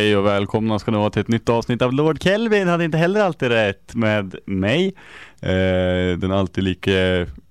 Hej och välkomna ska ni vara till ett nytt avsnitt av Lord Kelvin hade inte heller alltid rätt med mig. Eh, den alltid lika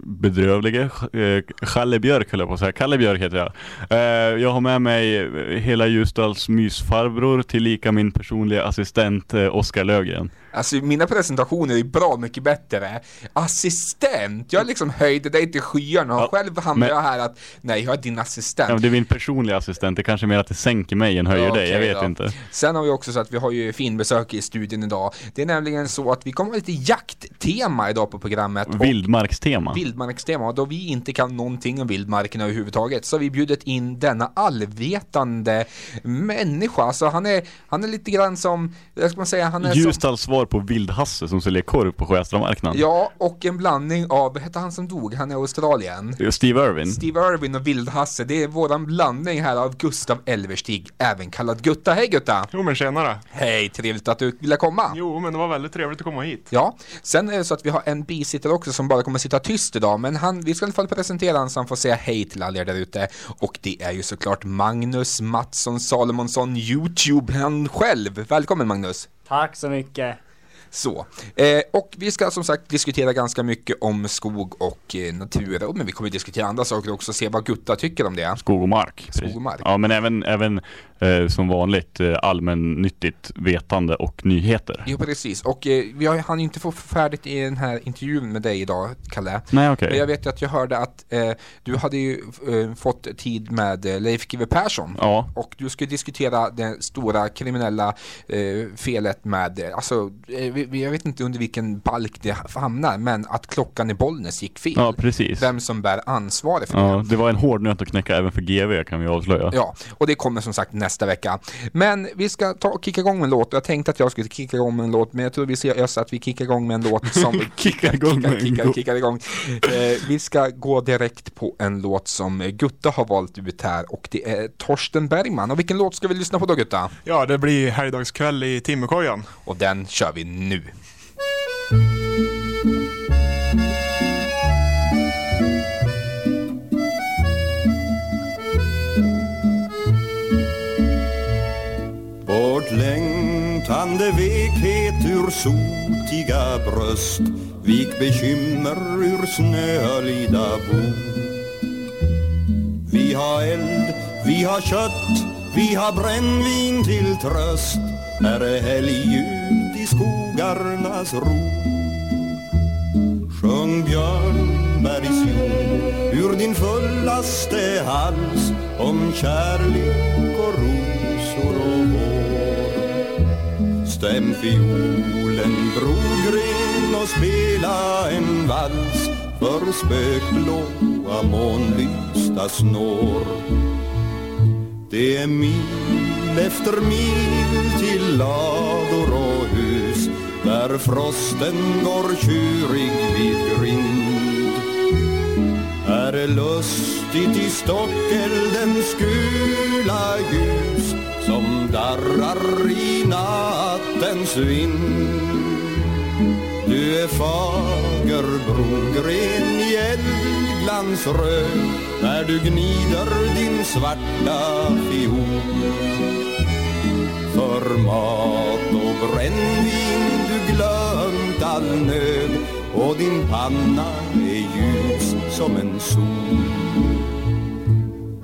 bedrövlige eh, Challe Björk höll jag på att säga. Kalle Björk heter jag. Eh, jag har med mig hela Ljusdals mysfarbror tillika min personliga assistent eh, Oskar Löfgren. Alltså mina presentationer är bra mycket bättre. Assistent, jag liksom höjde dig till skyarna och Ja, själv hamnar men- jag här att nej, jag är din assistent. Ja, det är min personliga assistent, det kanske är mer att det sänker mig än höjer Ja, dig, jag vet då. inte. Sen har vi också så att vi har ju finbesök i studion idag. Det är nämligen så att vi kommer ha lite jakttema idag på programmet. Vildmarkstema. Vildmarkstema och då vi inte kan någonting om vildmarken överhuvudtaget så har vi bjudit in denna allvetande människa. Alltså han är, han är lite grann som, jag ska man säga, han är som Ljusdals svar på Vildhasse som säljer korv på Sjöstadsmarknaden. Ja, och en blandning av, vad hette han som dog? Han är Australien. Steve Irwin. Steve Irwin och Vildhasse, det är våran blandning här av Gustav Elverstig, även kallad Gutta. Hej Gutta! Jo men tjenare. Hej, trevligt att du ville komma! Jo men det var väldigt trevligt att komma hit. Ja, sen är det så att vi har en bisittare också som bara kommer sitta tyst idag, men han, vi ska i alla fall presentera honom så han får säga hej till alla er där ute. Och det är ju såklart Magnus Mattsson Salomonsson, YouTube, han själv. Välkommen Magnus! Tack så mycket. Så, eh, och vi ska som sagt diskutera ganska mycket om skog och eh, natur, men vi kommer diskutera andra saker också, se vad Gutta tycker om det. Skog och mark. Skog och mark. Ja men även, även eh, som vanligt eh, allmännyttigt vetande och nyheter. Jo precis, och eh, vi har, han inte få färdigt i den här intervjun med dig idag, Kalle. Nej okej. Men jag vet ju att jag hörde att eh, du hade ju eh, fått tid med Leif GW Persson. Ja. Och du skulle diskutera det stora kriminella felet med, alltså, vi, jag vet inte under vilken balk det hamnar, men att klockan i Bollnäs gick fel. Ja precis. Vem som bär ansvaret för Ja, det. det var en hård nöt att knäcka även för GV kan vi avslöja. Ja, och det kommer som sagt nästa vecka. Men vi ska ta kicka igång med en låt. Jag tänkte att jag skulle kicka igång med en låt, men jag tror vi ser oss att vi kickar igång med en låt som Kicka igång kickar, låt. kickar igång. Eh, vi ska gå direkt på en låt som Gutta har valt ut här och det är Torsten Bergman. Och vilken låt ska vi lyssna på då Gutta? Ja det blir helgdagskväll i Timmerkojan. Och den kör vi nu. Vårt längtande vekhet ur sotiga bröst. Vik bekymmer ur snöhöljda bo Vi har eld, vi har kött, vi har brännvin till tröst. Här är helgljud i skogarnas ro? Sjung Björnbergsjon ur din fullaste hals om kärlek och rosor och. Stäm fiolen brogren och spela en vals för spökblåa månlysta snår. Det är mil efter mil till lador och hus där frosten går tjurig vid grind. Här Är lustigt i stockeldens gula ljus darrar i nattens vind? Du är fager brogren i eldglans röd när du gnider din svarta fiol. För mat och brännvin du glömt all nöd och din panna är ljus som en sol.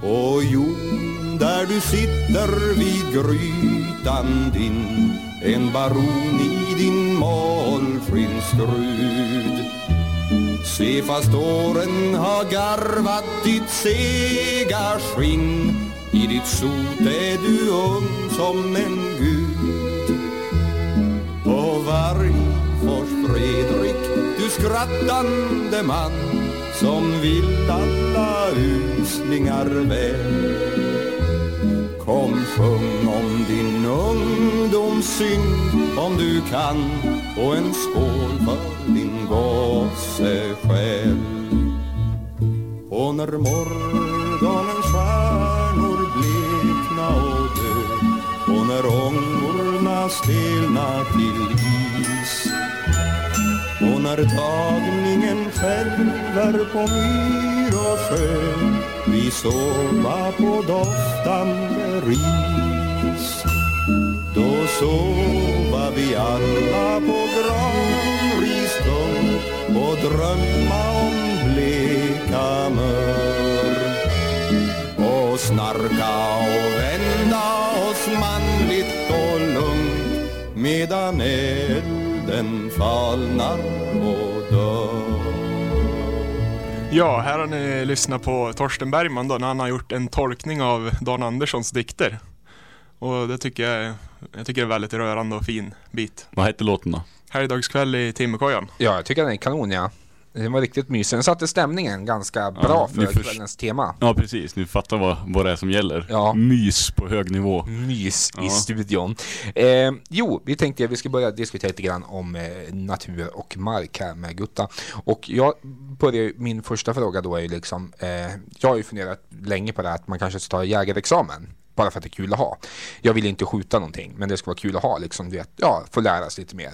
Och jord där du sitter vid grytan din en baron i din målskinnskrud Se fast åren har garvat ditt sega skinn. I ditt sot är du ung som en gud. På Vargfors Fredrik, du skrattande man som vill alla uslingar väl. Kom sjung om din ungdomssynd om du kan och en skål för din gossesjäl. Och när morgonens stjärnor blekna och dö och när ångorna stelna till is och när tagningen skälver på myr och sjö vi sova på doftande ris. Då sova vi alla på granristung och drömma om bleka mör. Och snarka och vända oss manligt och lugnt medan elden falnar och dör. Ja, här har ni lyssnat på Torsten Bergman då när han har gjort en tolkning av Dan Anderssons dikter. Och det tycker jag, jag tycker det är en väldigt rörande och fin bit. Vad hette låten då? Helgdagskväll i Timmerkojan. Ja, jag tycker den är kanon ja. Den var riktigt mysig. Den satte stämningen ganska bra ni för kvällens tema. Ja precis, ni fattar vad, vad det är som gäller. Ja. Mys på hög nivå. Mys i Ja. studion. Eh, jo, vi tänkte att vi ska börja diskutera lite grann om eh, natur och mark här med Gutta. Och jag börjar, min första fråga då är ju liksom, eh, jag har ju funderat länge på det här att man kanske ska ta jägarexamen. Bara för att det är kul att ha. Jag vill inte skjuta någonting, men det ska vara kul att ha liksom, du vet, ja, få lära sig lite mer.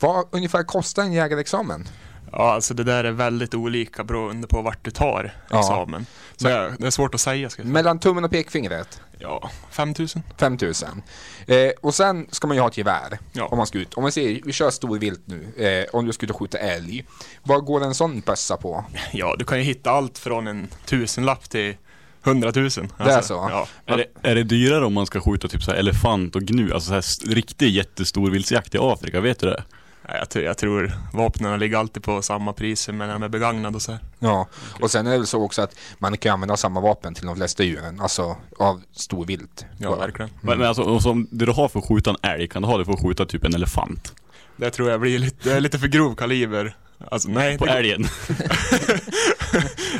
Vad ungefär kostar en jägarexamen? Ja, alltså det där är väldigt olika beroende på vart du tar Ja. examen. Så jag, det är svårt att säga. Ska jag säga. Mellan tummen och pekfingret? Ja, 5000. 5000. Eh, och sen ska man ju ha ett gevär Ja. om man ska ut. Om man säger, vi kör storvilt nu, eh, om du ska ut och skjuta älg. Vad går en sån bössa på? Ja, du kan ju hitta allt från en tusenlapp till hundratusen. Det är så? Ja. Är det, är det dyrare om man ska skjuta typ så här elefant och gnu, alltså så här riktig jättestor vildsjakt i Afrika, vet du det? Jag, tror- jag tror vapnen ligger alltid på samma priser men när de är begagnade och så här. Ja, och sen är det så också att man kan använda samma vapen till de flesta djuren, alltså av storvilt. Ja, verkligen. Men, men alltså, och som det du har för att skjuta en älg, kan du ha det för att skjuta typ en elefant? Det tror jag blir lite, lite för grov kaliber. Alltså nej, På det, älgen?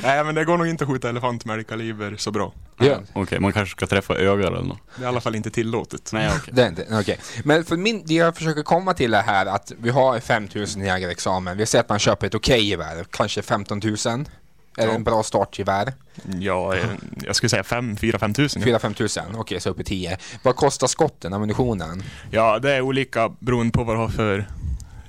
nej men det går nog inte att skjuta elefant med älgkaliber så bra. Ja, Okej, man kanske ska träffa ögat eller något? Det är i alla fall inte tillåtet. Nej okej. det är inte, okej. Men för min, det jag försöker komma till är här att vi har 5000 jägarexamen. Vi säger att man köper ett okej gevär, kanske 15 000. Är det Ja. en bra startgevär? Ja, eh, jag skulle säga 5 4-5 tusen. Ja. 4-5 tusen, okej så upp i 10. Vad kostar skotten, ammunitionen? ja, det är olika beroende på vad du har för,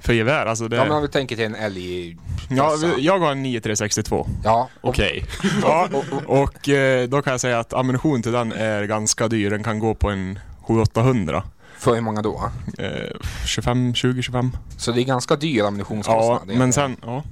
för gevär. Alltså det, Ja men om vi tänker till en älg... ja, jag har en 9362. Ja, Okej. Ja, och eh, då kan jag säga att ammunition till den är ganska dyr. Den kan gå på en 700-800. för hur många då? Eh, 25, 20, 25. Så det är ganska dyr Ja, ammunitionskostnad. är men sen, ja.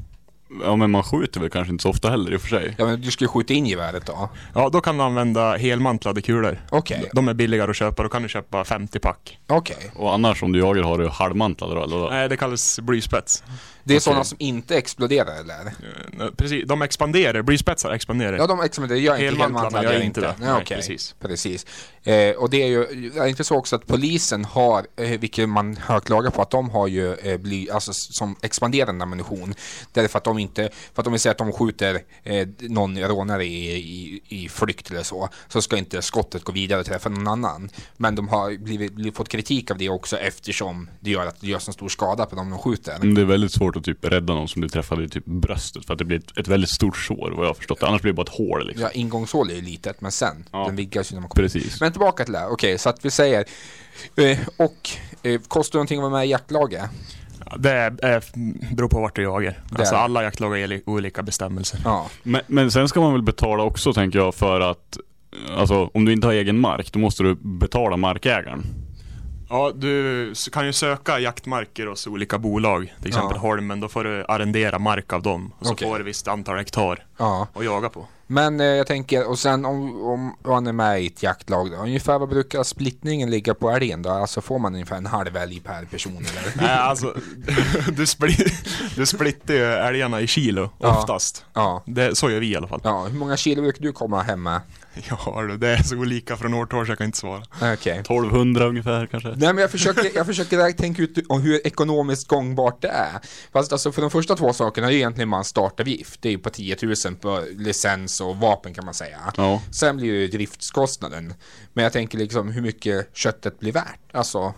Ja men man skjuter väl kanske inte så ofta heller i och för sig? Ja men du ska ju skjuta in geväret då. Ja, då kan du använda helmantlade kulor. Okej, De är billigare att köpa, då kan du köpa 50 pack. okej. Och annars om du jagar har du halvmantlade då eller? vadå? Nej, det kallas blyspets. Det är Okej. sådana som inte exploderar eller? Eh, Precis, de expanderar, blyspetsar expanderar. Ja, de exploderar, gör inte helmantlade, gör inte det. Nej, okej. precis. Precis. Eh, och det är ju, är inte så också att polisen har, eh, vilket man hör klaga på, att de har ju eh, bly, alltså som expanderande ammunition. Därför att de inte, för att om vi säger att de skjuter eh, någon rånare i, i, i flykt eller så, så ska inte skottet gå vidare och träffa någon annan. Men de har blivit, blivit, fått kritik av det också eftersom det gör att det gör så stor skada på dem de skjuter. Men Det är väldigt svårt att typ rädda någon som du träffade i typ bröstet för att det blir ett, ett väldigt stort sår vad jag har förstått det. Annars blir det bara ett hål liksom. Ja, ingångshål är ju litet, men sen, Ja. den vidgas ju när man kommer Precis. Men tillbaka till det okej, så att vi säger, eh, och eh, kostar det någonting att vara med i jaktlaget? Ja, Det är, är, beror på vart du jagar. Alltså alla jaktlag har olika bestämmelser. Ja, Men, men sen ska man väl betala också tänker jag för att Alltså om du inte har egen mark, då måste du betala markägaren. Ja, du kan ju söka jaktmarker hos olika bolag. Till exempel Ja. Holmen, då får du arrendera mark av dem. Och så Okej. får du ett visst antal hektar. Ja. att jaga på. Men eh, jag tänker, och sen om, om man är med i ett jaktlag, då, ungefär vad brukar splittningen ligga på älgen då? Alltså får man ungefär en halv älg per person eller? Nej, alltså, du, split, du splittar ju älgarna i kilo Ja. oftast. Ja. Det, så gör vi i alla fall. Ja, hur många kilo brukar du komma hem med? Ja, du, det är så olika från år till år så jag kan inte svara. Okej. 1200 ungefär kanske. Nej men jag försöker, jag försöker där tänka ut om hur ekonomiskt gångbart det är. Fast alltså för de första två sakerna är ju egentligen en startavgift. Det är ju på 10 000 på licens och vapen kan man säga. Ja. Sen blir det ju driftskostnaden. Men jag tänker liksom hur mycket köttet blir värt. Alltså,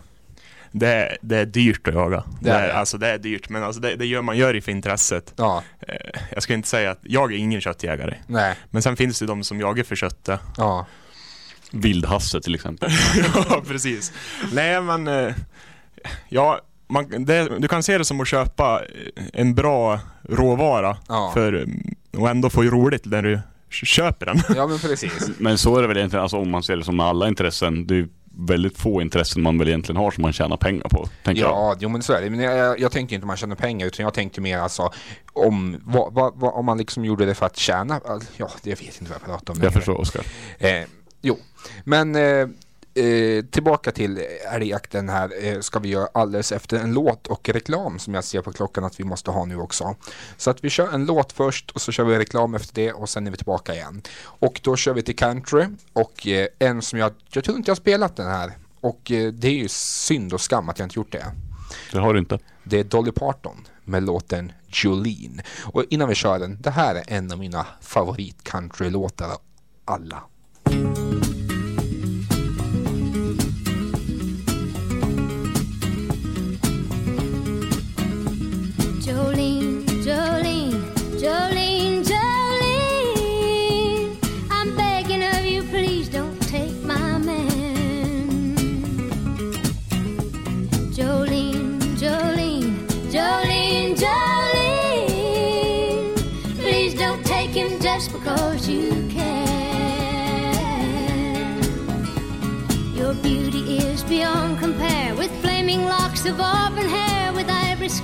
Det, är- det är dyrt att jaga. Det är är, det. alltså det är dyrt, men alltså det, det gör man gör det för intresset. ja, Eh, Jag ska inte säga att jag är ingen köttjägare. nej, Men sen finns det de som jagar för köttet. ja, Vildhasse till exempel. ja, precis. Nej, men... eh, Ja, man, det, du kan se det som att köpa eh, en bra råvara Ja. för, eh, och ändå få roligt när du köper den. ja men precis. Men så är det väl egentligen, alltså om man ser det som med alla intressen. Det är ju väldigt få intressen man väl egentligen har som man tjänar pengar på. Tänker jag. Ja, jo men så är det. Men jag, jag, jag tänkte inte man tjänar pengar utan jag tänkte mer alltså om, vad, vad, vad, om man liksom gjorde det för att tjäna, ja, det vet inte vad jag pratar om. Jag längre. förstår Oskar. Eh, jo, men eh, eh, tillbaka till älgjakten här eh, ska vi göra alldeles efter en låt och reklam som jag ser på klockan att vi måste ha nu också. Så att vi kör en låt först och så kör vi reklam efter det och sen är vi tillbaka igen. Och då kör vi till country och eh, en som jag, jag tror inte jag har spelat den här och eh, det är ju synd och skam att jag inte gjort det. Det har du inte. Det är Dolly Parton med låten Jolene. Och innan vi kör den, det här är en av mina favorit countrylåtar av alla.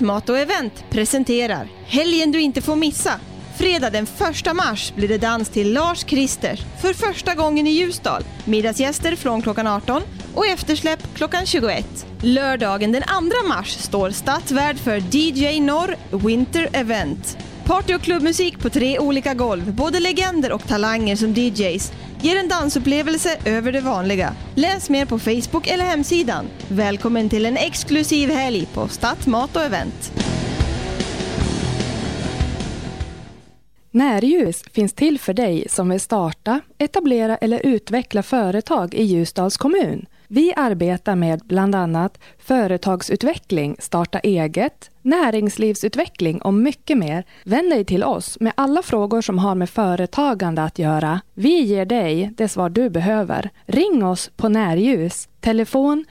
Mat och Event presenterar Helgen du inte får missa. Fredag den 1 mars blir det dans till Lars Kristers för första gången i Ljusdal. Middagsgäster från klockan 18 och eftersläpp klockan 21. Lördagen den 2 mars står Stadsvärd för DJ Norr Winter Event. Party och klubbmusik på tre olika golv, både legender och talanger som DJs ger en dansupplevelse över det vanliga. Läs mer på Facebook eller hemsidan. Välkommen till en exklusiv helg på Stadsmat och event. Närljus finns till för dig som vill starta, etablera eller utveckla företag i Ljusdals kommun. Vi arbetar med bland annat företagsutveckling, starta eget, näringslivsutveckling och mycket mer. Vänd dig till oss med alla frågor som har med företagande att göra. Vi ger dig det svar du behöver. Ring oss på Närljus. Telefon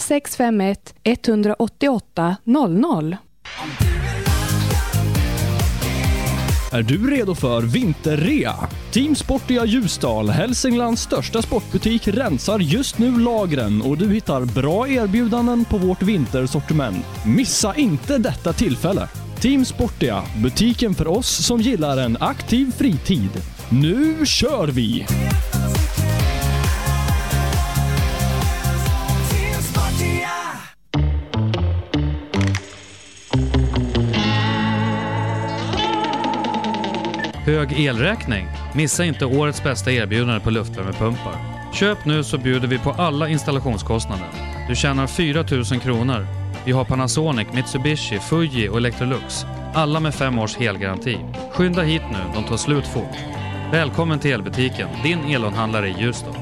0651 188 00. Är du redo för vinterrea? Team Sportiga Ljusdal, Hälsinglands största sportbutik, rensar just nu lagren och du hittar bra erbjudanden på vårt vintersortiment. Missa inte detta tillfälle! Team Sportiga, butiken för oss som gillar en aktiv fritid. Nu kör vi! Hög elräkning? Missa inte årets bästa erbjudande på luftvärmepumpar. Köp nu så bjuder vi på alla installationskostnader. Du tjänar 4 000 kronor. Vi har Panasonic, Mitsubishi, Fuji och Electrolux. Alla med fem års helgaranti. Skynda hit nu, de tar slut fort. Välkommen till elbutiken, din elhandlare i Ljusdal.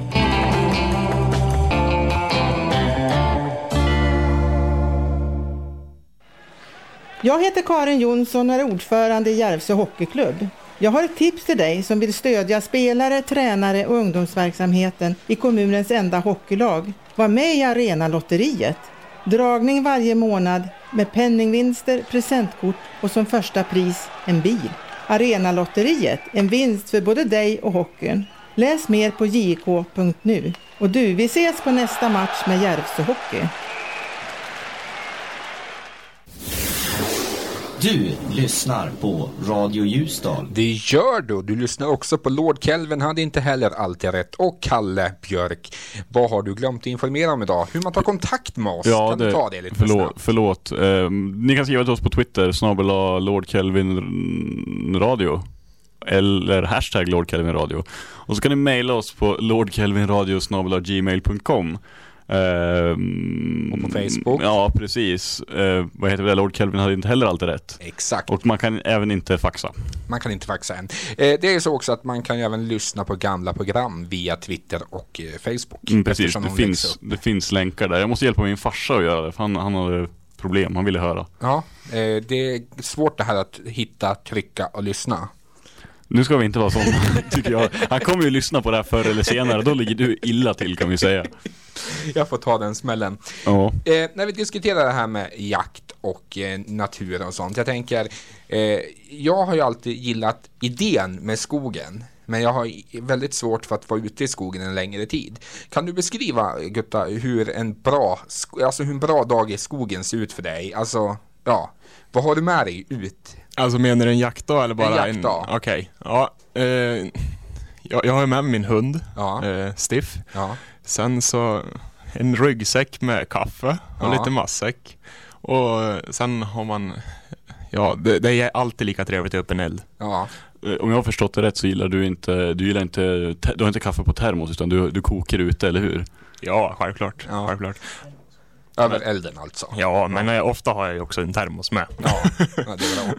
Jag heter Karin Jonsson och är ordförande i Järvsö Hockeyklubb. Jag har ett tips till dig som vill stödja spelare, tränare och ungdomsverksamheten i kommunens enda hockeylag. Var med i Arenalotteriet. Dragning varje månad med penningvinster, presentkort och som första pris en bil. Arenalotteriet, en vinst för både dig och hockeyn. Läs mer på jk.nu. Och du, vi ses på nästa match med Järvsö Hockey. Du lyssnar på Radio Ljusdal. Det gör du. Du lyssnar också på Lord Kelvin, hade inte heller alltid rätt. Och Kalle Björk. Vad har du glömt att informera om idag? Hur man tar kontakt med oss? Ja, kan det, du ta det lite förlåt. snabbt? förlåt. Eh, ni kan skriva till oss på Twitter, snabel Lord Kelvin Radio. Eller hashtag Lord Kelvin Radio. Och så kan ni mejla oss på lordkelvinradio gmail.com Ehm, Och på Facebook. Ja, precis. Eh, vad heter det? Lord Kelvin hade inte heller alltid rätt. Exakt. Och man kan även inte faxa. Man kan inte faxa än. Eh, det är så också att man kan även lyssna på gamla program via Twitter och eh, Facebook. Mm, precis, det finns, det finns länkar där. Jag måste hjälpa min farsa att göra det, för han, han hade problem. Han ville höra. Ja, det är svårt det här att hitta, trycka och lyssna. Nu ska vi inte vara sån, tycker jag. Han kommer ju lyssna på det här förr eller senare. Då ligger du illa till kan vi säga. Jag får ta den smällen. Ja. Eh, när vi diskuterar det här med jakt och eh, natur och sånt. Jag tänker, eh, jag har ju alltid gillat idén med skogen. Men jag har väldigt svårt för att vara ute i skogen en längre tid. Kan du beskriva Gutta hur en bra, alltså hur en bra dag i skogen ser ut för dig? Alltså, ja, vad har du med dig ut? Alltså menar du en jaktdag eller bara en? jaktdag. Okej, ja. Eh, jag, jag har med mig min hund, Ja. eh, Stiff. Ja. Sen så en ryggsäck med kaffe och Ja. lite matsäck. Och sen har man, ja det, det är alltid lika trevligt att upp en eld. Ja. Eh, Om jag har förstått det rätt så gillar du inte, du gillar inte, te- du har inte kaffe på termos utan du, du kokar ute, eller hur? Ja, självklart. Ja. självklart. Över elden alltså. Ja, men eh, ofta har jag ju också en termos med. Ja, ja det är bra.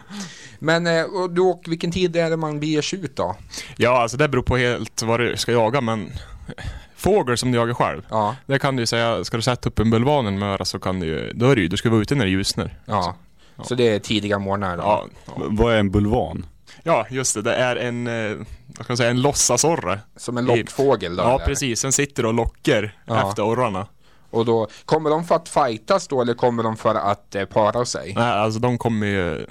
Men eh, och då, och vilken tid är det man beger sig ut då? Ja, alltså det beror på helt vad du ska jaga, men fågel som du jagar själv. Ja, Det kan du ju säga, ska du sätta upp en bulvan en möra så kan du ju, då är det ju, du ska vara ute när det ljusnar. ja. Så det är tidiga morgnar då? Ja, Vad är en bulvan? ja, just det. Det är en, eh, vad kan man säga, en låtsasorre. Som en lockfågel då? Ja, eller? precis. Den sitter och lockar Ja. efter orrarna. Och då, kommer de för att fightas då eller kommer de för att eh, para sig? Nej, alltså de kommer ju,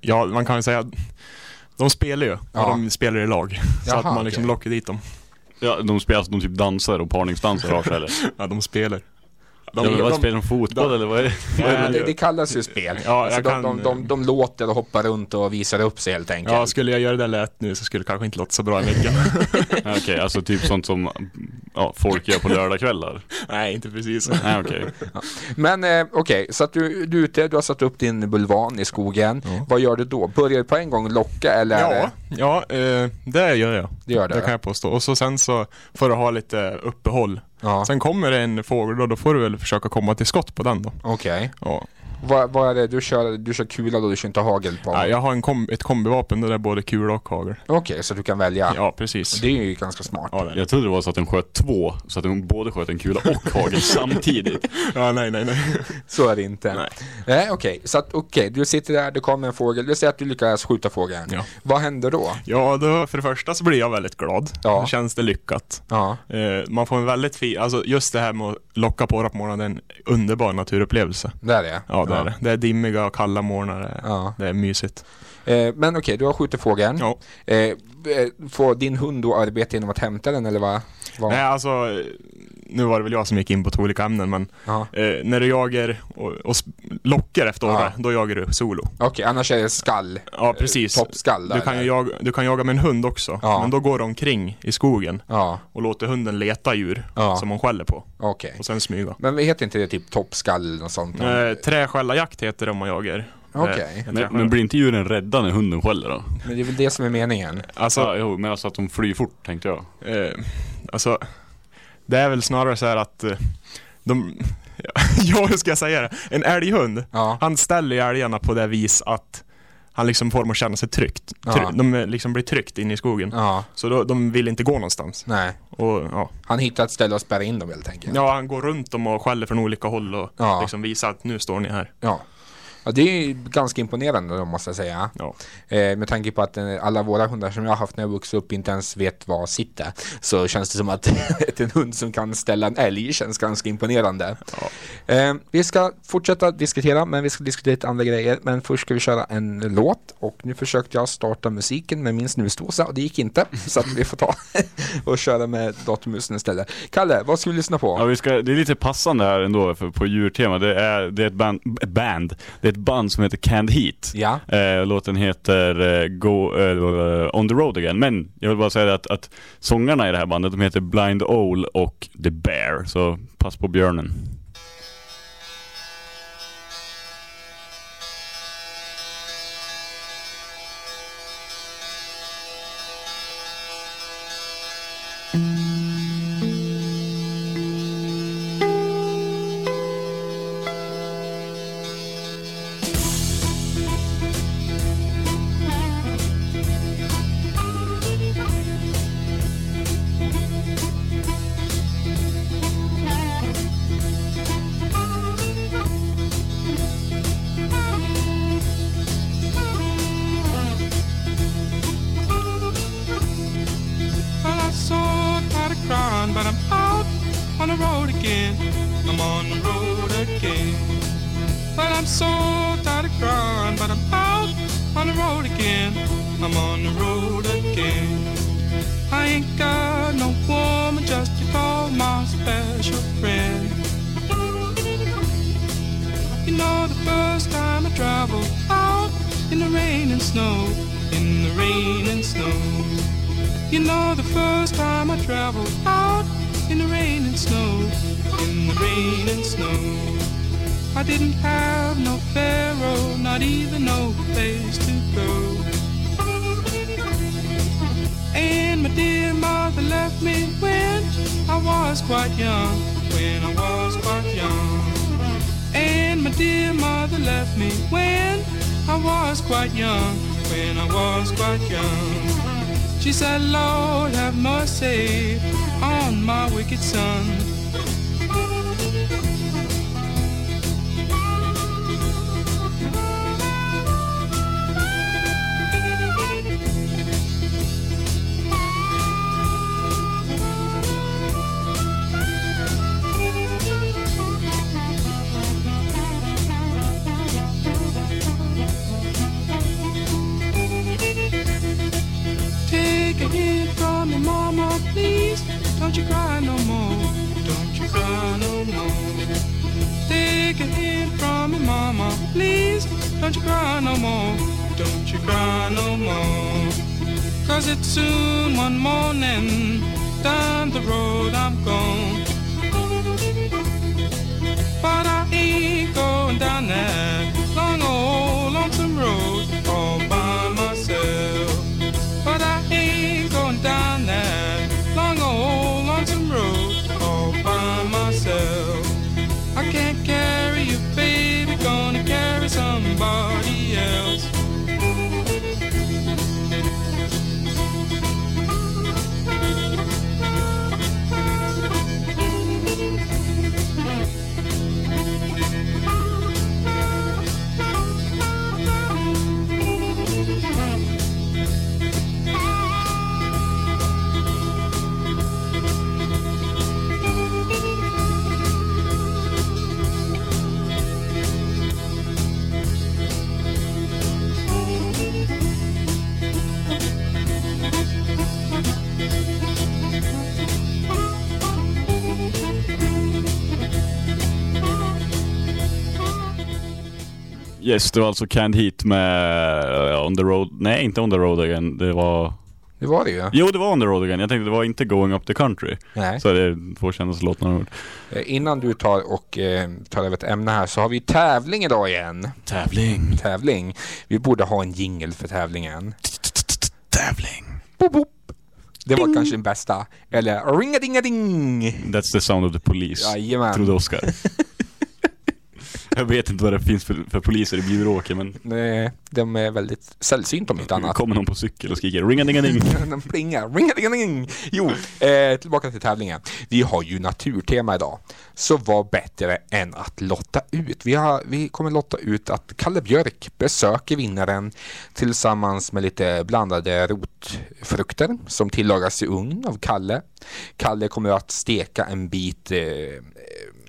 ja, man kan ju säga, de spelar ju. Ja. Ja. De spelar i lag. Så Jaha, att man liksom okej. lockar dit dem. Ja, de spelar, de typ dansar och parningsdansar eller? Ja, de spelar. De, ja, men vad, spelar de fotboll de- eller vad är det? Ja, Nej, det, det kallas ju spel. Ja, alltså de, kan- de, de, de låter och hoppar runt och visar upp sig helt enkelt. Ja, skulle jag göra det lätt nu så skulle det kanske inte låta så bra i. Ja, Okej, alltså typ sånt som ja, folk gör på lördagskvällar? Nej, inte precis. Nej okej. Men eh, okej, så att du, du är ute, du har satt upp din bulvan i skogen. Vad gör du då? Börjar du på en gång locka eller? Ja, ja eh, det gör jag. Det gör det, Det ja. kan jag påstå. Och så sen så får du ha lite uppehåll. Ja. Sen kommer det en fågel då, då får du väl försöka komma till skott på den då. Okej. Ja. Vad, vad är det? Du kör, du kör kula då, du kör inte hagel på? Ja, jag har en kom, ett kombivapen där det är både kula och hagel. Okej, så du kan välja? Ja, precis. Det är ju ganska smart. Ja. Jag trodde det var så att den sköt två, så att den både sköt en kula och hagel samtidigt. Ja, nej, nej, nej. Så är det inte. Nej. Nej, okej. Så att okej, du sitter där, det kommer en fågel. Du säger att du lyckas skjuta fågeln. Ja. Vad händer då? Ja, då för det första så blir jag väldigt glad. Ja. Då känns det lyckat. Ja. Eh, man får en väldigt fin, alltså just det här med att locka på på morgonen, det är en underbar naturupplevelse. Det är det? Ja, det är det. Det är dimmiga och kalla morgnar. Det är, Ja. det är mysigt. Eh, men okej, du har skjutit fågeln. Ja. Eh, eh, får din hund då arbeta genom att hämta den eller vad? vad? Nej, alltså, nu var det väl jag som gick in på två olika ämnen, men Ja. eh, när du jagar och, och lockar efter Ja. orre, då jagar du solo. Okej, annars är det skall. Ja, precis. Eh, Toppskall Du kan, jaga, du kan jaga med en hund också, Ja. men då går du omkring i skogen Ja, och låter hunden leta djur Ja. som hon skäller på okej. och sen smyga. Men heter inte det typ toppskall eller något sånt? Eh, träskällarjakt heter det om man jagar. Eh, en Men, men blir inte djuren rädda när hunden skäller då? Men det är väl det som är meningen? Alltså, ja, jo, men alltså att de flyr fort tänkte jag. eh, alltså, det är väl snarare så här att eh, de, ja hur ska jag säga det? En älghund, Ja. han ställer ju älgarna på det vis att han liksom får dem att känna sig tryggt. Try- Ja. De eh, liksom blir tryggt inne i skogen. Ja, Så då, de vill inte gå någonstans. nej. Och, ja. Han hittar ett ställe att spärra in dem helt enkelt. ja, han går runt dem och skäller från olika håll och liksom visar att nu står ni här. Ja. Ja, det är ganska imponerande då måste jag säga. Ja. Eh, med tanke på att eh, alla våra hundar som jag har haft när jag vuxit upp inte ens vet vad sitt är. Så känns det som att en hund som kan ställa en älg känns ganska imponerande. Eh, vi ska fortsätta diskutera, men vi ska diskutera lite andra grejer. Men först ska vi köra en låt och nu försökte jag starta musiken med min snusdosa och det gick inte. Så att vi får ta och köra med datormusen istället. Kalle, vad ska vi lyssna på? Ja, vi ska, det är lite passande här ändå för, på djurtema. Det är, det är ett band, band. Det är ett band som heter Canned Heat. Ja. Eh, låten heter eh, Go eh, On The Road Again. Men jag vill bara säga att, att sångarna i det här bandet, de heter Blind Owl och The Bear. Så pass på björnen. Yes, det var alltså Canned Heat med eh, On the Road, nej inte On the Road Again, det var Det var det ju. Jo det var On the Road Again, jag tänkte det var inte Going Up the Country. Nej. Så det är två jag har hört. Eh, Innan du tar och eh, tar över ett ämne här så har vi tävling idag igen. Tävling. Tävling. Vi borde ha en jingle för tävlingen. Tävling. Boop, boop. Det var kanske den bästa. Eller ringadingading. That's the sound of the police. Jajamän. Trodde Oskar. jag vet inte vad det finns för, för poliser i Bjuråker men Nej, de är väldigt sällsynta om inte annat. kommer någon på cykel och skriker ringadingading. De plingar. Ringadingading. Jo, eh, tillbaka till tävlingen. Vi har ju naturtema idag. Så vad bättre än att lotta ut? Vi, har, vi kommer lotta ut att Kalle Björk besöker vinnaren tillsammans med lite blandade rotfrukter som tillagas i ugn av Kalle. Kalle kommer att steka en bit eh,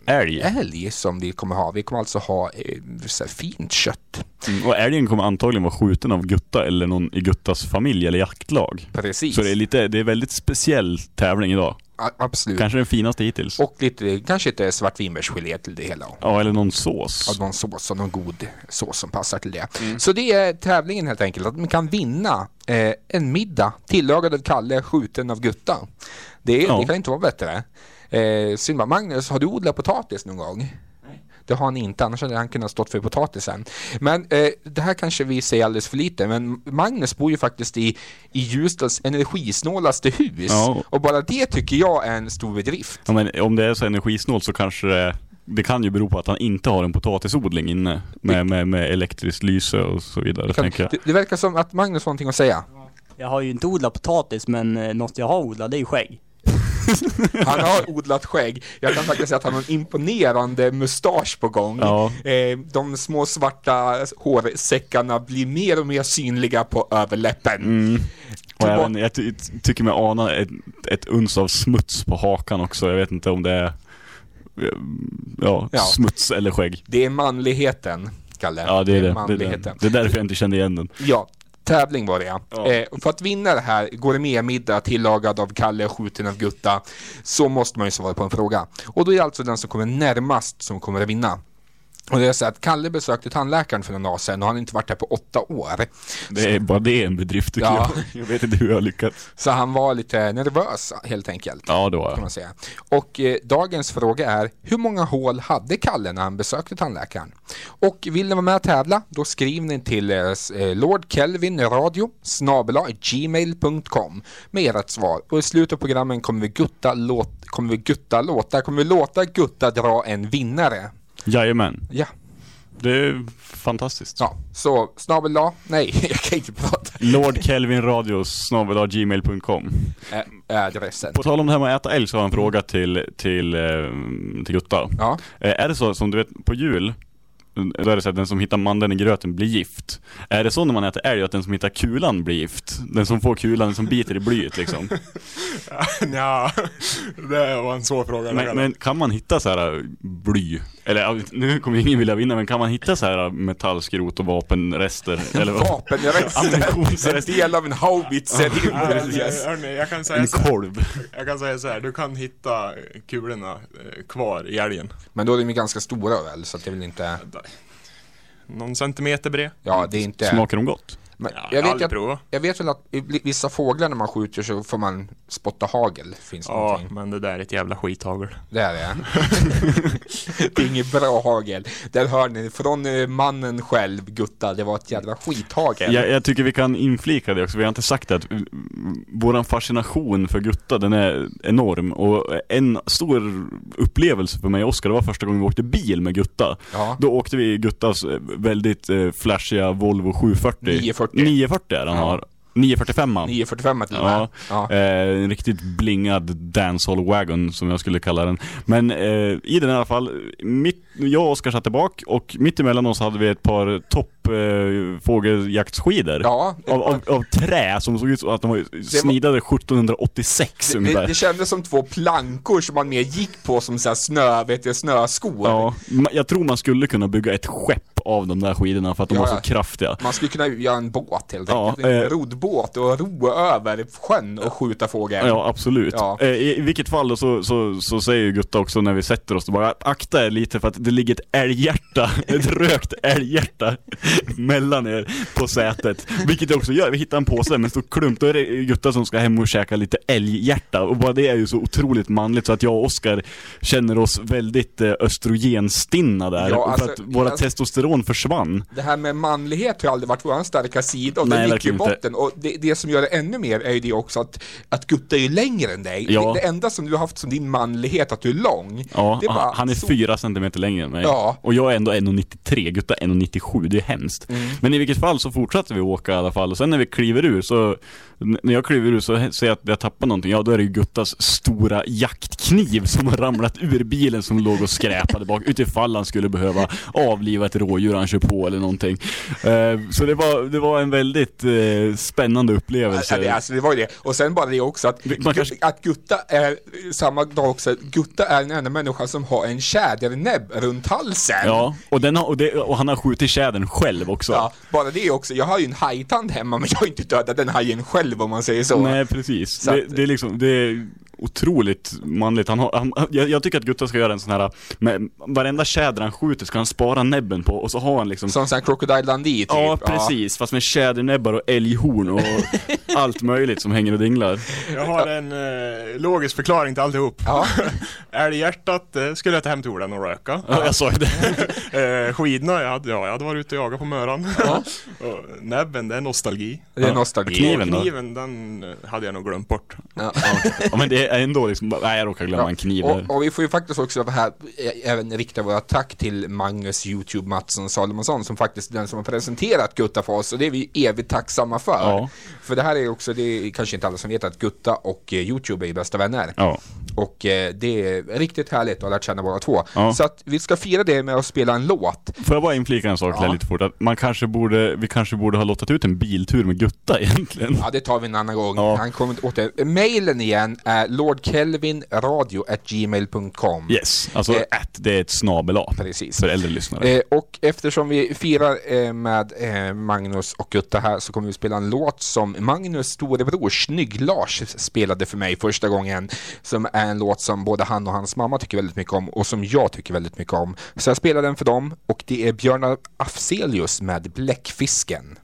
Älg. älg som vi kommer ha. Vi kommer alltså ha eh, fint kött. Mm, och älgen kommer antagligen vara skjuten av Gutta eller någon i Guttas familj eller jaktlag. Precis. Så det är lite, det är väldigt speciell tävling idag. A- absolut. Kanske den finaste hittills. Och lite, kanske lite svartvinbärsgelé till det hela. Ja, eller någon sås. Av någon sås och någon god sås som passar till det. Så det är tävlingen helt enkelt, att man kan vinna eh, en middag tillagad av Kalle, skjuten av Gutta. Det, Ja. det kan inte vara bättre. Eh, synd bara, Magnus, har du odlat potatis någon gång? Det har han inte, annars hade han kunnat stått för potatisen. Men eh, det här kanske vi säger alldeles för lite, men Magnus bor ju faktiskt i, i Ljusdals energisnålaste hus. Ja. Och bara det tycker jag är en stor bedrift. Ja, men om det är så energisnålt så kanske det, det kan ju bero på att han inte har en potatisodling inne med, med, med elektriskt lyse och så vidare, Kan, tänker jag. det, det verkar som att Magnus har någonting att säga. Jag har ju inte odlat potatis men eh, något jag har odlat det är ju skägg. Han har odlat skägg. Jag kan faktiskt säga att han har en imponerande mustasch på gång. Ja. Eh, de små svarta hårsäckarna blir mer och mer synliga på överläppen. Mm. Och även, jag ty tycker mig ana ett, ett uns av smuts på hakan också. Jag vet inte om det är ja, Ja. smuts eller skägg. Det är manligheten, Kalle. Ja, det är det. Det är, det är därför jag inte kände igen den. Ja, tävling var det ja. Eh, för att vinna det här, går det med middag tillagad av Kalle och skjuten av Gutta, så måste man ju svara på en fråga. Och då är det alltså den som kommer närmast som kommer att vinna. Och det är så att Kalle besökte tandläkaren för några år sedan och han har inte varit där på åtta år. Det är bara det är en bedrift tycker Ja. jag. Jag vet inte hur jag har lyckats. Så han var lite nervös helt enkelt. Ja, det var Kan man säga. Och eh, dagens fråga är, hur många hål hade Kalle när han besökte tandläkaren? Och vill ni vara med och tävla, då skriv ni till eh, eh, Lord Kelvin Radio snabela gmail.com med ert svar. Och i slutet av programmen kommer vi gutta, låt, kommer vi gutta låta, kommer vi låta Gutta dra en vinnare. Jajamän. Ja. Det är fantastiskt. Ja, så snabel nej, jag kan inte prata. Lord Kelvin Radios gmail.com Ä- adressen. På tal om det här med att äta älg så har jag en fråga till, till, eh, till Gutta. Ja. Eh, Är det så som du vet på jul då är det så att den som hittar mandeln i gröten blir gift. Är det så när man äter älg att den som hittar kulan blir gift? Den som får kulan, den som biter i blyet liksom. ja, det var en svår fråga. Men, men kan man hitta så här äh, bly? Eller nu kommer ingen vilja vinna, men kan man hitta så här äh, metallskrot och vapenrester? Eller vad? Vapenrester, en del av en haubitser. Yes. Hörni, jag kan säga En så här. kolv. Jag kan säga så här, du kan hitta kulorna eh, kvar i älgen. Men då är de ju ganska stora väl, så att det är väl inte... Någon centimeter bred. Ja, det är inte... Smakar de gott? Men Ja, jag, jag vet att, provat. jag vet väl att vissa fåglar när man skjuter så får man spotta hagel. Finns det Ja, någonting? men det där är ett jävla skithagel. Det är det. det är inget bra hagel. Där hör ni, från eh, mannen själv, Gutta, det var ett jävla skithagel. Jag, jag tycker vi kan inflika det också, vi har inte sagt det att mm, våran fascination för Gutta den är enorm och en stor upplevelse för mig och Oskar det var första gången vi åkte bil med Gutta. Ja. Då åkte vi i Guttas eh, väldigt eh, flashiga Volvo 740 940. 940 är den Ja. har 945 man. 945 till. Ja, Ja. Eh, en riktigt blingad dancehall wagon som jag skulle kalla den. Men eh, i den i alla fall, mitt, jag och Oskar satt bak och mitt emellan oss hade vi ett par topp eh. Ja, Av, av, av trä som såg ut som att de var snidade 1786 Det, ungefär. det, det kändes som två plankor som man mer gick på som så här snö, vet du, snöskor. Ja, jag tror man skulle kunna bygga ett skepp av de där skidorna för att de Ja, var så ja. kraftiga. Man skulle kunna göra en båt helt Ja, enkelt. En eh. roddbåt och roa över sjön och skjuta fågel. Ja, absolut. Ja. Eh, I, vilket fall då så, så, så säger ju Gutta också när vi sätter oss, bara akta er lite för att det ligger ett älghjärta, ett rökt älghjärta mellan er på sätet. Vilket det också gör, vi hittar en påse med en stor klump, då är det Gutta som ska hem och käka lite älghjärta. Och bara det är ju så otroligt manligt så att jag och Oskar känner oss väldigt eh, östrogenstinna där. Ja, alltså, för att våra alltså- testosteron försvann. Det här med manlighet har aldrig varit vår starka sida och Nej, det ligger i verkligen inte. botten. Och det, det som gör det ännu mer är ju det också att, att Gutta är ju längre än dig. Ja. Det, det enda som du har haft som din manlighet, att du är lång. Ja, han- han är så- fyra centimeter längre än mig. Ja. Och jag är ändå 1,93, Gutta är 1,97, det är hemskt. Mm. Men i vilket fall så fortsatte vi åka i alla fall, och sen när vi kliver ur så, när jag kliver ur så ser jag att jag tappar någonting, ja då är det ju Guttas stora jaktkniv som har ramlat ur bilen som låg och skräpade bak, utifall han skulle behöva avliva ett rådjur han kör på eller någonting. Eh, så det var, det var en väldigt eh, spännande upplevelse. Ja, det, alltså, det var ju det. Och sen bara det också att, Man kanske- att Gutta är, samma dag också, Gutta är den enda människan som har en tjädernäbb runt halsen. Ja, och, den har, och, det, och han har skjutit tjädern själv också. Ja, bara det också. Jag har ju en hajtand hemma men jag har inte dödat den hajen själv om man säger så. Nej precis, Så det, att- det är liksom, det är otroligt manligt. Han har, han, jag, jag tycker att Gutta ska göra en sån här, med varenda tjäder han skjuter ska han spara näbben på och så har han liksom Som sån här Crocodile Dundee typ. Ja precis, fast med tjädernäbbar och älghorn och allt möjligt som hänger och dinglar. Jag har en eh, logisk förklaring till alltihop. Ja. Älghjärtat eh, skulle jag ta hem till Ola och röka. Ja, jag sa ju det. eh, skidorna, jag hade, ja, jag hade varit ute och jagat på Möran. och näbben, det är nostalgi. Det är nostalgi. Kniven då? Kniven, den eh, hade jag nog glömt bort. Ja. Ja men det är ändå liksom, nej jag råkar glömma en kniv. Och, och vi får ju faktiskt också här, eh, även rikta våra tack till Magnus Youtube Mattsson Salomonsson som faktiskt är den som har presenterat Gutta för oss och det är vi evigt tacksamma för. Ja. För det här är också, det är kanske inte alla som vet att Gutta och eh, Youtube är bästa vänner. Ja. Och eh, det är riktigt härligt att ha lärt känna båda två. Ja. Så att vi ska fira det med att spela en låt. Får jag bara inflika en sak Ja. lite fort? Att man kanske borde, vi kanske borde ha lottat ut en biltur med Gutta egentligen. Ja, det tar vi en annan gång. Ja. Han kommer åter. Mailen igen är lordkelvinradio.gmail.com Yes, alltså Eh, att det är ett snabel Precis. för äldre lyssnare. Eh, och eftersom vi firar eh, med eh, Magnus och Gutta här så kommer vi spela en låt som Magnus storebror Snygg-Lars spelade för mig första gången. Som är en låt som både han och hans mamma tycker väldigt mycket om och som jag tycker väldigt mycket om. Så jag spelar den för dem och det är Björnar Afzelius med Bläckfisken.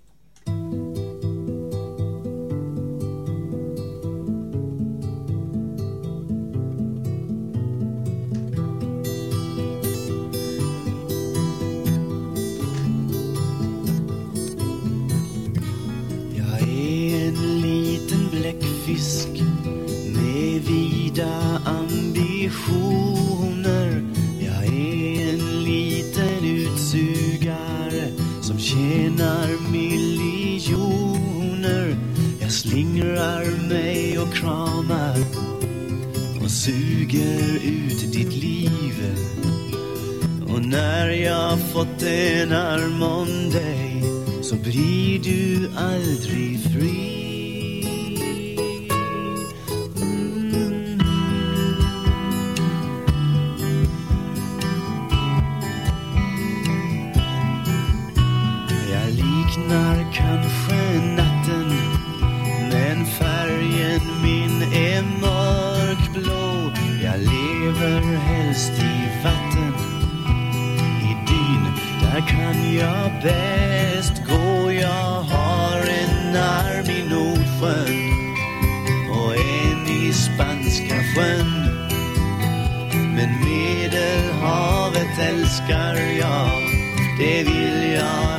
Bygger ut ditt liv. Och när jag fått en arm om dig så blir du aldrig fri. Det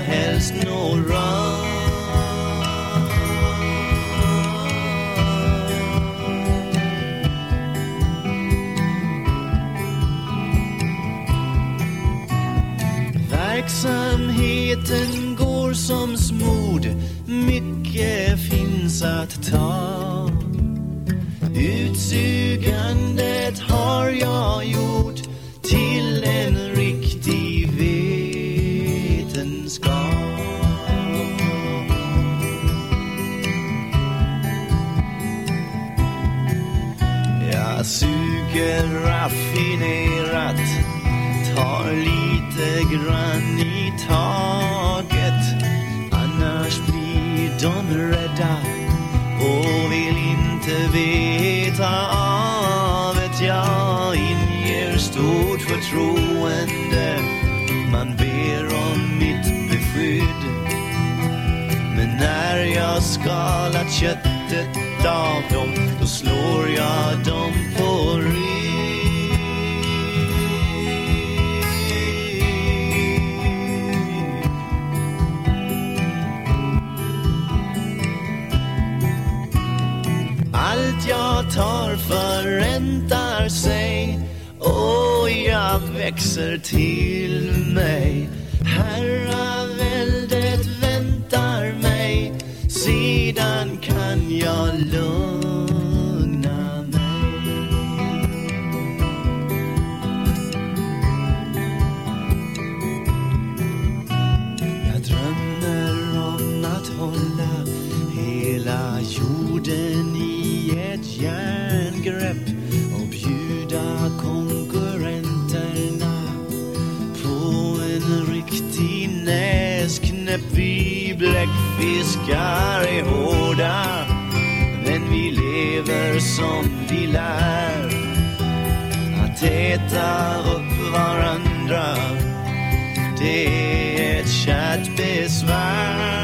köttet av dem Då slår jag dem på rygg. Allt jag tar förräntar sig och jag växer till mig. Fiskar är hårda, men vi lever som vi lär. Att äta upp varandra, det är ett kärt besvär.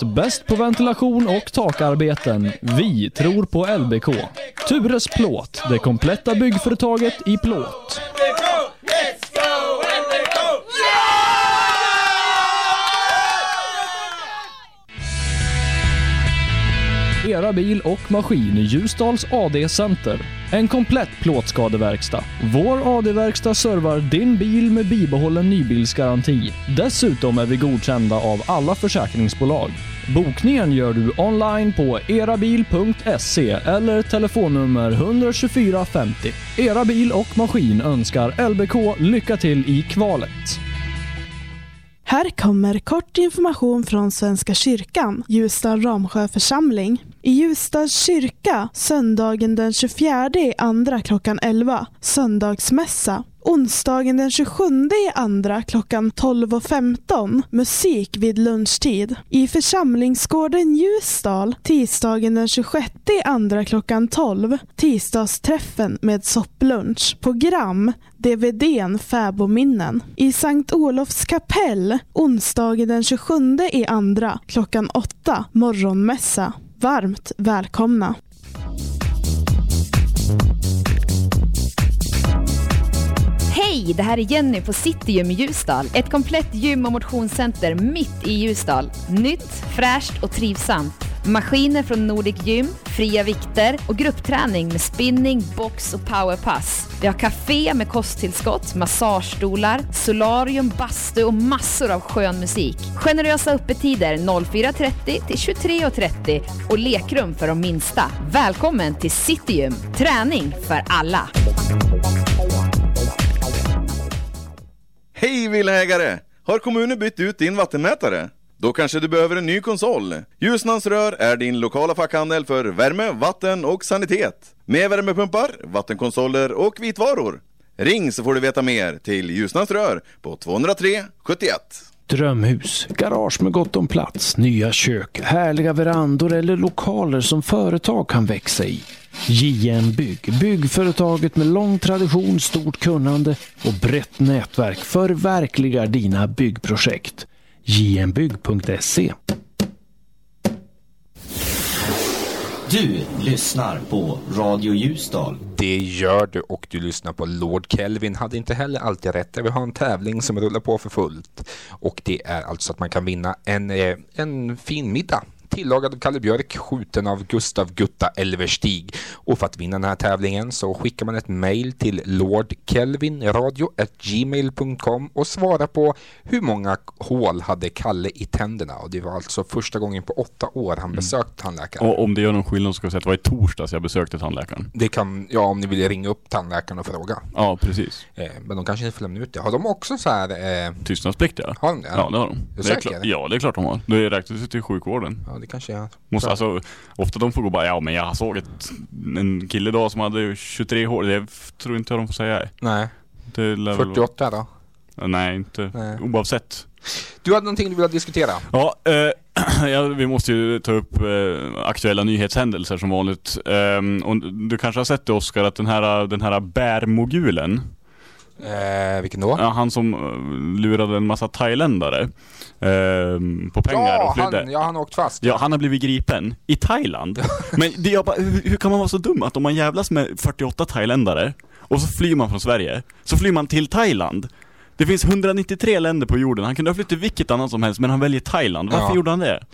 Tures bäst på ventilation och takarbeten. Vi tror på LBK. Tures plåt, det kompletta byggföretaget i plåt. Era bil och maskin i Ljusdals AD-center. En komplett plåtskadeverkstad. Vår AD-verkstad servar din bil med bibehållen nybilsgaranti. Dessutom är vi godkända av alla försäkringsbolag. Bokningen gör du online på erabil.se eller telefonnummer 124 50. Era bil och maskin önskar LBK lycka till i kvalet. Här kommer kort information från Svenska kyrkan, Ljusdal Ramsjö församling. I Ljusdals kyrka söndagen den 24 andra klockan 11, söndagsmässa. Onsdagen den 27 i andra klockan 12.15, musik vid lunchtid. I församlingsgården Ljusdal tisdagen den 26 i andra klockan 12, tisdagsträffen med sopplunch. Program DVDn Fäbominnen. I Sankt Olofs kapell onsdagen den 27 i andra klockan 8, morgonmässa. Varmt välkomna! Hej, det här är Jenny på Citygym i Ljusdal. Ett komplett gym och motionscenter mitt i Ljusdal. Nytt, fräscht och trivsamt. Maskiner från Nordic Gym, fria vikter och gruppträning med spinning, box och powerpass. Vi har café med kosttillskott, massagestolar, solarium, bastu och massor av skön musik. Generösa öppettider 04.30 till 23.30 och lekrum för de minsta. Välkommen till Citygym, träning för alla. Hej villaägare! Har kommunen bytt ut din vattenmätare? Då kanske du behöver en ny konsol. Ljusnans Rör är din lokala fackhandel för värme, vatten och sanitet. Med värmepumpar, vattenkonsoler och vitvaror. Ring så får du veta mer till Ljusnans Rör på 203 71. Drömhus, garage med gott om plats, nya kök, härliga verandor eller lokaler som företag kan växa i. JM Bygg, byggföretaget med lång tradition, stort kunnande och brett nätverk förverkligar dina byggprojekt. jmbygg.se Du lyssnar på Radio Ljusdal. Det gör du och du lyssnar på Lord Kelvin hade inte heller alltid rätt. Vi har en tävling som rullar på för fullt. Och det är alltså att man kan vinna en, eh, en fin middag. Tillagad av Kalle Björk, skjuten av Gustav Gutta Elverstig. Och för att vinna den här tävlingen så skickar man ett mail till lordkelvinradio.gmail.com och svarar på hur många hål hade Kalle i tänderna? Och det var alltså första gången på åtta år han besökt tandläkaren. Och om det gör någon skillnad så ska jag säga att det var i torsdags jag besökte tandläkaren. Det kan, ja om ni vill ringa upp tandläkaren och fråga. Ja, precis. Eh, men de kanske inte får lämna ut det. Har de också så här... Eh, Tystnadsplikt ja. Har de det? Ja, det har de. Är du Det är säker? klart, ja, det är klart de har. Det räknas ju till sjukvården. ja, det kanske är... Måste, alltså, ofta de får gå bara, ja men jag såg ett, en kille idag som hade 23 hår. Det tror inte jag de får säga. Nej. Det lär väl- 48 då? Nej, inte Nej. oavsett. Du hade någonting du ville diskutera? Ja, eh, ja, vi måste ju ta upp eh, aktuella nyhetshändelser som vanligt. Ehm, och du kanske har sett det Oskar, att den här, den här bärmogulen Eh, vilken då? Ja, han som eh, lurade en massa thailändare ehm, på pengar Ja, och flydde. han, ja, han har åkt fast. Ja, han har blivit gripen i Thailand. Men det, jag bara, hur, hur kan man vara så dum att om man jävlas med 48 thailändare och så flyr man från Sverige, så flyr man till Thailand. Det finns 193 länder på jorden, han kunde ha flytt till vilket annat som helst men han väljer Thailand. Varför Ja. gjorde han det?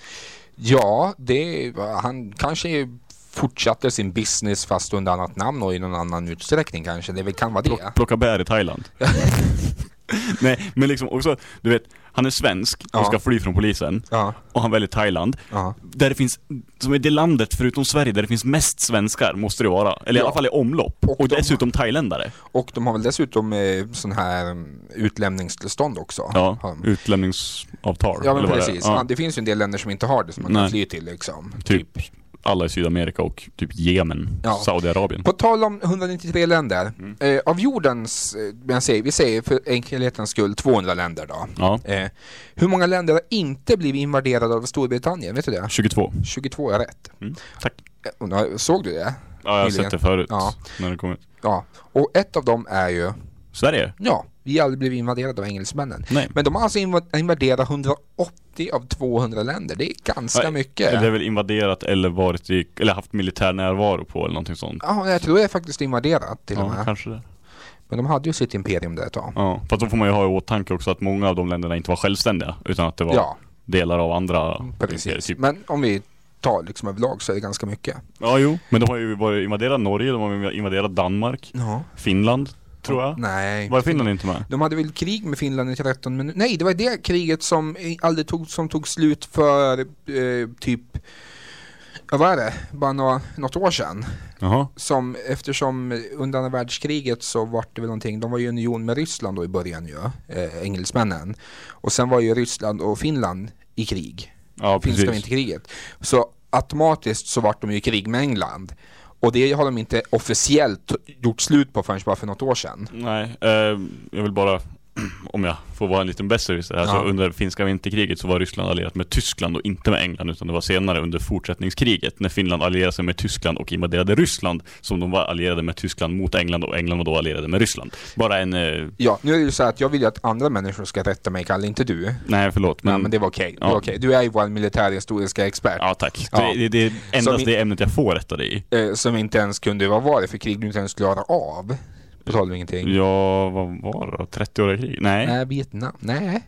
Ja, det, han kanske fortsatte sin business fast under annat namn och i någon annan utsträckning kanske. Det kan vara det. Plocka bär i Thailand. Nej, men liksom också, du vet, han är svensk och Ja. ska fly från polisen. Ja. Och han väljer Thailand. Ja. Där det finns, som är det landet förutom Sverige där det finns mest svenskar, måste det vara. Eller i alla fall i omlopp. Och, dessutom thailändare. Och de har väl dessutom eh, sån här mm, utlämningstillstånd också. Ja, de. utlämningsavtal. Ja men det precis. Ja. Det finns ju en del länder som inte har det som man Nej. kan fly till liksom. Typ alla i Sydamerika och typ Jemen, Ja. Saudiarabien. På tal om 193 länder. Mm. Eh, av jordens, eh, säger, vi säger för enkelhetens skull 200 länder då. Ja. Eh, hur många länder har inte blivit invaderade av Storbritannien? Vet du det? 22. 22 är rätt. Mm. Tack. Såg du det? Ja, jag har sett det förut. Ja. När det kom ut. ja. Och ett av dem är ju, Sverige? ja, vi har aldrig blivit invaderade av engelsmännen. Nej. Men de har alltså inv- invaderat 180 av 200 länder. Det är ganska Nej, mycket. Det är väl invaderat eller varit i, eller haft militär närvaro på eller någonting sånt. Ja, jag tror det är faktiskt invaderat till och Ja, med. kanske det. Men de hade ju sitt imperium där ett tag. Ja, fast då får man ju ha i åtanke också att många av de länderna inte var självständiga utan att det var Ja. delar av andra Precis. Typ. Men om vi tar liksom överlag så är det ganska mycket. Ja, jo. Men de har ju varit invaderat Norge, de har invaderat Danmark, Ja. Finland, tror jag. Nej. Var Finland inte med? De hade väl krig med Finland i 13 minuter. Nej, det var det kriget som aldrig tog, som tog slut för eh, typ, vad var det, bara några, något år sedan. Jaha. Som, eftersom under andra världskriget så var det väl någonting, de var ju i union med Ryssland då i början ju, eh, engelsmännen. Och sen var ju Ryssland och Finland i krig. Ja, Finska vinterkriget. Så automatiskt så vart de ju i krig med England. Och det har de inte officiellt gjort slut på förrän bara för något år sedan. Nej, eh, jag vill bara, om jag får vara en liten besserwisser här, Ja. så under finska vinterkriget så var Ryssland allierat med Tyskland och inte med England utan det var senare under fortsättningskriget när Finland allierade sig med Tyskland och invaderade Ryssland som de var allierade med Tyskland mot England och England var då allierade med Ryssland. Bara en, eh, Ja, nu är det ju så att jag vill ju att andra människor ska rätta mig, Kalle, inte du. nej förlåt Men, men det var okej. Det Ja. okej. Du är ju vår militärhistoriska expert. Ja tack. Ja. Det, det, är endast Som det ämnet jag får rätta dig i. Eh, som inte ens kunde, vad var det för krig du inte ens klarade av? På tal om ingenting. Ja, vad var det då? 30-åriga krig? Nej. Nej, Vietnam. Nej.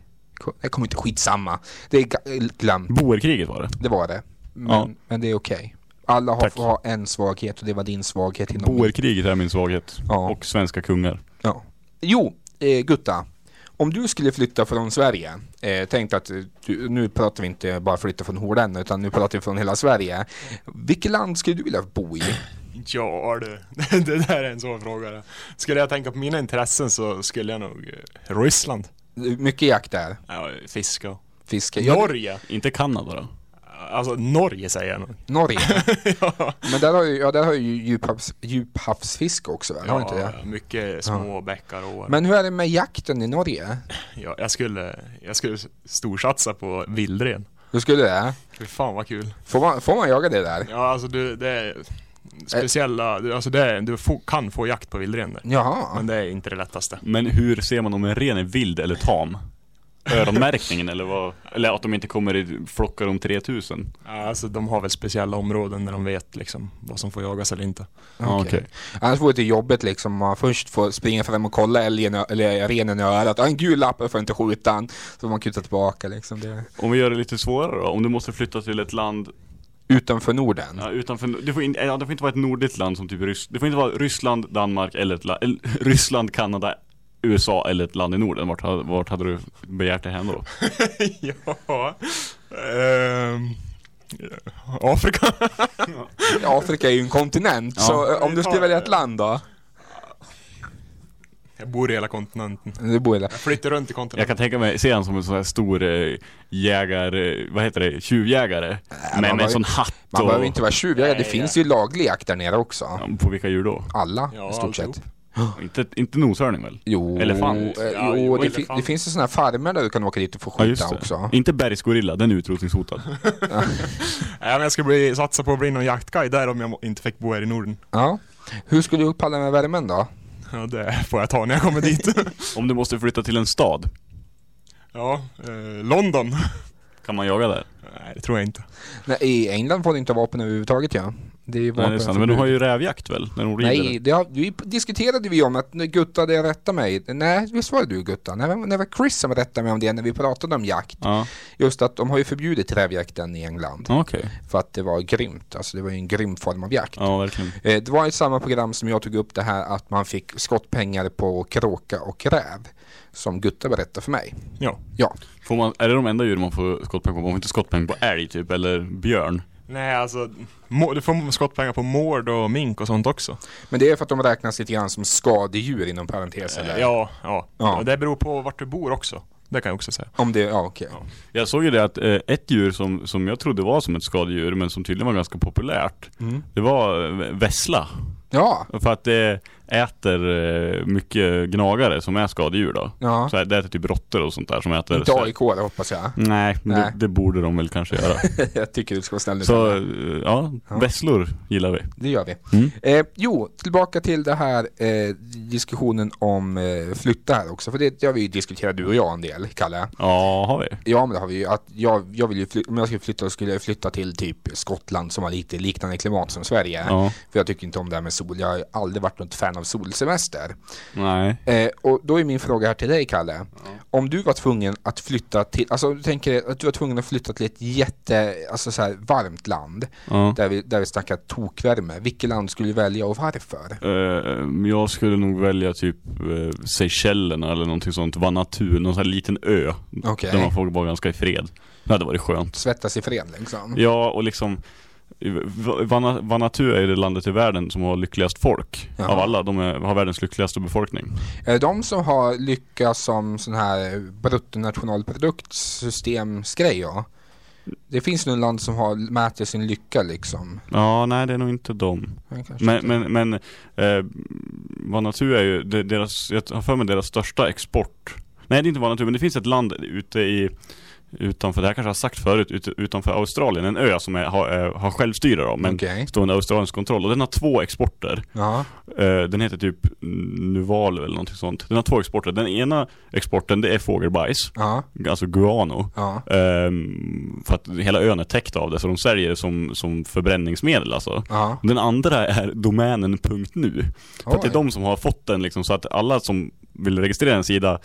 Jag kommer inte skitsamma. Det är ga- glömt. Boerkriget var det. Det var det. Men, Ja. men det är okej. Alla har, får ha en svaghet och det var din svaghet inom Boerkriget är min svaghet. Ja. Och svenska kungar. Ja. Jo, eh, Gutta. Om du skulle flytta från Sverige, eh, tänk att eh, du, nu pratar vi inte bara flytta från Horden utan nu pratar vi från hela Sverige. Vilket land skulle du vilja bo i? Ja du, det där är en svår fråga. Skulle jag tänka på mina intressen så skulle jag nog eh, Ryssland. Mycket jakt där. Ja, fiska. Fiske. Ja, Norge. Inte Kanada då? Alltså Norge säger jag nog. Norge? Men där har ju, ja, där har ju djuphavs, djuphavsfiske också väl? Har inte det? Ja, mycket små bäckar och åar. Men hur är det med jakten i Norge? Ja, jag skulle, jag skulle storsatsa på vildren. Du skulle det? Fy fan vad kul. Får man, får man jaga det där? Ja, alltså du, det är speciella, du- alltså det är, du kan få jakt på vildren där. Jaha. Men det är inte det lättaste. Men hur ser man om en ren är vild eller tam? Öronmärkningen eller vad? Eller att de inte kommer i flockar om 3000? Ja, alltså de har väl speciella områden där de vet liksom vad som får jagas eller inte. Ja, okej. Annars vore det jobbigt liksom om man först får springa fram och kolla älgen eller renen i örat. Ah, En gul lapp, jag får inte skjuta den. Så man kutar tillbaka liksom. Det. Om vi gör det lite svårare då? Om du måste flytta till ett land Utanför Norden? Ja, utanför, det får, in, ja, det får inte vara ett nordligt land som typ Ryss, Det får inte vara Ryssland, Danmark eller ett la, eller, Ryssland, Kanada, USA eller ett land i Norden. Vart, hade- vart hade du begärt det hända då? ja, ehm, Afrika. Afrika är ju en kontinent, Ja. så eh, om du skulle välja ett land då? Jag bor i hela kontinenten. Du bor i Jag flyttar runt i Jag kontinenten. kan tänka mig, se han som en sån här stor eh, jägare, vad heter det, tjuvjägare? med, man med en behöver- sån hatt Man och... behöver inte vara tjuvjägare, det finns ju laglig jakt där nere också. På vilka djur då? Alla Ja, i stort sett. Inte, inte noshörning väl? Jo, Elefant? eh, Ja, jo, det, fi- elefant. det finns ju sådana här farmer där du kan åka dit och få Ja skjuta det. också. Inte bergsgorilla, den är utrotningshotad. Ja, men jag ska bli, satsa på att bli någon jaktguide där om jag inte fick bo här i Norden. Ja. Hur skulle du upphandla med värmen då? Ja, det får jag ta när jag kommer dit. Om du måste flytta till en stad, ja, eh, London. kan man jaga där? Nej, det tror jag inte. Nej, I England får du inte ha vapen överhuvudtaget ja. Det är ju Nej, det är sant. Men de har ju rävjakt väl? När de rider? Nej, det har, vi diskuterade vi om att Gutta det rätta mig. Nej, visst var det du Gutta? Nej, det var Chris som rättade mig om det när vi pratade om jakt. Ja, Just att de har ju förbjudit rävjakten i England. okej. För att det var grymt, alltså det var ju en grym form av jakt. Ja, verkligen. Eh, Det var i samma program som jag tog upp det här att man fick skottpengar på kråka och räv. Som Gutta berättade för mig. Ja. Ja. Får man, är det de enda djur man får skottpengar på? Man får inte skottpengar på älg typ, eller björn? Nej, alltså, du får skottpengar på mård och mink och sånt också. Men det är för att de räknas lite grann som skadedjur inom parentes eller? Ja, ja, Ja. ja. Det beror på vart du bor också. Det kan jag också säga. Om det, ja okej. Jag såg ju det att eh, ett djur som, som jag trodde var som ett skadedjur, men som tydligen var ganska populärt, Mm. det var eh, vessla. Ja. För att det äter eh, mycket gnagare som är skadedjur då. Ja. Så det äter typ råttor och sånt där som äter... Inte AIK det hoppas jag. Nej, men Nej. Det, det borde de väl kanske göra. jag tycker du ska vara snäll nu. Så, eh, ja, vesslor gillar vi. Det gör vi. Mm. Eh, jo, tillbaka till det här eh, diskussionen om eh, flytta här också. För det, det har vi ju diskuterat du och jag en del, Kalle. Ja, har vi? Ja, men det har vi ju. Att jag, jag vill ju fly- om jag skulle flytta så skulle jag flytta till typ Skottland som har lite liknande klimat som Sverige. Ja. För jag tycker inte om det här med sol. Jag har aldrig varit något fan av solsemester. Nej. Eh, och då är min fråga här till dig, Kalle. Om du var tvungen att flytta till, alltså du tänker att du var tvungen att flytta till ett jätte, alltså så här varmt land. Ja. Där vi, där vi snackar tokvärme. Vilket land skulle du välja och varför? Eh, jag skulle nog välja typ uh, Seychellerna eller någonting sånt, Vanuatu, någon sån här liten ö. Okej. Där man får vara ganska i fred. Det hade varit skönt. Svettas i fred liksom? Ja, och liksom Vanuatu är det landet i världen som har lyckligast folk Jaha. av alla. De är, har världens lyckligaste befolkning. Är det de som har lyckats som sån här bruttonationalproduktsystemsgrej ja? Det finns en land som har mäter sin lycka liksom. Ja, nej det är nog inte de. Men, inte. men, men eh, Vanuatu är ju de- deras, jag har för mig deras största export. Nej det är inte Vanuatu, men det finns ett land ute i Utanför, det här kanske jag har sagt förut, ut, utanför Australien, en ö som är, har, har självstyre då, men Okej. står under australiensk kontroll och den har två exporter. Ja. Eh, den heter typ Nuvalu eller någonting sånt. Den har två exporter. Den ena exporten det är fågelbajs, Ja. alltså guano. Ja. Ehm, för att hela ön är täckt av det, så de säljer det som, som förbränningsmedel alltså. Den andra är domänen.nu. För att det är Oj. de som har fått den liksom, så att alla som vill registrera en sida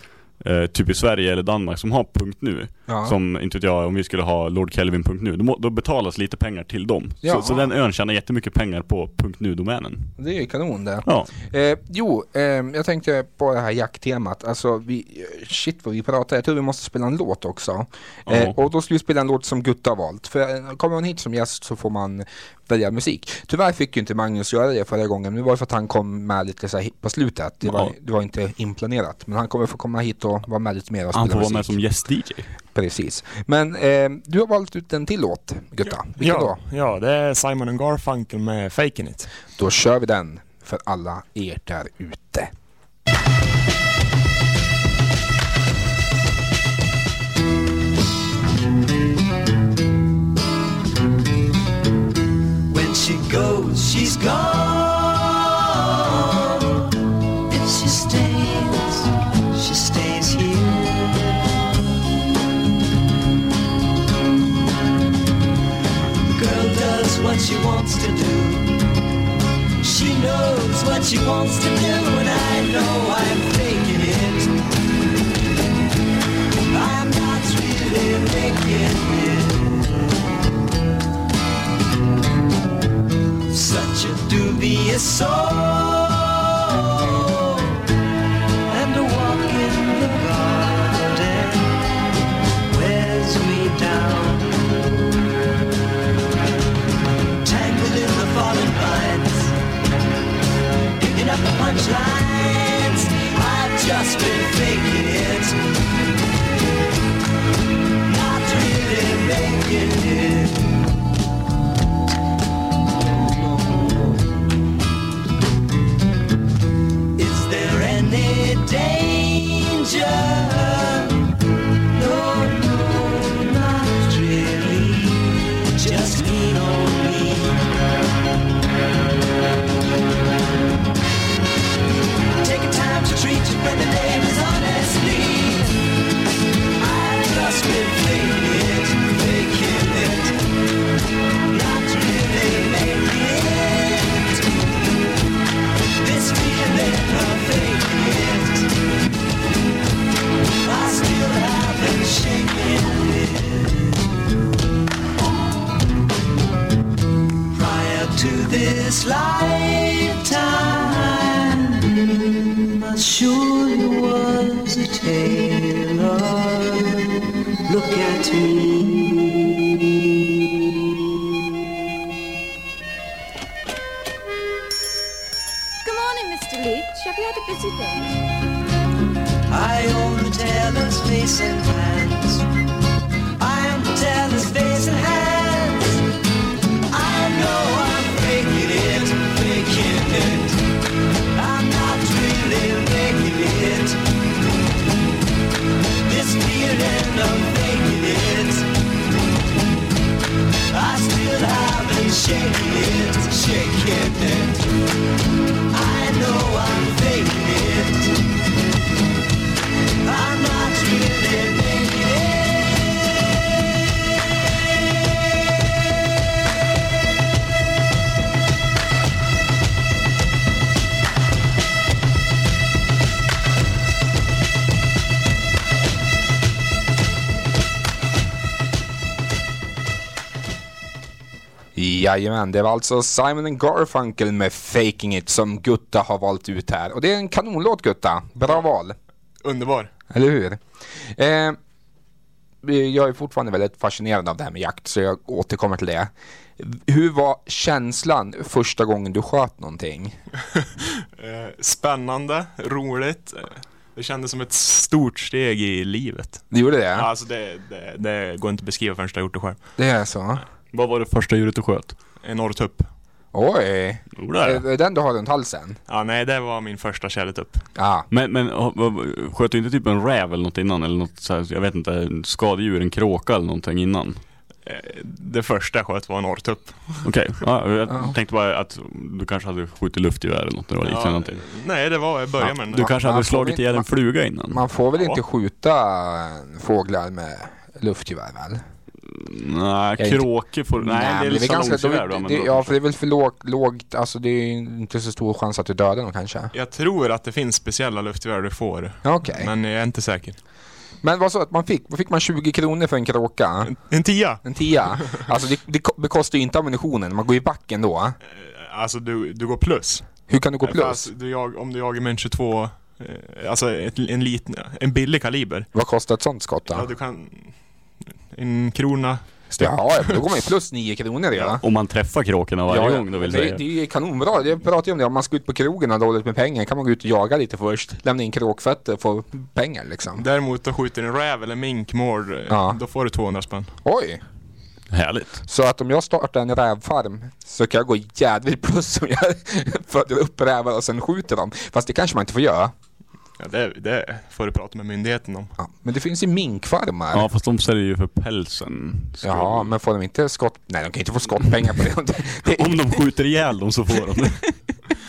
eh, typ i Sverige eller Danmark som har .nu Ja. Som, inte vet jag, om vi skulle ha lordkelvin.nu då, må- då betalas lite pengar till dem. Så, så den ön tjänar jättemycket pengar på .nu-domänen. Det är ju kanon det. Ja. Eh, jo, eh, jag tänkte på det här jakttemat. Alltså, vi, shit vad vi pratar. Jag tror vi måste spela en låt också. Eh, Ja. och då ska vi spela en låt som Gutta har valt. För eh, kommer man hit som gäst så får man välja musik. Tyvärr fick ju inte Magnus göra det förra gången, men det var för att han kom med lite så här på slutet. Det var, det var inte inplanerat. Men han kommer få komma hit och vara med lite mer och Han spela får vara musik. med som gäst-DJ. Precis. Men eh, du har valt ut en till låt, Gutta. Vilken Ja, då? ja, det är Simon Garfunkel med Faking It. Då kör vi den för alla er där ute. Goes, she's gone. If she stays, she stays here. The girl does what she wants to do. She knows what she wants to do, and I know I'm up the punchlines. I've just been to this lifetime I surely was a tailor Look at me Good morning, Mr. Leach. Have you had a busy day? I own the tailor's face and hands. Haven't shaken it, shaken it. Jajamän, det var alltså Simon and Garfunkel med Faking It som Gutta har valt ut här. Och det är en kanonlåt Gutta. Bra val. Underbar. Eller hur? Eh, jag är fortfarande väldigt fascinerad av det här med jakt så jag återkommer till det. Hur var känslan första gången du sköt någonting? Eh, Spännande, roligt. Det kändes som ett stort steg i livet. Det gjorde det? Ja, alltså det, det, det går inte att beskriva förrän jag har gjort det själv. Det är så? Vad var det första djuret du sköt? En norrtupp. Oj! Jo, det är Är det den du har runt halsen? Ja, nej, det var min första kärletupp. Ja. Men, men sköt du inte typ en räv eller något innan? Eller något så här, jag vet inte, skadedjur, en kråka eller någonting innan? Eh, Det första jag sköt var en norrtupp. Okej, ja, jag Ja. tänkte bara att du kanske hade skjutit luftgevär eller något när du var liten. Ja, någonting. nej, det var, jag började med den. Du kanske Man hade får slagit ihjäl en man- fluga innan? Man får väl Ja. inte skjuta fåglar med luftgevär väl? Nej, är kråkor får... Nej, det är men lite ganska, salongsgevär då, då, det, Ja, för det är väl för lågt, lågt, alltså det är inte så stor chans att du dödar dem kanske. Jag tror att det finns speciella luftgevär du får. Okej. Men jag är inte säker. Men vad så att man fick, vad fick man 20 kronor för en kråka? En tia? En tia? Alltså det, det ko- bekostar ju inte ammunitionen, man går i backen då. Alltså du, du går plus. Hur kan du gå För plus? Alltså, du jag, om du jagar med en 22, eh, alltså ett, en liten, en billig kaliber. Vad kostar ett sånt skott då? Ja, du kan, en krona, Ja, ja, då går man ju plus 9 kronor ja. Om man träffar kråkorna varje ja, gång då vill det, säga. det är ju kanonbra. Jag pratade ju om det. Om man ska ut på krogen och har dåligt med pengar kan man gå ut och jaga lite först. Lämna in kråkfötter och få pengar liksom. Däremot då skjuter en räv eller mink mård, eh, Ja. då får du 200 spänn. Oj! Härligt. Så att om jag startar en rävfarm så kan jag gå jävligt plus om jag föder upp rävar och sen skjuter dem. Fast det kanske man inte får göra. Ja, det, det får du prata med myndigheten om. Ja, men det finns ju minkfarmar. Ja fast de säljer ju för pälsen. Ja, men får de inte skott... Nej, de kan inte få skottpengar på det. det Om de skjuter ihjäl dem så får de det.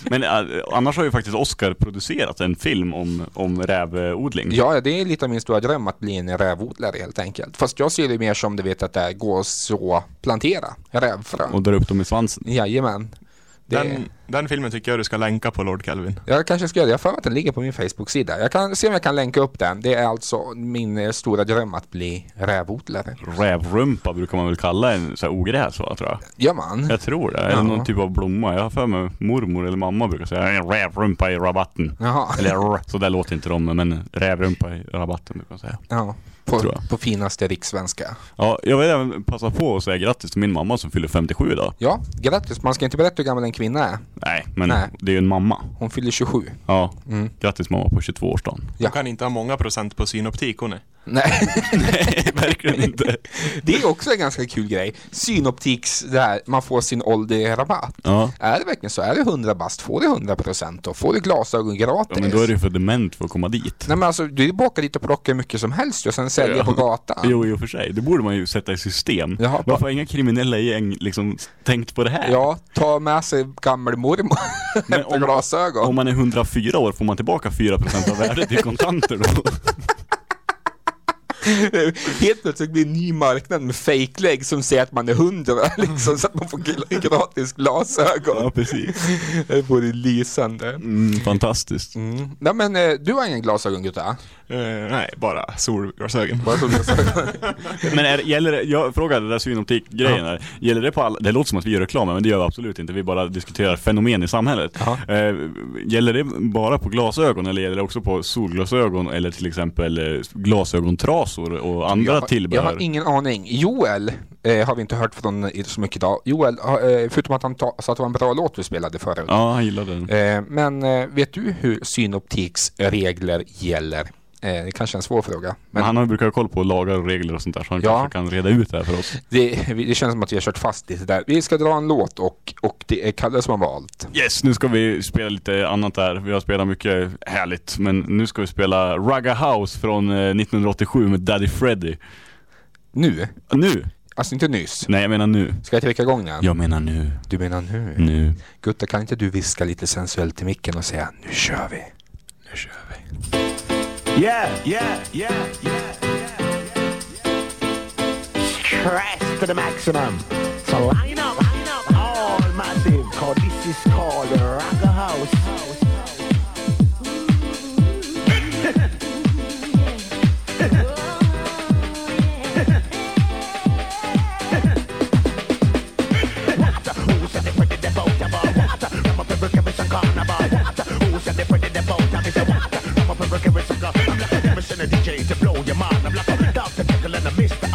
Men äh, annars har ju faktiskt Oscar producerat en film om, om rävodling. Ja, det är lite av min stora dröm att bli en rävodlare helt enkelt. Fast jag ser det mer som du vet att det går så plantera rävfrön. Och dra upp dem i svansen. Jajamän. Det, Den, den filmen tycker jag du ska länka på Lord Kelvin. Jag kanske ska göra det. Jag har för mig att den ligger på min Facebook-sida. Jag kan se om jag kan länka upp den. Det är alltså min eh, stora dröm att bli rävodlare. Rävrumpa brukar man väl kalla en så här ogräs va, tror jag. Gör man? Jag tror det. Eller Ja. någon typ av blomma. Jag har för mig mormor eller mamma brukar säga en rävrumpa i rabatten. Jaha. Eller så där låter inte de men rävrumpa i rabatten brukar man säga. Ja, på, Tror jag. på finaste rikssvenska. Ja, jag vill även passa på att säga grattis till min mamma som fyller 57 idag. Ja, grattis. Man ska inte berätta hur gammal en kvinna är. Nej, men Nej. det är ju en mamma. Hon fyller 27. Ja, Mm. grattis mamma på 22-årsdagen. Hon kan inte ha många procent på synoptik hon är. Nej. Nej, verkligen inte. Det är också en ganska kul grej. Synoptiks, det här, man får sin ålder i rabatt. Ja. Är det verkligen så? Är det 100 bast får du 100 procent och får du glasögon gratis. ja, men då är det ju för dement för att komma dit. Nej men alltså, du är bara dit och plocka hur mycket som helst och sen sälja Ja. på gatan. Jo, i och för sig. Det borde man ju sätta i system. Jaha, Varför har inga kriminella gäng liksom tänkt på det här? Ja, ta med sig gammelmormor hämta glasögon. Om man är 104 år får man tillbaka 4% av värdet i kontanter då? Helt plötsligt blir det en ny marknad med fejklägg som säger att man är 100 liksom, så att man får gratis glasögon. Ja, precis. Det vore lysande. Mm, fantastiskt. Mm. Nej men eh, du har ingen glasögon Gutta? Eh, nej, bara solglasögon. Bara solglasögon. Men är, gäller det, jag frågade det där synoptik-grejen där. Gäller det på alla, det låter som att vi gör reklam men det gör vi absolut inte. Vi bara diskuterar fenomen i samhället. Eh, gäller det bara på glasögon eller gäller det också på solglasögon eller till exempel eh, glasögontrasor och andra jag, har- tillbehör? Jag har ingen aning. Joel eh, har vi inte hört från så mycket idag. Joel, eh, förutom att han sa att det var en bra låt vi spelade förut. Ja, han gillade den. Eh, men eh, vet du hur Synoptiks regler gäller? Eh, det kanske är en svår fråga. Men han har brukar ha koll på lagar och regler och sånt där så han Ja. kanske kan reda ut det här för oss. Det, det känns som att vi har kört fast lite där. Vi ska dra en låt och, och det är Kalle som har valt. Yes, nu ska vi spela lite annat där. Vi har spelat mycket härligt. Men nu ska vi spela Ragga House från eh, 1987 med Daddy Freddy. Nu? Nu? Alltså inte nyss. Nej, jag menar nu. Ska jag trycka igång den? Jag menar nu. Du menar nu? Nu. Gutta, kan inte du viska lite sensuellt i micken och säga nu kör vi? Nu kör vi. Yeah, yeah, yeah, yeah, Stress to the maximum. So line up, line up, all massive. Cause this is called Rock House. Carnival. Who's the Ragga House. DJ to blow your mind. I'm like a Dr. Jekyll and a Mr.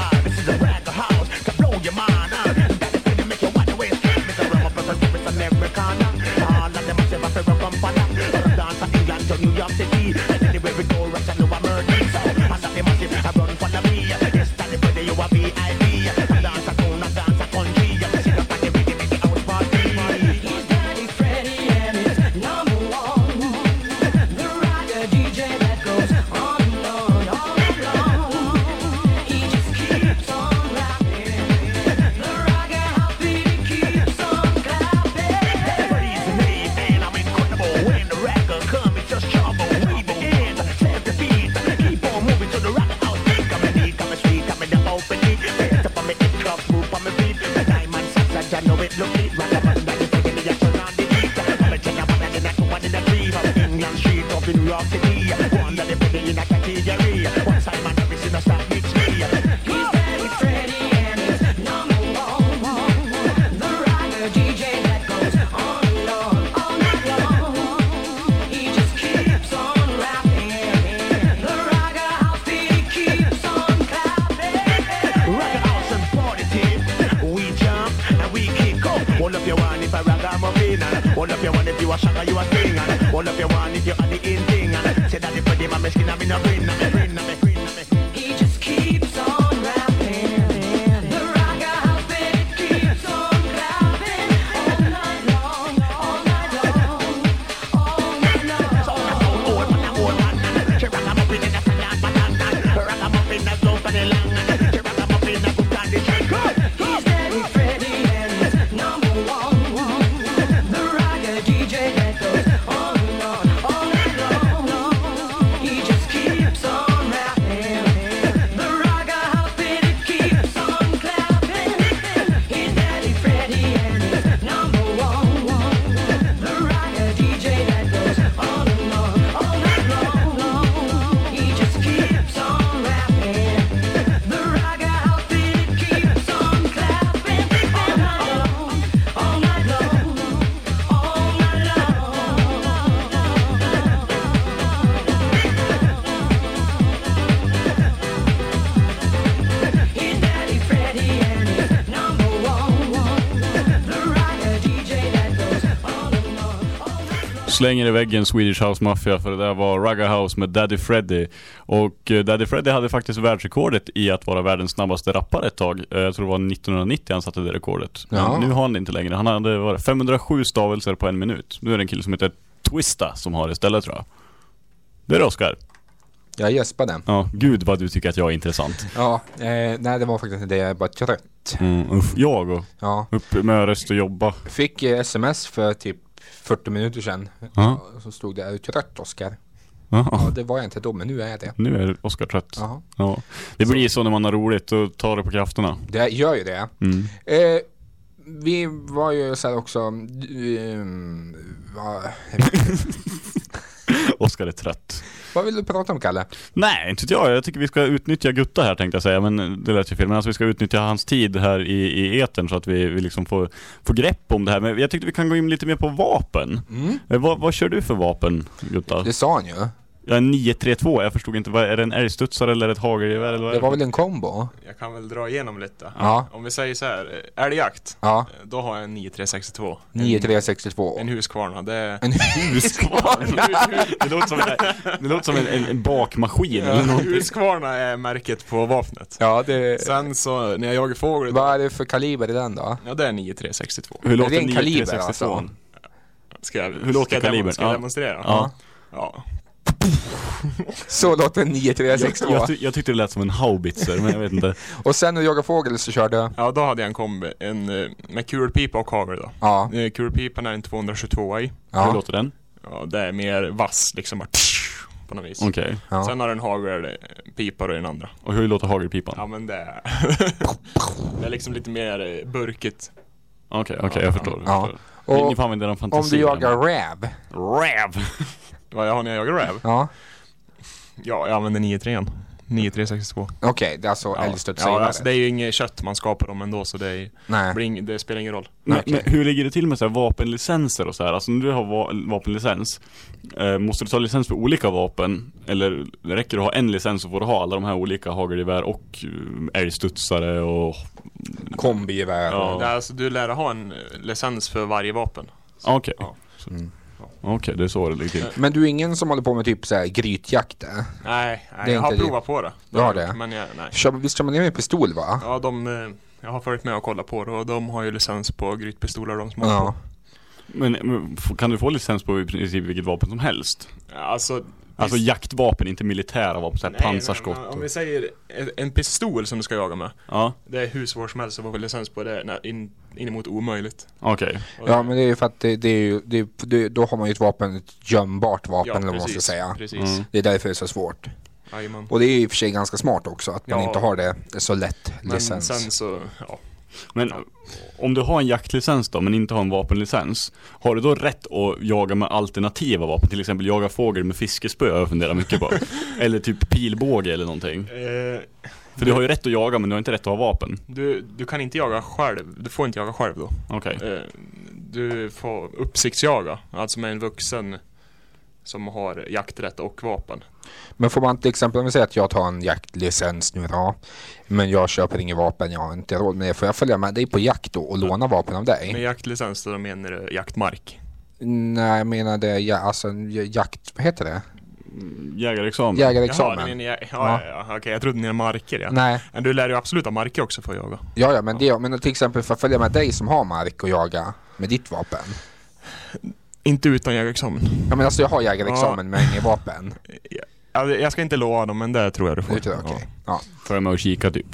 Hold up your one if you a shagger, you a king. Hold up your one if you a the in thing. Say that if you did me skin, I'm in a. Slänger i väggen Swedish House Mafia för det där var Ragga House med Daddy Freddy. Och eh, Daddy Freddy hade faktiskt världsrekordet i att vara världens snabbaste rappare ett tag. Eh, Jag tror det var 1990 han satte det rekordet. Ja. nu har han det inte längre. Han hade var det, 507 stavelser på en minut. Nu är det en kille som heter Twista som har det istället tror jag. Det är Oskar. Jag gäspade. Ja, gud vad du tycker att jag är intressant. Ja, eh, nej det var faktiskt inte det, jag är bara trött. Mm, uff, jag och Ja. upp med röst och jobba. Fick eh, sms för typ 40 minuter sedan. Ja. Så stod det, är du trött Oskar? Ja. Ja, det var jag inte då, men nu är jag det. Nu är Oskar trött. Jaha. Ja. Det blir så när man har roligt och tar det på krafterna. Det gör ju det. Mm. Eh, vi var ju så här också, vad, Oskar är trött. vad vill du prata om Kalle? Nej, inte jag. Jag tycker vi ska utnyttja Gutta här tänkte jag säga, men det lät ju fel. Men alltså vi ska utnyttja hans tid här i, i etern så att vi, vi liksom får, får grepp om det här. Men jag tyckte vi kan gå in lite mer på vapen. Mm. Eh, vad, vad kör du för vapen, Gutta? Det sa han ju. Ja, en 932, jag förstod inte. Vad, är det en älgstudsare eller ett hagelgevär eller vad Det var väl en kombo? Jag kan väl dra igenom lite. Ja. Om vi säger så här, eh, älgjakt. Ja. eh, Då har jag en 9362. 9362. En Husqvarna. Det är... En Husqvarna? det låter som en, det låter som en, en, en bakmaskin eller någonting. Husqvarna är märket på vapnet. Ja, det... Sen så när jag jagar fågel. Vad är det för kaliber i den då? Ja, det är 9362. Hur låter det en kaliber 9362? alltså? Ska jag, Hur låter ska jag kalibern? demon- Ska jag Ja. demonstrera? Ja. Ja. Så låter en Jag, 9362. jag, ty- jag tyckte det lät som en haubitser, men jag vet inte. Och sen när du jagar fågel så körde du? Ja, då hade jag en kombi. En eh, med kulpipa och hagel då. Ja. Eh, Kulpipan är en 222 i. Hur Ja. låter den? Ja, det är mer vass liksom. bara På något vis. Okej. Ja. Sen har den hagelpipa och den andra. Och hur låter hagelpipan? Ja men det är... det är liksom lite mer eh, burkigt. Okej, okej, jag förstår. Jag Ja. förstår. Och Ni får använda er Om fantasi. du jagar räv? Räv! Vad jag har när jag jagar räv? Ja. Ja, jag använder 93 9362. Okej, det är alltså Ja, älgstudsare. ja alltså, det är ju inget kött man ska på dem ändå så det, är, Nej. blir ing- det spelar ingen roll. Men, Okej. men hur ligger det till med så här vapenlicenser och så här? Alltså när du har va vapenlicens, eh, måste du ta licens för olika vapen? Eller räcker det att ha en licens så får du ha alla de här olika hagelgevär och eh, älgstudsare och... Kombigevär. Ja. Det är alltså, du lär ha en eh, licens för varje vapen. Okej. Ja. Mm. Okej, det är så det ligger till. Men du är ingen som håller på med typ så här grytjakt? eh? Nej, nej Det är jag har det. provat på det. Du har det? Men jag, nej. Kör, visst kör man ner med pistol va? Ja, de, eh, jag har följt med och kollat på det och de har ju licens på grytpistoler de som har Ja. Men, men kan du få licens på i princip vilket vapen som helst? på. Alltså, Alltså jaktvapen, inte militära vapen, såhär pansarskott. men Om vi säger en- pistol som du ska jaga med. Ja, Det är hur svårt som helst att få licens på det. Nej, in, inemot omöjligt. okej. Och- Ja men det är ju för att det, det är ju, det, det, då har man ju ett vapen, ett gömbart vapen Ja, eller vad man ska säga. precis. Mm. Det är därför det är så svårt. Jajamän. Och det är i och för sig ganska smart också att man Ja. inte har det så lätt Men licens. sen så, ja. Men om du har en jaktlicens då, men inte har en vapenlicens. Har du då rätt att jaga med alternativa vapen? Till exempel jaga fågel med fiskespö, jag funderar mycket på. eller typ pilbåge eller någonting. Eh, För du har ju rätt att jaga, men du har inte rätt att ha vapen. du, du kan inte jaga själv. Du får inte jaga själv då. Okej. Eh, du får uppsiktsjaga. Alltså med en vuxen som har jakträtt och vapen. Men får man till exempel, om vi säger att jag tar en jaktlicens nu då. Men jag köper inget vapen, jag har inte råd med det. Får jag följa med dig på jakt då och låna vapen av Med dig? jaktlicens då menar du jaktmark. Nej, jag menade ja, alltså, jakt... Vad heter det? Jägarexamen. Jägarexamen. Jaha, ja, ja, ja, ja, okej, jag trodde ni hade marker ja. Nej. Men du lär ju absolut ha marker också för att jaga. Ja, ja, men det, men till exempel för att följa med dig som har mark och jaga med ditt vapen. Inte utan jägarexamen. Ja, men alltså jag har jägarexamen men inget vapen. Ja, jag ska inte lova dem, men det tror jag du får. Det tror jag, okej. Ja. Följa med och kika typ.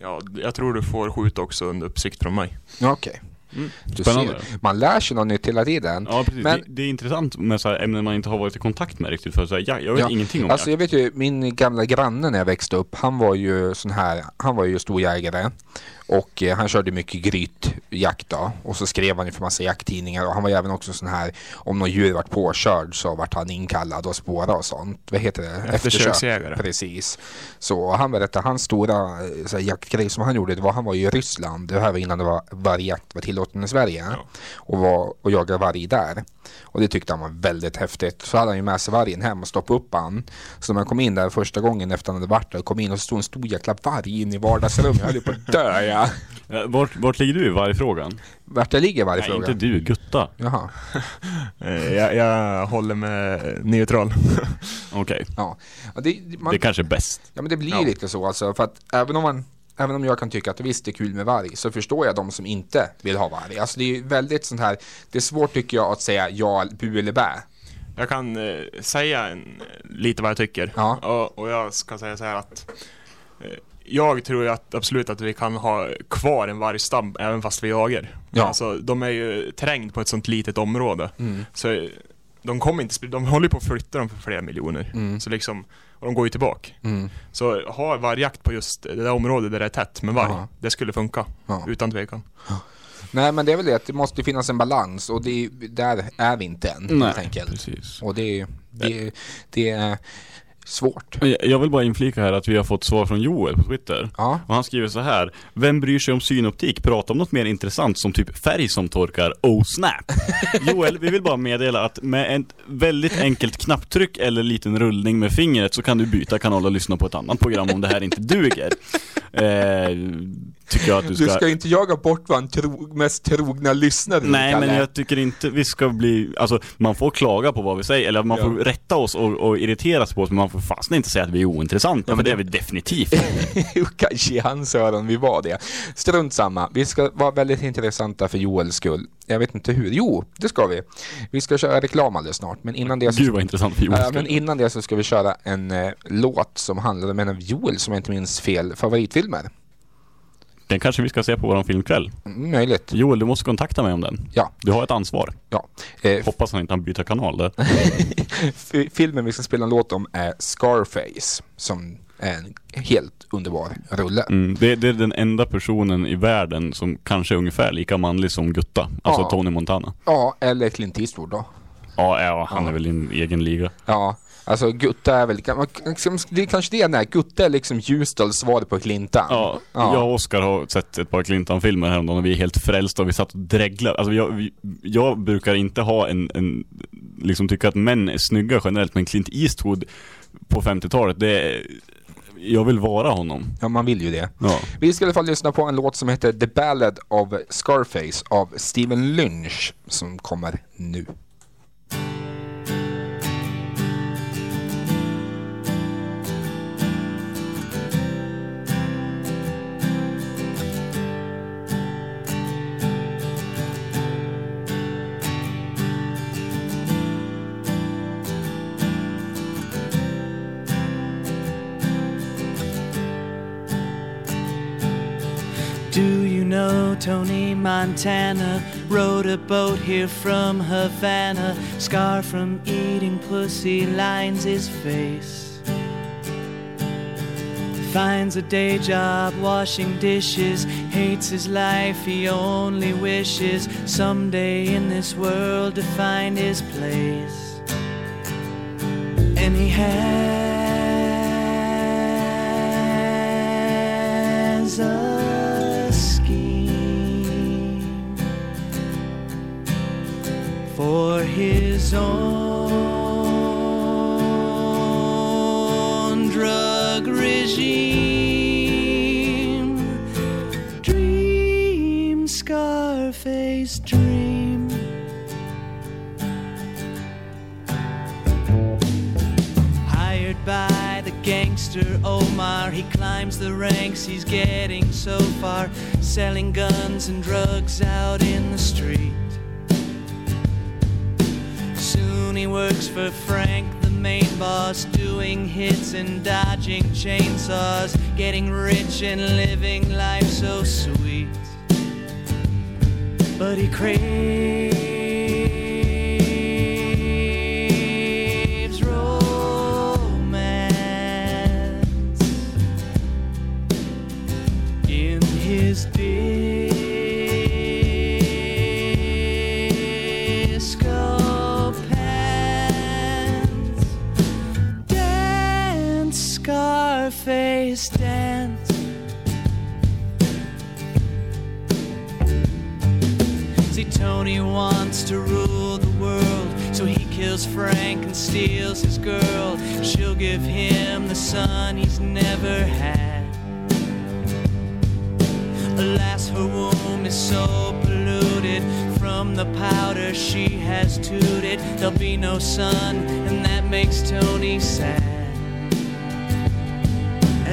Ja, jag tror du får skjuta också under uppsikt från mig. Okej. Du Spännande. ser, man lär sig något nytt hela tiden. Ja precis, Men- det, det är intressant med så här ämnen man inte har varit i kontakt med riktigt för så här, jag, jag vet Ja, ingenting om Alltså jag jakt. vet ju, min gamla granne när jag växte upp, han var ju sån här, han var ju storjägare. Och eh, han körde mycket grytjakt då. Och så skrev han ju för massa jakttidningar och han var ju även också sån här, om någon djur vart påkörd så vart han inkallad och spåra och sånt. Vad heter det? Eftersöksjägare. Precis. Så han berättade, hans stora eh, här, jaktgrej som han gjorde, det var han var ju i Ryssland. Det här var innan det var vargjakt var tillåten i Sverige. Och, var, och jagade varg där. Och det tyckte han var väldigt häftigt. Så hade han ju med sig vargen hem och stoppade upp han. Så när man kom in där första gången efter han hade varit där, kom in och så stod en stor jäkla varg in i vardagsrummet. Jag höll på att dö ja. Ja, Vart, vart ligger du i varje frågan? Vart jag ligger varje Nej, fråga? inte du, Gutta. Jaha. Eh, jag, jag håller med neutral. Okej. Ja. Ja, det, man, Det kanske är bäst. Ja men det blir Ja. lite så alltså. För att även om man Även om jag kan tycka att visst det är kul med varg så förstår jag de som inte vill ha varg. Alltså det är ju väldigt sånt här Det är svårt tycker jag att säga ja, bu eller bä. Jag kan eh, säga en, lite vad jag tycker. Ja. Och, och jag ska säga så här att eh, jag tror ju att absolut att vi kan ha kvar en vargstam även fast vi jagar. Ja. Alltså, de är ju trängd på ett sånt litet område. Mm. Så de kommer inte, de håller på att flytta dem för flera miljoner. Mm. Så liksom, och de går ju tillbaka. Mm. Så ha vargjakt på just det där området där det är tätt med varg, Ja. det skulle funka. Ja. Utan tvekan. Nej men det är väl det att det måste finnas en balans och det, där är vi inte än Nej, helt enkelt. precis. Och det, det, det är svårt. Jag vill bara inflika här att vi har fått svar från Joel på Twitter. Ja. Och han skriver så här. Vem bryr sig om synoptik? Prata om något mer intressant som typ färg som torkar. Oh snap! Joel, vi vill bara meddela att med ett väldigt enkelt knapptryck eller liten rullning med fingret så kan du byta kanal och lyssna på ett annat program om det här inte duger. Eh, tycker jag att du ska... Du ska inte jaga bort vår tro, mest trogna lyssnare Nej men jag tycker inte vi ska bli, alltså man får klaga på vad vi säger, eller man Ja. får rätta oss och, och irriteras på oss men man får fastän inte säga att vi är ointressanta, Ja, för men det är det- vi definitivt. Kanske i hans öron vi var det. Strunt samma. Vi ska vara väldigt intressanta för Joels skull. Jag vet inte hur. Jo, det ska vi. Vi ska köra reklam alldeles snart. Men innan det så... Gud vad intressant för Joels skull. men innan det så ska vi köra en eh, låt som handlar om en av Joels, som jag inte minns fel, favoritfilmer. Den kanske vi ska se på våran filmkväll. Möjligt. Joel, du måste kontakta mig om den. Ja. Du har ett ansvar. Ja. Eh, Hoppas han inte han byter kanal där. filmen vi ska spela en låt om är Scarface, som är en helt underbar rulle. Mm, det, det är den enda personen i världen som kanske är ungefär lika manlig som Gutta. Alltså Ja. Tony Montana. Ja, eller Clint Eastwood då. Ja, ja han är väl i en egen liga. Ja, alltså Gutta är väl, liksom, det är kanske det är, Gutta är liksom Ljusdals svar på Clintan. Ja, Ja. jag och Oskar har sett ett par Clintan-filmer häromdagen och vi är helt frälsta och vi satt och dreglade. Alltså jag, jag brukar inte ha en, en, liksom tycka att män är snygga generellt, men Clint Eastwood på 50-talet, det är, jag vill vara honom. Ja, man vill ju det. Ja. Vi ska i alla fall lyssna på en låt som heter The Ballad of Scarface av Steven Lynch som kommer nu. Do you know Tony Montana rode a boat here from Havana? Scar from eating pussy lines his face. Finds a day job washing dishes, hates his life, he only wishes someday in this world to find his place. And he has a for his own drug regime. Dream, Scarface, dream. Hired by the gangster Omar, he climbs the ranks, he's getting so far, selling guns and drugs out in the street. He works for Frank, the main boss, doing hits and dodging chainsaws, getting rich and living life so sweet. But he craves Scarface, dance. See, Tony wants to rule the world, so he kills Frank and steals his girl. She'll give him the son he's never had. Alas, her womb is so polluted from the powder she has tooted. There'll be no son, and that makes Tony sad.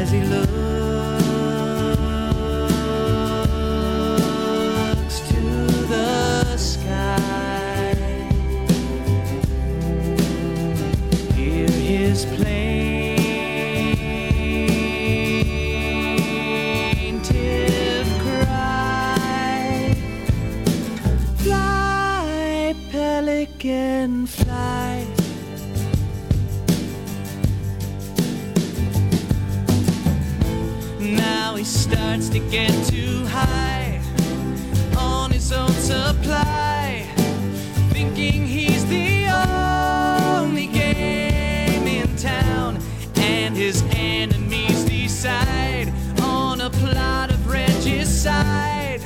As he looks to the sky, hear his plaintive cry. Fly, pelican, to get too high on his own supply, thinking he's the only game in town, and his enemies decide on a plot of regicide.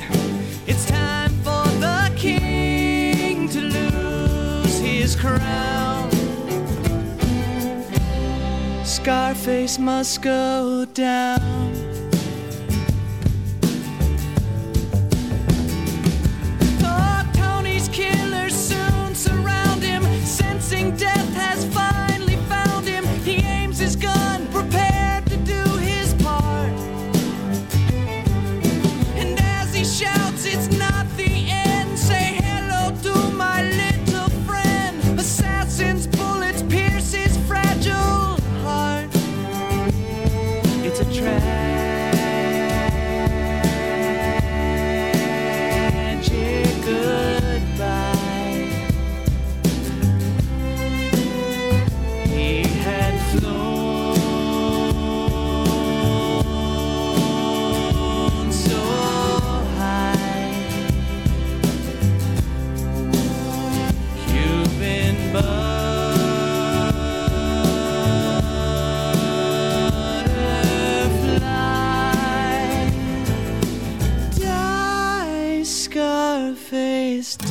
It's time for the king to lose his crown. Scarface must go down.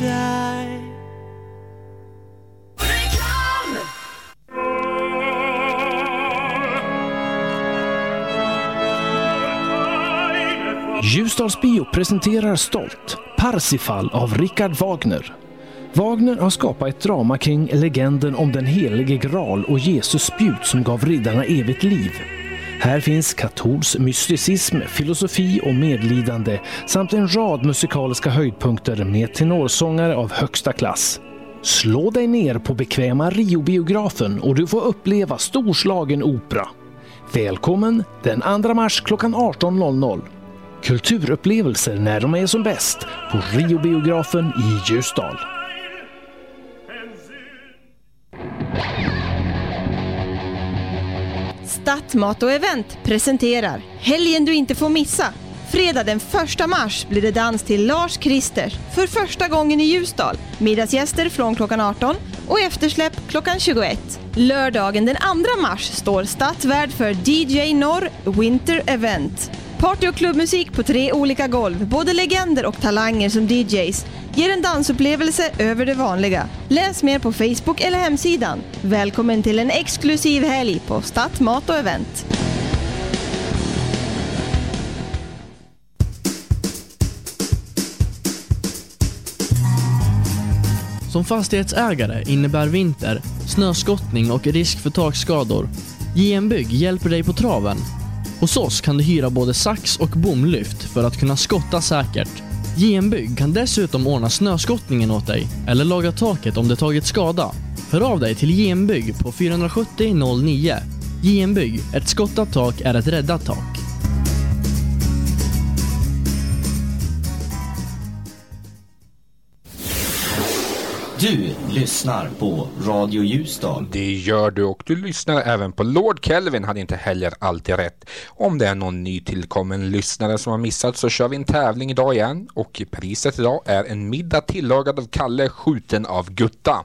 Die. Ljusdals bio presenterar stolt Parsifal av Richard Wagner. Wagner har skapat ett drama kring legenden om den helige Graal och Jesus spjut som gav riddarna evigt liv. Här finns katolsk mysticism, filosofi och medlidande samt en rad musikaliska höjdpunkter med tenorsångare av högsta klass. Slå dig ner på bekväma Rio-biografen och du får uppleva storslagen opera. Välkommen den 2 mars klockan 18.00. Kulturupplevelser när de är som bäst på Rio-biografen i Ljusdal. Stadsmat och Event presenterar helgen du inte får missa. Fredag den 1 mars blir det dans till Lars Kristers för första gången i Ljusdal. Middagsgäster från klockan 18 och eftersläpp klockan 21. Lördagen den 2 mars står Stadsvärd för DJ Norr Winter Event. Party och klubbmusik på tre olika golv, både legender och talanger som DJs, ger en dansupplevelse över det vanliga. Läs mer på Facebook eller hemsidan. Välkommen till en exklusiv helg på Stadsmat och Event. Som fastighetsägare innebär vinter snöskottning och risk för takskador. JM Bygg hjälper dig på traven. Hos oss kan du hyra både sax och bomlyft för att kunna skotta säkert. JM Bygg kan dessutom ordna snöskottningen åt dig eller laga taket om det tagit skada. Hör av dig till JM Bygg på 470 09. JM Bygg, ett skottat tak är ett räddat tak. Du lyssnar på Radio Ljusdal. Det gör du och du lyssnar även på Lord Kelvin hade inte heller alltid rätt. Om det är någon nytillkommen lyssnare som har missat så kör vi en tävling idag igen och priset idag är en middag tillagad av Kalle skjuten av Gutta.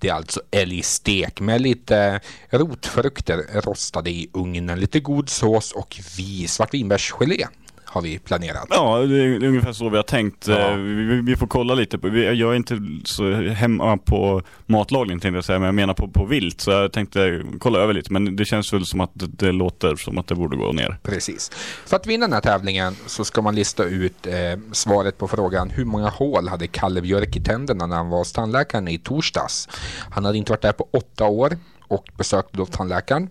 Det är alltså älgstek med lite rotfrukter rostade i ugnen, lite god sås och vi svartvinbärsgelé har vi planerat. Ja, det är ungefär så vi har tänkt. Eh, Vi, vi, får kolla lite på, jag är inte så hemma på matlagning tänkte jag säga, men jag menar på, på vilt. Så jag tänkte kolla över lite, men det känns väl som att det, det låter som att det borde gå ner. Precis. För att vinna den här tävlingen så ska man lista ut eh, svaret på frågan hur många hål hade Kalle Björk i tänderna när han var hos tandläkaren i torsdags? Han hade inte varit där på åtta år och besökte då tandläkaren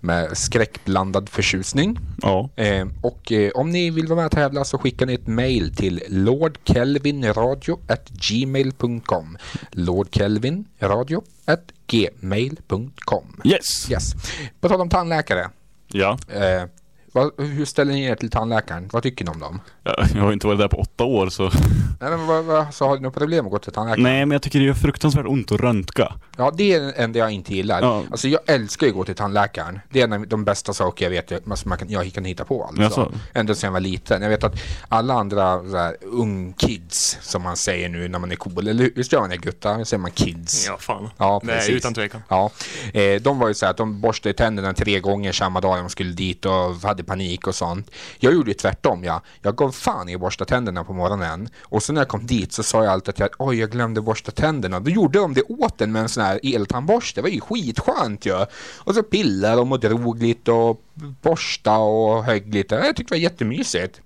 med skräckblandad förtjusning. Ja. Eh, och eh, om ni vill vara med och tävla så skickar ni ett mail till lordkelvinradio@gmail.com lordkelvinradio@gmail.com Yes. Yes. På tal om tandläkare. Ja. Eh, vad, hur ställer ni er till tandläkaren? Vad tycker ni om dem? Ja, Jag har inte varit där på åtta år så. Nej, men vad, vad, så har du något problem att gå till tandläkaren? Nej, men jag tycker det gör fruktansvärt ont att röntga. Ja, det är det enda jag inte gillar. Ja. Alltså jag älskar ju att gå till tandläkaren. Det är en av de bästa saker jag vet alltså, man kan, jag kan hitta på. Alltså. Jaså? Ända sedan jag var liten. Jag vet att alla andra så här, ungkids, som man säger nu när man är cool, eller hur- visst gör man det Gutta? Hur säger man kids? Ja, fan. Ja, Nej, precis. utan tvekan. Ja. Eh, de var ju så här att de borstade tänderna tre gånger samma dag de skulle dit och hade panik och sånt. Jag gjorde ju tvärtom ja. Jag gav fan i att borsta tänderna på morgonen. Och så när jag kom dit så sa jag alltid att jag, oj jag glömde borsta tänderna. Då gjorde de det åt en med en sån här eltandborste. Det var ju skitskönt ju. Och så pillade de och drog lite och borsta och högg lite. Jag tyckte det var jättemysigt.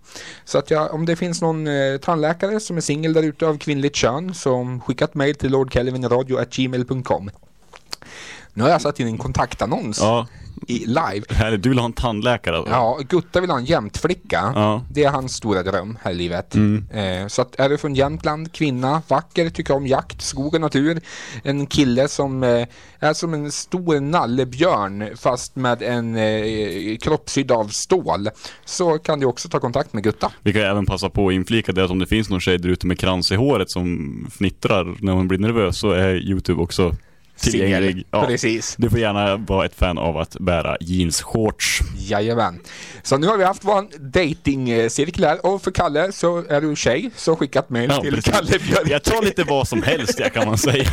Så att jag, om det finns någon eh, tandläkare som är singel där ute av kvinnligt kön som skickat mejl till lordkelvinradio.gmail.com Nu har jag satt in en kontaktannons Ja i live. Härligt, du vill ha en tandläkare alltså? Ja, Gutta vill ha en jämtflicka. Ja. Det är hans stora dröm här i livet. Mm. Eh, så att är du från Jämtland, kvinna, vacker, tycker om jakt, skog och natur. En kille som eh, är som en stor nallebjörn fast med en eh, kroppssydd av stål. Så kan du också ta kontakt med Gutta. Vi kan även passa på att inflika det att om det finns någon tjej där ute med krans i håret som fnittrar när hon blir nervös så är Youtube också tillgänglig. Singel. Precis. Du får gärna vara ett fan av att bära jeansshorts. Jajamän. Så nu har vi haft vår datingcirkel här och för Kalle så är du tjej så skicka ett mejl Ja, till precis. Kalle Björk. Jag tar lite vad som helst ja, kan man säga.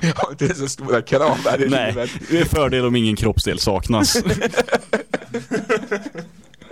Jag har inte så stora krav här i Nej, livet. det är fördel om ingen kroppsdel saknas.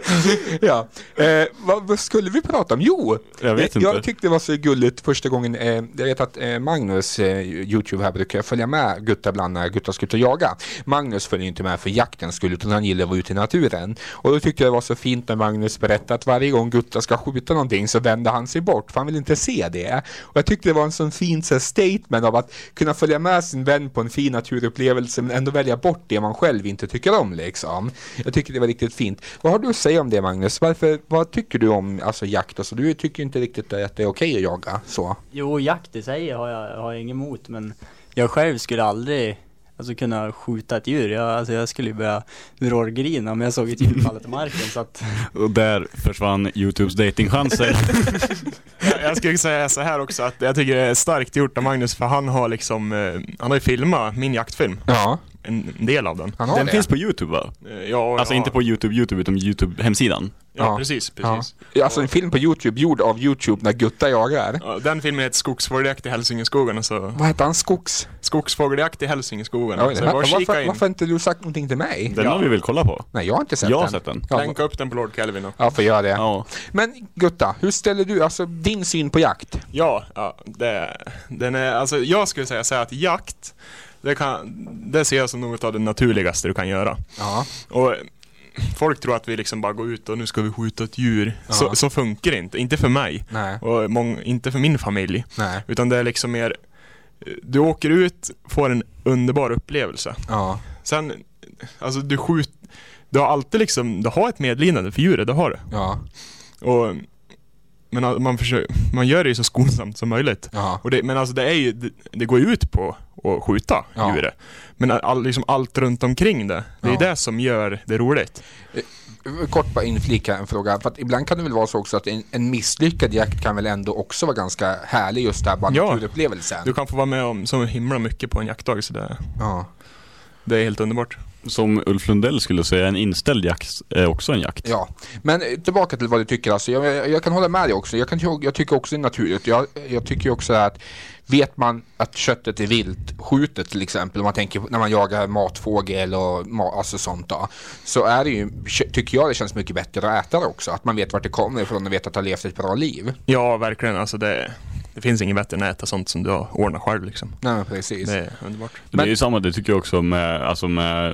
ja, eh, vad, vad skulle vi prata om? Jo, Jag vet eh, inte. jag tyckte det var så gulligt första gången. Eh, jag vet att eh, Magnus, eh, Youtube här, brukar följa med Gutta ibland när Gutta ska ut och jaga. Magnus följer inte med för jaktens skull utan han gillar att vara ute i naturen. Och då tyckte jag det var så fint när Magnus berättade att varje gång Gutta ska skjuta någonting så vänder han sig bort för han vill inte se det. Och jag tyckte det var en sån fin så statement av att kunna följa med sin vän på en fin naturupplevelse men ändå välja bort det man själv inte tycker om liksom. Jag tycker det var riktigt fint. Vad har du att säga om det Magnus? Varför, vad tycker du om alltså, jakt och så? Du tycker inte riktigt att det är okej att jaga så? Jo, jakt i sig har jag, har jag inget emot men jag själv skulle aldrig alltså, kunna skjuta ett djur. Jag, alltså, jag skulle ju börja vrålgrina om jag såg ett djur falla till marken så att Och där försvann Youtubes datingchanser. Jag- Jag skulle säga så här också att jag tycker det är starkt gjort av Magnus för han har liksom, eh, han har ju filmat min jaktfilm. Ja. En, en del av den. Den finns på Youtube va? Eh, Ja, Alltså ja. inte på Youtube, Youtube utan Youtube-hemsidan. Ja, precis, precis. Ja. Alltså en film på Youtube gjord av Youtube när Gutta jagar. Ja, den filmen heter Skogsfågeljakt i Hälsingeskogarna så... Vad heter han? Skogs? Skogsfågeljakt i Hälsingeskogarna. Oj, så det- kika varför, in. varför har inte du sagt någonting till mig? Den har vi väl kollat på? Nej, jag har inte sett Jag har den. sett den. Ja, Länka upp den på Lord Kelvin då. Ja, får göra det. Ja. Men Gutta, hur ställer du, alltså din syn på jakt? Ja, ja det, den är, alltså jag skulle säga så här att jakt, det, kan, det ser jag som något av det naturligaste du kan göra. Ja. Och folk tror att vi liksom bara går ut och nu ska vi skjuta ett djur. Ja. Så, så funkar det inte. Inte för mig. Nej. Och mång, inte för min familj. Nej. Utan det är liksom mer, du åker ut, får en underbar upplevelse. Ja. Sen alltså du skjut, du har alltid liksom, du har ett medlidande för djuret, det har du. Ja. Och, men man, försöker, man gör det ju så skonsamt som möjligt. Ja. Och det, men alltså det är ju, det, det går ju ut på att skjuta Ja. djuret. Men all, liksom allt runt omkring det, det är Ja. det som gör det roligt. Kort bara inflika en fråga, för att ibland kan det väl vara så också att en, en misslyckad jakt kan väl ändå också vara ganska härlig just där bara Ja. naturupplevelsen. Du kan få vara med om så himla mycket på en jaktdag så det, Ja. det är helt underbart. Som Ulf Lundell skulle säga, en inställd jakt är också en jakt. Ja, men eh, tillbaka till vad du tycker alltså. Jag, jag, jag kan hålla med dig också. Jag, kan, jag tycker också det är naturligt. Jag, jag tycker också att vet man att köttet är vilt skjutet till exempel, om man tänker när man jagar matfågel och ma- alltså sånt då, så är det ju, tycker jag det känns mycket bättre att äta det också. Att man vet vart det kommer ifrån och vet att det har levt ett bra liv. Ja, verkligen. Alltså det, det finns inget bättre än att äta sånt som du har ordnat själv liksom. Nej, men precis. Det är underbart. Det är ju samma, det tycker jag också med, alltså med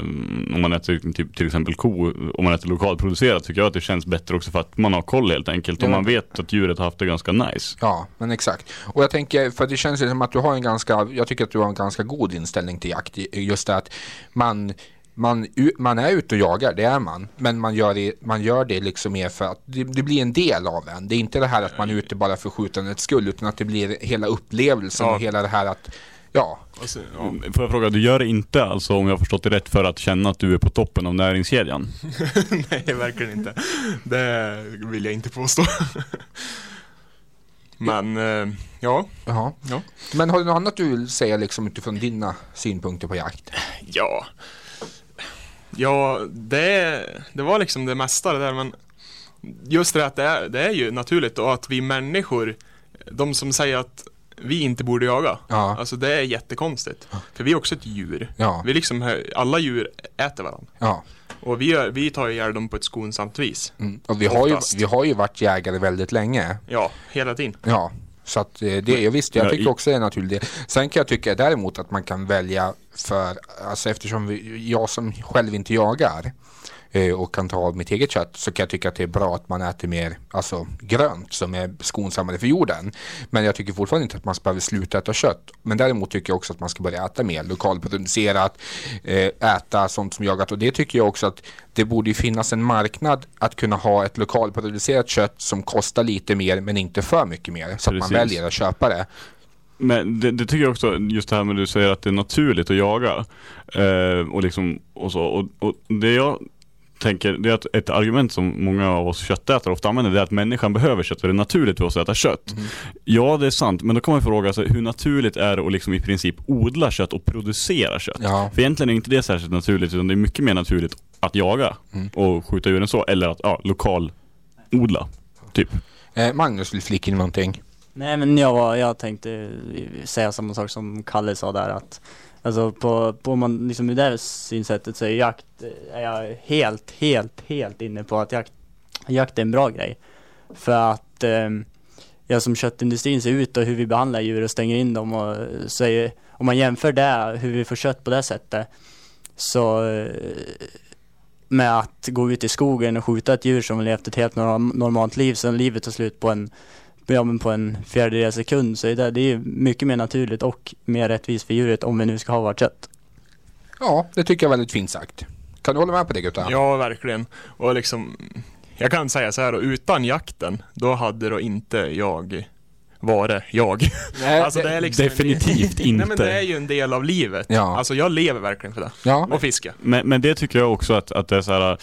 om man äter typ, till exempel ko, om man äter lokalproducerat tycker jag att det känns bättre också för att man har koll helt enkelt. Och Ja. man vet att djuret har haft det ganska nice. Ja, men exakt. Och jag tänker, för det känns ju som att du har en ganska, jag tycker att du har en ganska god inställning till jakt. Just det att man, man, man är ute och jagar, det är man. Men man gör det, man gör det liksom mer för att det, det blir en del av en. Det är inte det här att man är ute bara för skjutandets skull, utan att det blir hela upplevelsen Ja. och hela det här att, ja. Mm, Får jag fråga, du gör det inte alltså om jag har förstått det rätt för att känna att du är på toppen av näringskedjan? Nej, verkligen inte. Det vill jag inte påstå. Men, eh, ja. Jaha. ja. Men har du något annat du vill säga liksom utifrån dina synpunkter på jakt? Ja. Ja, det, det var liksom det mesta det där, men just det att det är, det är ju naturligt och att vi människor, de som säger att vi inte borde jaga, Ja. alltså det är jättekonstigt. För vi är också ett djur. Ja. Vi liksom, alla djur äter varandra. Ja. Och vi, gör, vi tar ihjäl dem på ett skonsamt vis. Mm. Och vi har, ju, vi har ju varit jägare väldigt länge. Ja, hela tiden. Ja, så att eh, det, jag visst, jag Ja, tycker också det är naturligt. Sen kan jag tycka däremot att man kan välja för, alltså eftersom vi, jag som själv inte jagar eh, och kan ta av mitt eget kött så kan jag tycka att det är bra att man äter mer alltså, grönt som är skonsammare för jorden. Men jag tycker fortfarande inte att man ska behöva sluta äta kött. Men däremot tycker jag också att man ska börja äta mer lokalproducerat, eh, äta sånt som jagat och det tycker jag också att det borde finnas en marknad att kunna ha ett lokalproducerat kött som kostar lite mer men inte för mycket mer så att man Precis. väljer att köpa det. Men det, det tycker jag också, just det här med du säger att det är naturligt att jaga. Eh, och liksom, och så. Och, och det jag tänker, det är att ett argument som många av oss köttätare ofta använder, det är att människan behöver kött, för det är naturligt för oss att äta kött. Ja, det är sant, men då kan man fråga sig hur naturligt är det att liksom i princip odla kött och producera kött? Ja. För egentligen är inte det särskilt naturligt, utan det är mycket mer naturligt att jaga och skjuta djuren så, eller att ja, lokal odla, typ. Eh, Magnus vill flika in någonting. Nej men jag, var, jag tänkte eh, säga samma sak som Kalle sa där att Alltså på, på man, liksom i det här synsättet så är jakt, eh, är jag helt, helt, helt inne på att jakt, jakt är en bra grej. För att eh, ja, som köttindustrin ser ut och hur vi behandlar djur och stänger in dem och eh, så är, om man jämför det, hur vi får kött på det sättet så med att gå ut i skogen och skjuta ett djur som har levt ett helt normalt liv sen livet tar slut på en ja, men på en fjärdedel sekund så är det, det är mycket mer naturligt och mer rättvist för djuret om vi nu ska ha vårt kött. Ja, det tycker jag är väldigt fint sagt. Kan du hålla med på det Gutta? Ja, verkligen. Och liksom, jag kan säga så här då, utan jakten, då hade då inte jag varit jag. Nej, alltså det är liksom definitivt Nej men inte. det är ju en del av livet. Ja. Alltså jag lever verkligen för det. Ja. Och fiska. Men, men det tycker jag också att, att det är så här,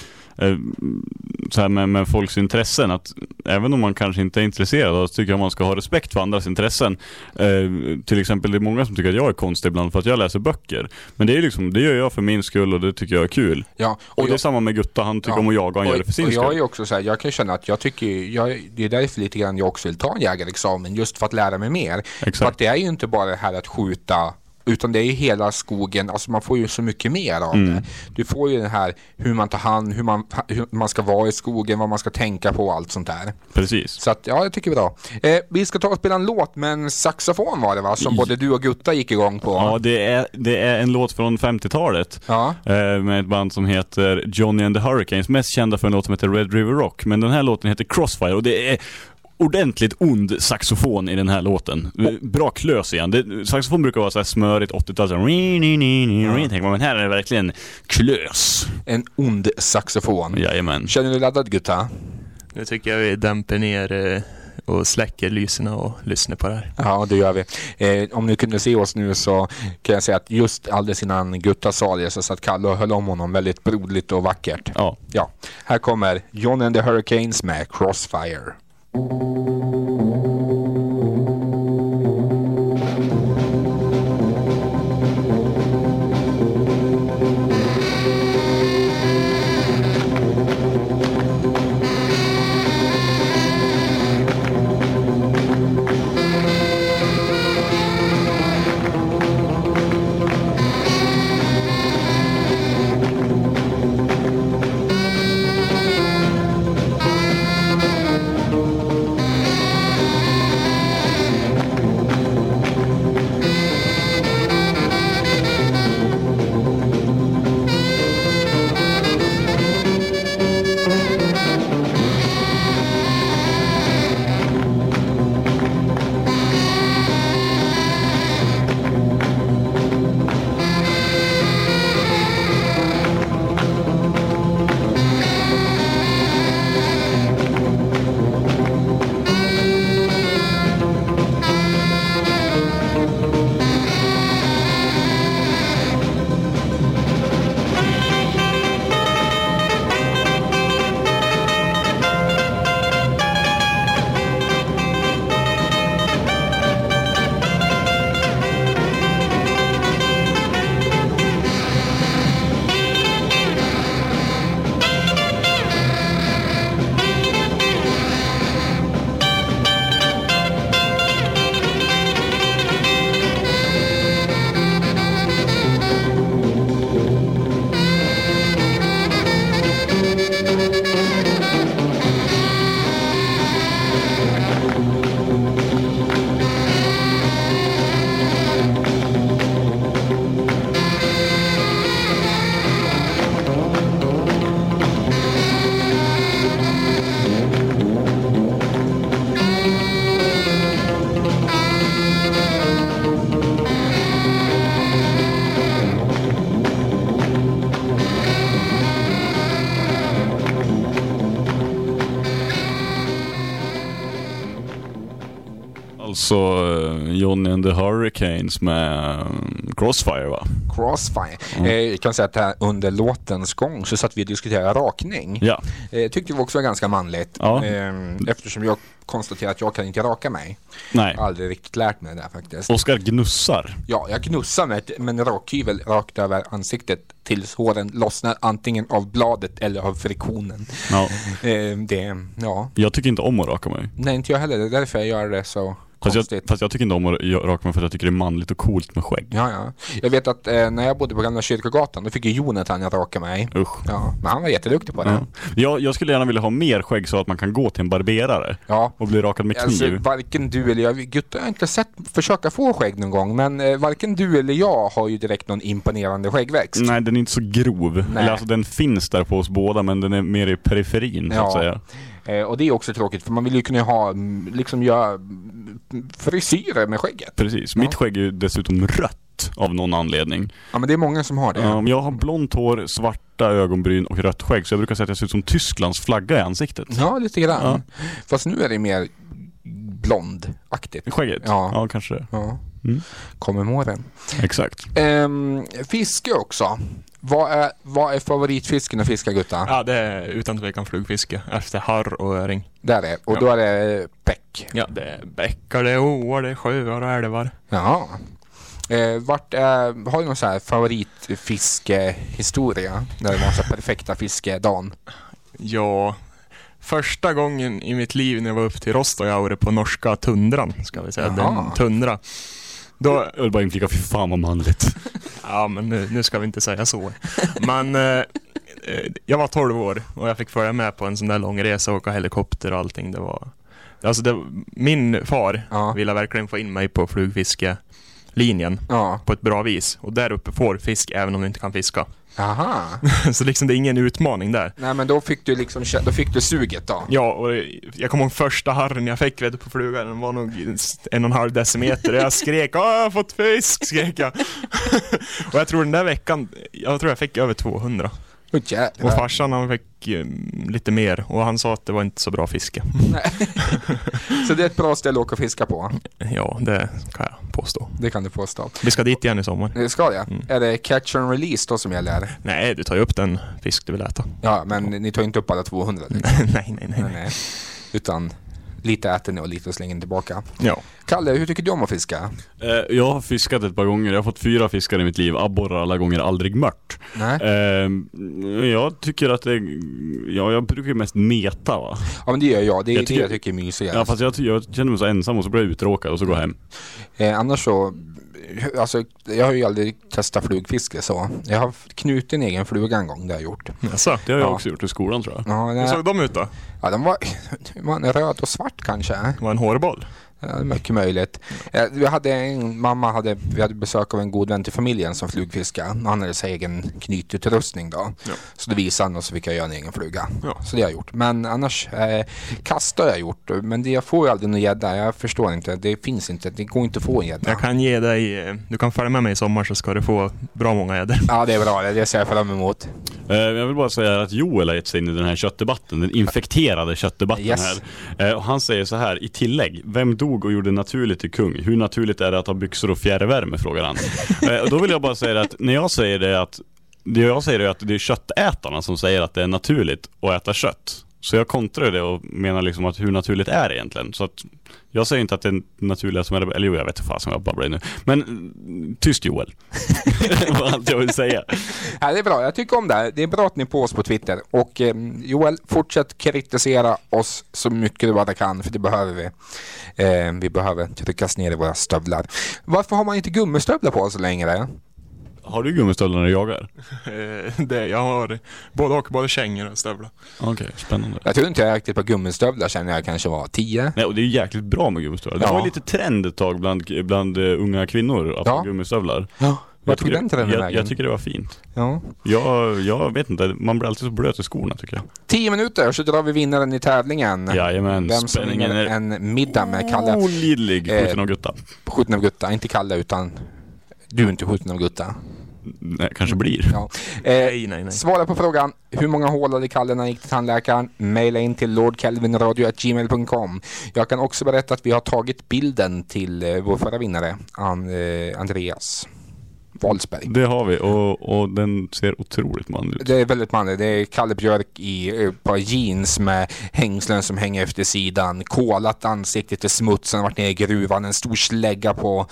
så här med, med folks intressen, att även om man kanske inte är intresserad så tycker jag man ska ha respekt för andras intressen. Eh, till exempel, det är många som tycker att jag är konstig ibland för att jag läser böcker. Men det är liksom, det gör jag för min skull och det tycker jag är kul. Ja, och, det är samma med Gutta, han tycker om att jaga och han gör det för sin och jag är skull. ju också så här, jag kan känna att jag tycker, jag, det är därför lite grann jag också vill ta en jägarexamen, just för att lära mig mer. För att det är ju inte bara det här att skjuta utan det är ju hela skogen, alltså man får ju så mycket mer av Mm. det. Du får ju det här hur man tar hand, hur man, hur man ska vara i skogen, vad man ska tänka på och allt sånt där. Precis. Så att, ja, jag tycker bra. Eh, vi ska ta och spela en låt med en saxofon var det va? Som både du och Gutta gick igång på. Ja, det är, det är en låt från 50-talet. Ja. Eh, med ett band som heter Johnny and the Hurricanes. Mest kända för en låt som heter Red River Rock. Men den här låten heter Crossfire och det är ordentligt ond saxofon i den här låten. Bra klös igen. Det, saxofon brukar vara så här smörigt 80-tal, så här, ri, ni, ni, ni, ri, tänker man, men här är det verkligen klös. En ond saxofon. Jajamän. Känner du dig laddad Gutta? Nu tycker jag vi dämper ner eh, och släcker lyserna och lyssnar på det här. Ja, det gör vi. Eh, om ni kunde se oss nu så kan jag säga att just alldeles innan Gutta sa det så satt Kalle och höll om honom väldigt broderligt och vackert. Ja. Ja. Här kommer John and the Hurricanes med Crossfire. Thank you. Johnny and the Hurricanes med eh, Crossfire va? Crossfire. Eh, jag kan säga att här, under låtens gång så satt vi och diskuterade rakning. Ja. Eh, tyckte vi också var ganska manligt. Ja. Eh, eftersom jag konstaterar att jag kan inte raka mig. Nej. Aldrig riktigt lärt mig det där faktiskt. Oskar gnussar. Ja, jag gnussar med med en rakhyvel rakt över ansiktet tills håren lossnar antingen av bladet eller av friktionen. Ja. Eh, det, ja. Jag tycker inte om att raka mig. Nej, inte jag heller. Det är därför jag gör det så Fast jag, fast jag tycker inte om att raka mig för att jag tycker det är manligt och coolt med skägg. Ja, ja. Jag vet att eh, när jag bodde på Gamla Kyrkogatan, då fick ju Jonathan jag raka mig. Usch. Ja, men han var jätteduktig på det. Ja. Jag, jag skulle gärna vilja ha mer skägg så att man kan gå till en barberare Ja. och bli rakad med kniv. Alltså, varken du eller jag, Gutta jag har inte sett försöka få skägg någon gång, men eh, varken du eller jag har ju direkt någon imponerande skäggväxt. Nej, den är inte så grov. Nej. Eller alltså den finns där på oss båda men den är mer i periferin så att säga. Eh, och det är också tråkigt för man vill ju kunna ha, mm, liksom göra mm, frisyrer med skägget. Precis. Mitt skägg är ju dessutom rött av någon anledning. Ja men det är många som har det. Um, jag har blont hår, svarta ögonbryn och rött skägg så jag brukar säga att jag ser ut som Tysklands flagga i ansiktet. Ja, lite grann. Fast nu är det mer blondaktigt. Skägget? Ja. ja kanske det. Ja. Mm. Kommer med åren. Exakt. Ehm, fiske också. Vad är, vad är favoritfisken att fiska Gutta? Ja, det är utan tvekan flugfiske efter harr och öring. Där är Och Ja. då är det bäck. Ja, det är bäckar, det är åar, det är sjöar och älvar. Jaha. Eh, vart är, har du någon så här favoritfiskehistoria? Där det var så perfekta fiskedagen? Ja, första gången i mitt liv när jag var upp till Rostojaure på norska tundran, ska vi säga, Jaha. den tundra. Då, Jag vill bara inflika, fy fan vad manligt. ja men nu, nu ska vi inte säga så. Men eh, eh, jag var 12 år och jag fick följa med på en sån där lång resa och åka helikopter och allting. Det var, alltså det, min far ville verkligen få in mig på flugfiske linjen Ja. på ett bra vis. Och där uppe får fisk även om du inte kan fiska. Aha. så liksom det är ingen utmaning där. Nej men då fick du liksom, då fick du suget då. Ja, och jag kommer ihåg första harren jag fick vet du, på flugan, den var nog en och en halv decimeter och jag skrek Åh, jag har fått fisk, skrek jag. och jag tror den där veckan, jag tror jag fick över 200. Oh, jävlar. och farsan han fick eh, lite mer och han sa att det var inte så bra fiske. Så det är ett bra ställe att åka och fiska på. Ja, det kan jag påstå. Det kan du påstå. Vi ska dit igen i sommar. Det ska det? Är det catch and release då som gäller? Nej, du tar ju upp den fisk du vill äta. Ja, men ni tar inte upp alla 200? Liksom. nej, nej, nej, nej. Utan lite äter ni och lite slänger ni tillbaka. Ja. Kalle, hur tycker du om att fiska? Eh, jag har fiskat ett par gånger, jag har fått fyra fiskar i mitt liv, abborrar alla gånger, aldrig mört. Nej. Eh, jag tycker att det, ja jag brukar mest meta va. Ja men det gör jag, det är Jag det tycker- jag tycker är mysigast. Ja fast jag, jag känner mig så ensam och så blir jag uttråkad och så går jag hem. Eh, annars så, alltså jag har ju aldrig testat flugfiske så. Jag har knutit en egen fluga en gång, det har jag gjort. Jaså? Det har jag Ja. också gjort i skolan tror jag. Ja, Hur såg de ut då? Ja, de var, man, röd och svart kanske. Var en hårboll? Ja, mycket möjligt. Eh, Vi hade en, mamma hade, vi hade besök av en god vän till familjen som flugfiskade. Han hade sin egen knytutrustning då. Så då visade han och så fick jag göra en egen fluga. Så det har jag gjort. Men annars, eh, kasta har jag gjort. Men det, jag får ju aldrig någon gädda. Jag förstår inte. Det finns inte. Det går inte att få en gädda. Jag kan ge dig, eh, du kan följa med mig i sommar så ska du få bra många gäddor. Ja, det är bra. Det ser jag fram emot. Eh, Jag vill bara säga att Joel har gett sig in i den här köttdebatten, den infekterade köttdebatten Yes. här. Eh, Och han säger så här i tillägg, vem dog och gjorde naturligt till kung? Hur naturligt är det att ha byxor och fjärrvärme? frågar han. Eh, och då vill jag bara säga att när jag säger det att, det jag säger är att det är köttätarna som säger att det är naturligt att äta kött. Så jag kontrar det och menar liksom att hur naturligt är det egentligen? Så att jag säger inte att det är naturliga som är det, eller jo jag vet inte fasen vad jag babblar nu. Men mm, tyst Joel. Det var allt jag vill säga. Ja, det är bra. Jag tycker om det här. Det är bra att ni är på oss på Twitter. Och eh, Joel, fortsätt kritisera oss så mycket du bara kan, för det behöver vi. Eh, vi behöver tryckas ner i våra stövlar. Varför har man inte gummistövlar på sig längre? Har du gummistövlar när du jagar? Eh, det, jag har både och, både kängor och stövlar. Okej, spännande. Jag tror inte jag ägde ett par gummistövlar sen jag kanske var tio. Nej, och det är ju jäkligt bra med gummistövlar. Det Ja. var ju lite trend ett tag bland, bland eh, unga kvinnor att Ja. ha gummistövlar. Ja, vart tog tycker- den trenden jag, vägen? jag tycker det var fint. Ja. Jag, jag vet inte, man blir alltid så blöt i skorna tycker jag. Tio minuter så drar vi vinnaren i tävlingen. Jajamän, Vem som spänningen vinner är en middag med Kalle. olidlig. Eh, Skjuten av Gutta. Skjuten av Gutta, inte Kalle utan du är inte skjuten av Gutta. Nej, kanske blir. Ja. Eh, Svara på frågan. Hur många hål hade Kalle när han gick till tandläkaren? Maila in till lordkelvinradio.gmail.com Jag kan också berätta att vi har tagit bilden till eh, vår förra vinnare, eh, Andreas Wahlsberg. Det har vi och, och den ser otroligt manlig ut. Det är väldigt manligt. Det är Kalle Björk i ett par jeans med hängslen som hänger efter sidan. Kolat ansiktet i smutsen, varit nere i gruvan, en stor slägga på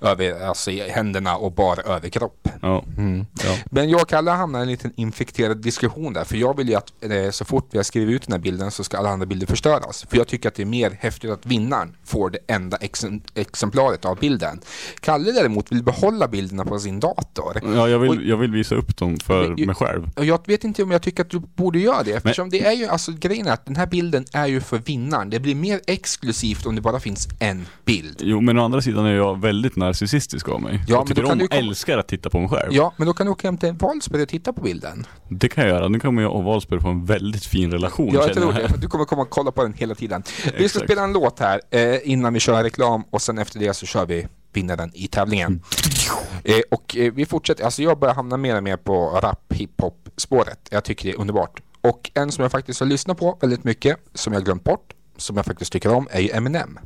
över, alltså, i händerna och bara överkropp. Ja. Mm. Ja. Men jag och Kalle hamnar i en liten infekterad diskussion där. För jag vill ju att eh, så fort vi har skrivit ut den här bilden så ska alla andra bilder förstöras. För jag tycker att det är mer häftigt att vinnaren får det enda exem- exemplaret av bilden. Kalle däremot vill behålla bilderna på sin dator. Ja, jag Och- vill, jag vill visa upp dem för ju- mig själv. och jag vet inte om jag tycker att du borde göra det eftersom det är ju, alltså grejen är att den här bilden är ju för vinnaren. Det blir mer exklusivt om det bara finns en bild. Jo, men å andra sidan är jag väldigt narcissistisk av mig. Ja, jag men tycker då kan om du och komma- älskar att titta på mig själv. Ja, men då kan du åka hem till Wahlsberg och titta på bilden. Det kan jag göra. Nu kommer jag och Wahlsberg få en väldigt fin relation Ja, jag tror det. Du kommer komma och kolla på den hela tiden. Vi ska spela en låt här eh, innan vi kör reklam och sen efter det så kör vi vinnaren i tävlingen. Eh, och eh, vi fortsätter, alltså jag börjar hamna mer och mer på rap, hiphop spåret. Jag tycker det är underbart. Och en som jag faktiskt har lyssnat på väldigt mycket, som jag glömt bort, som jag faktiskt tycker om, är ju Eminem.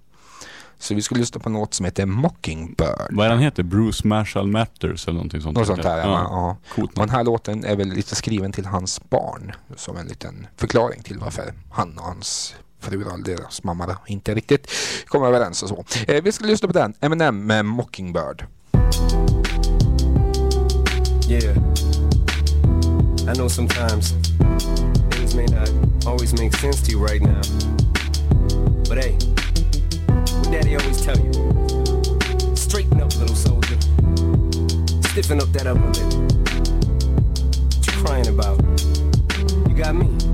Så vi skulle lyssna på något som heter Mockingbird. Vad är han heter? Bruce Marshall Matters eller någonting sånt. Något sånt där, ja. ja. Coolt Och den här låten är väl lite skriven till hans barn. Som en liten förklaring till varför han och hans fru och deras mamma inte riktigt kommer överens och så. Eh, vi ska lyssna på den, Eminem med Mockingbird. Yeah. I know sometimes things may not always make sense to you right now. But hey, what daddy always tell you? Straighten up, little soldier. Stiffen up that upper lip. What you crying about? You got me.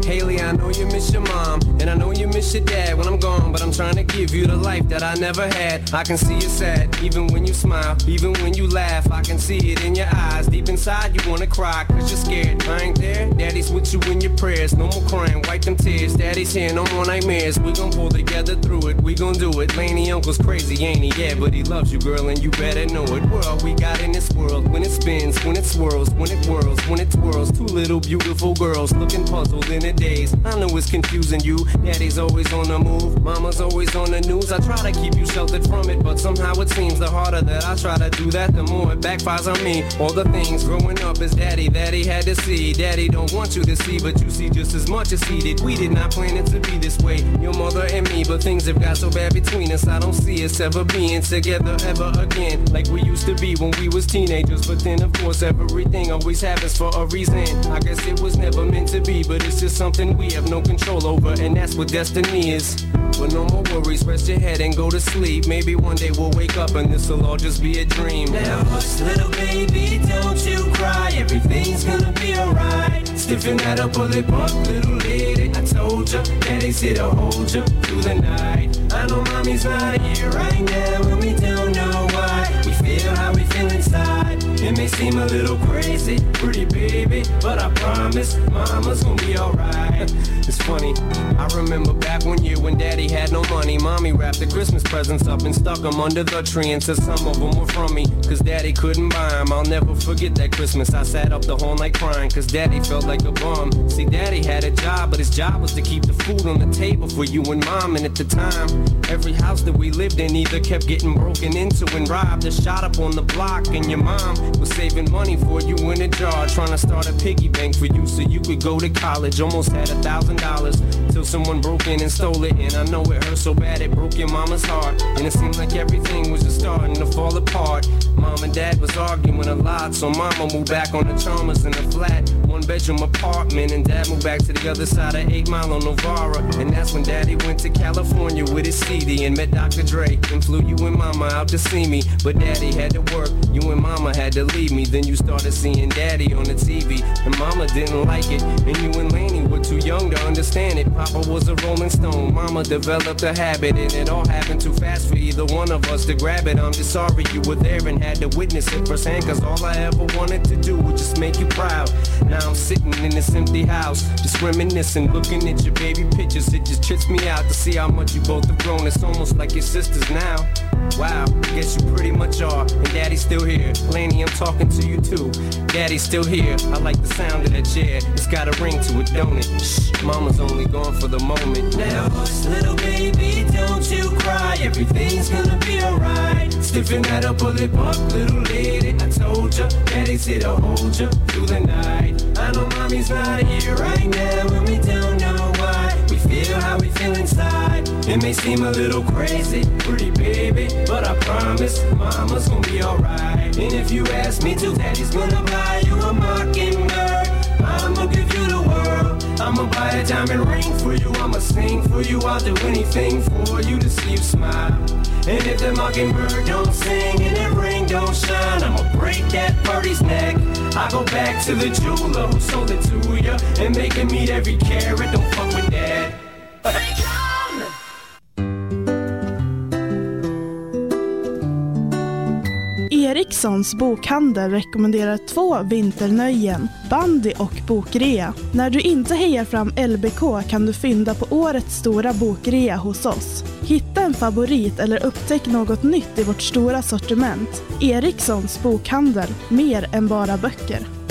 Haley, I know you miss your mom, and I know you miss your dad when I'm gone, but I'm trying to give you the life that I never had. I can see you sad, even when you smile, even when you laugh. I can see it in your eyes. Deep inside, you wanna cry, cause you're scared. I ain't there, daddy's with you in your prayers. No more crying, wipe them tears. Daddy's here, no more nightmares. We gon' pull together through it, we gon' do it. Laney uncle's crazy, ain't he? Yeah, but he loves you, girl, and you better know it. We're all we got in this world. When it spins, when it swirls, when it whirls, when it twirls. Two little beautiful girls looking puzzled in a days. I know it's confusing you. Daddy's always on the move, mama's always on the news. I try to keep you sheltered from it, but somehow it seems the harder that I try to do that, the more it backfires on me. All the things growing up is daddy that he had to see. Daddy don't want you to see, but you see just as much as he did. We did not plan it to be this way, your mother and me, but things have got so bad between us. I don't see us ever being together ever again, like we used to be when we was teenagers. But then, of course, everything always happens for a reason. I guess it was never meant to be, but it's just something we have no control over, and that's what destiny is. But no more worries, rest your head and go to sleep. Maybe one day we'll wake up and this'll all just be a dream. Now, hush, little baby, don't you cry. Everything's gonna be alright. Stiffen that up, pull it up, little lady. I told ya, daddy's here to hold ya through the night. I know mommy's not here right now, and we don't know why. We feel how we feel inside. It may seem a little crazy, pretty baby, but I promise mama's gonna be alright. It's funny, I remember back one year when daddy had no money. Mommy wrapped the Christmas presents up and stuck them under the tree and said some of them were from me, cause daddy couldn't buy them. I'll never forget that Christmas. I sat up the whole night crying, cause daddy felt like a bum. See, daddy had a job, but his job was to keep the food on the table for you and mom. And at the time, every house that we lived in either kept getting broken into and robbed or shot up on the block. And your mom was saving money for you in a jar, trying to start a piggy bank for you so you could go to college. Almost had a thousand dollars till someone broke in and stole it. And I know it hurt so bad it broke your mama's heart. And it seemed like everything was just starting to fall apart. Mom and dad was arguing a lot, so mama moved back on the Chalmers in a flat, one bedroom apartment. And dad moved back to the other side of 8 Mile on Novara. And that's when daddy went to California with his CD and met Dr. Dre. And flew you and mama out to see me. But daddy had to work, you and mama had to leave me. Then you started seeing daddy on the TV. And mama didn't like it. And you and Laney were too young to understand it. Papa was a rolling stone, mama developed a habit. And it all happened too fast for either one of us to grab it. I'm just sorry you were there and had to witness it firsthand. Cause all I ever wanted to do was just make you proud. Now I'm sitting in this empty house, just reminiscing, looking at your baby pictures. It just trips me out to see how much you both have grown. It's almost like your sisters now. Wow, guess you pretty much are. And daddy's still here. Laney, I'm talking to you too. Daddy's still here. I like the sound of that chair. It's got a ring to it, don't it? Shh, mama's only gone for the moment. Now, little baby, don't you cry. Everything's gonna be alright. Stiffen that up, pull it up, little lady. I told ya, daddy's here to hold ya through the night. I know mommy's not here right now, and we don't know feel how we feel inside. It may seem a little crazy, pretty baby, but I promise mama's gonna be alright. And if you ask me to, daddy's gonna buy you I'ma buy a diamond ring for you. I'ma sing for you. I'll do anything for you to see you smile. And if the mockingbird don't sing and that ring don't shine, I'ma break that birdie's neck. I go back to the jeweler who sold it to ya and make him meet every carat. Don't fuck with that. Erikssons bokhandel rekommenderar två vinternöjen, bandy och bokrea. När du inte hejar fram LBK kan du fynda på årets stora bokrea hos oss. Hitta en favorit eller upptäck något nytt i vårt stora sortiment. Erikssons bokhandel, mer än bara böcker.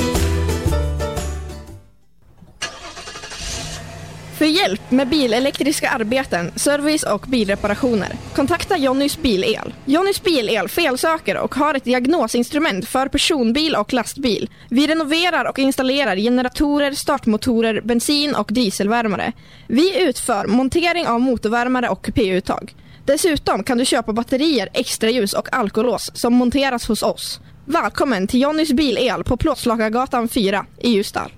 För hjälp med bilelektriska arbeten, service och bilreparationer, kontakta Jonnys Bilel. Jonnys Bilel felsöker och har ett diagnosinstrument för personbil och lastbil. Vi renoverar och installerar generatorer, startmotorer, bensin och dieselvärmare. Vi utför montering av motorvärmare och kupéuttag. Dessutom kan du köpa batterier, extraljus och alkolås som monteras hos oss. Välkommen till Jonnys Bilel på Plåtslagargatan 4 i Ljusdal.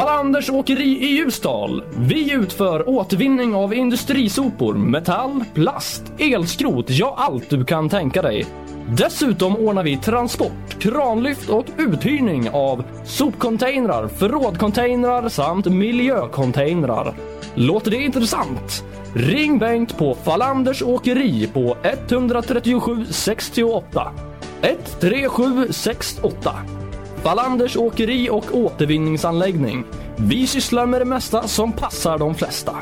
Wallanders Åkeri i Ljusdal. Vi utför återvinning av industrisopor, metall, plast, elskrot, ja allt du kan tänka dig. Dessutom ordnar vi transport, kranlyft och uthyrning av sopcontainrar, förrådcontainrar samt miljöcontainrar. Låter det intressant? Ring Bengt på Falanders Åkeri på 137 68. 13768. Wallanders Åkeri och återvinningsanläggning. Vi sysslar med det mesta som passar de flesta.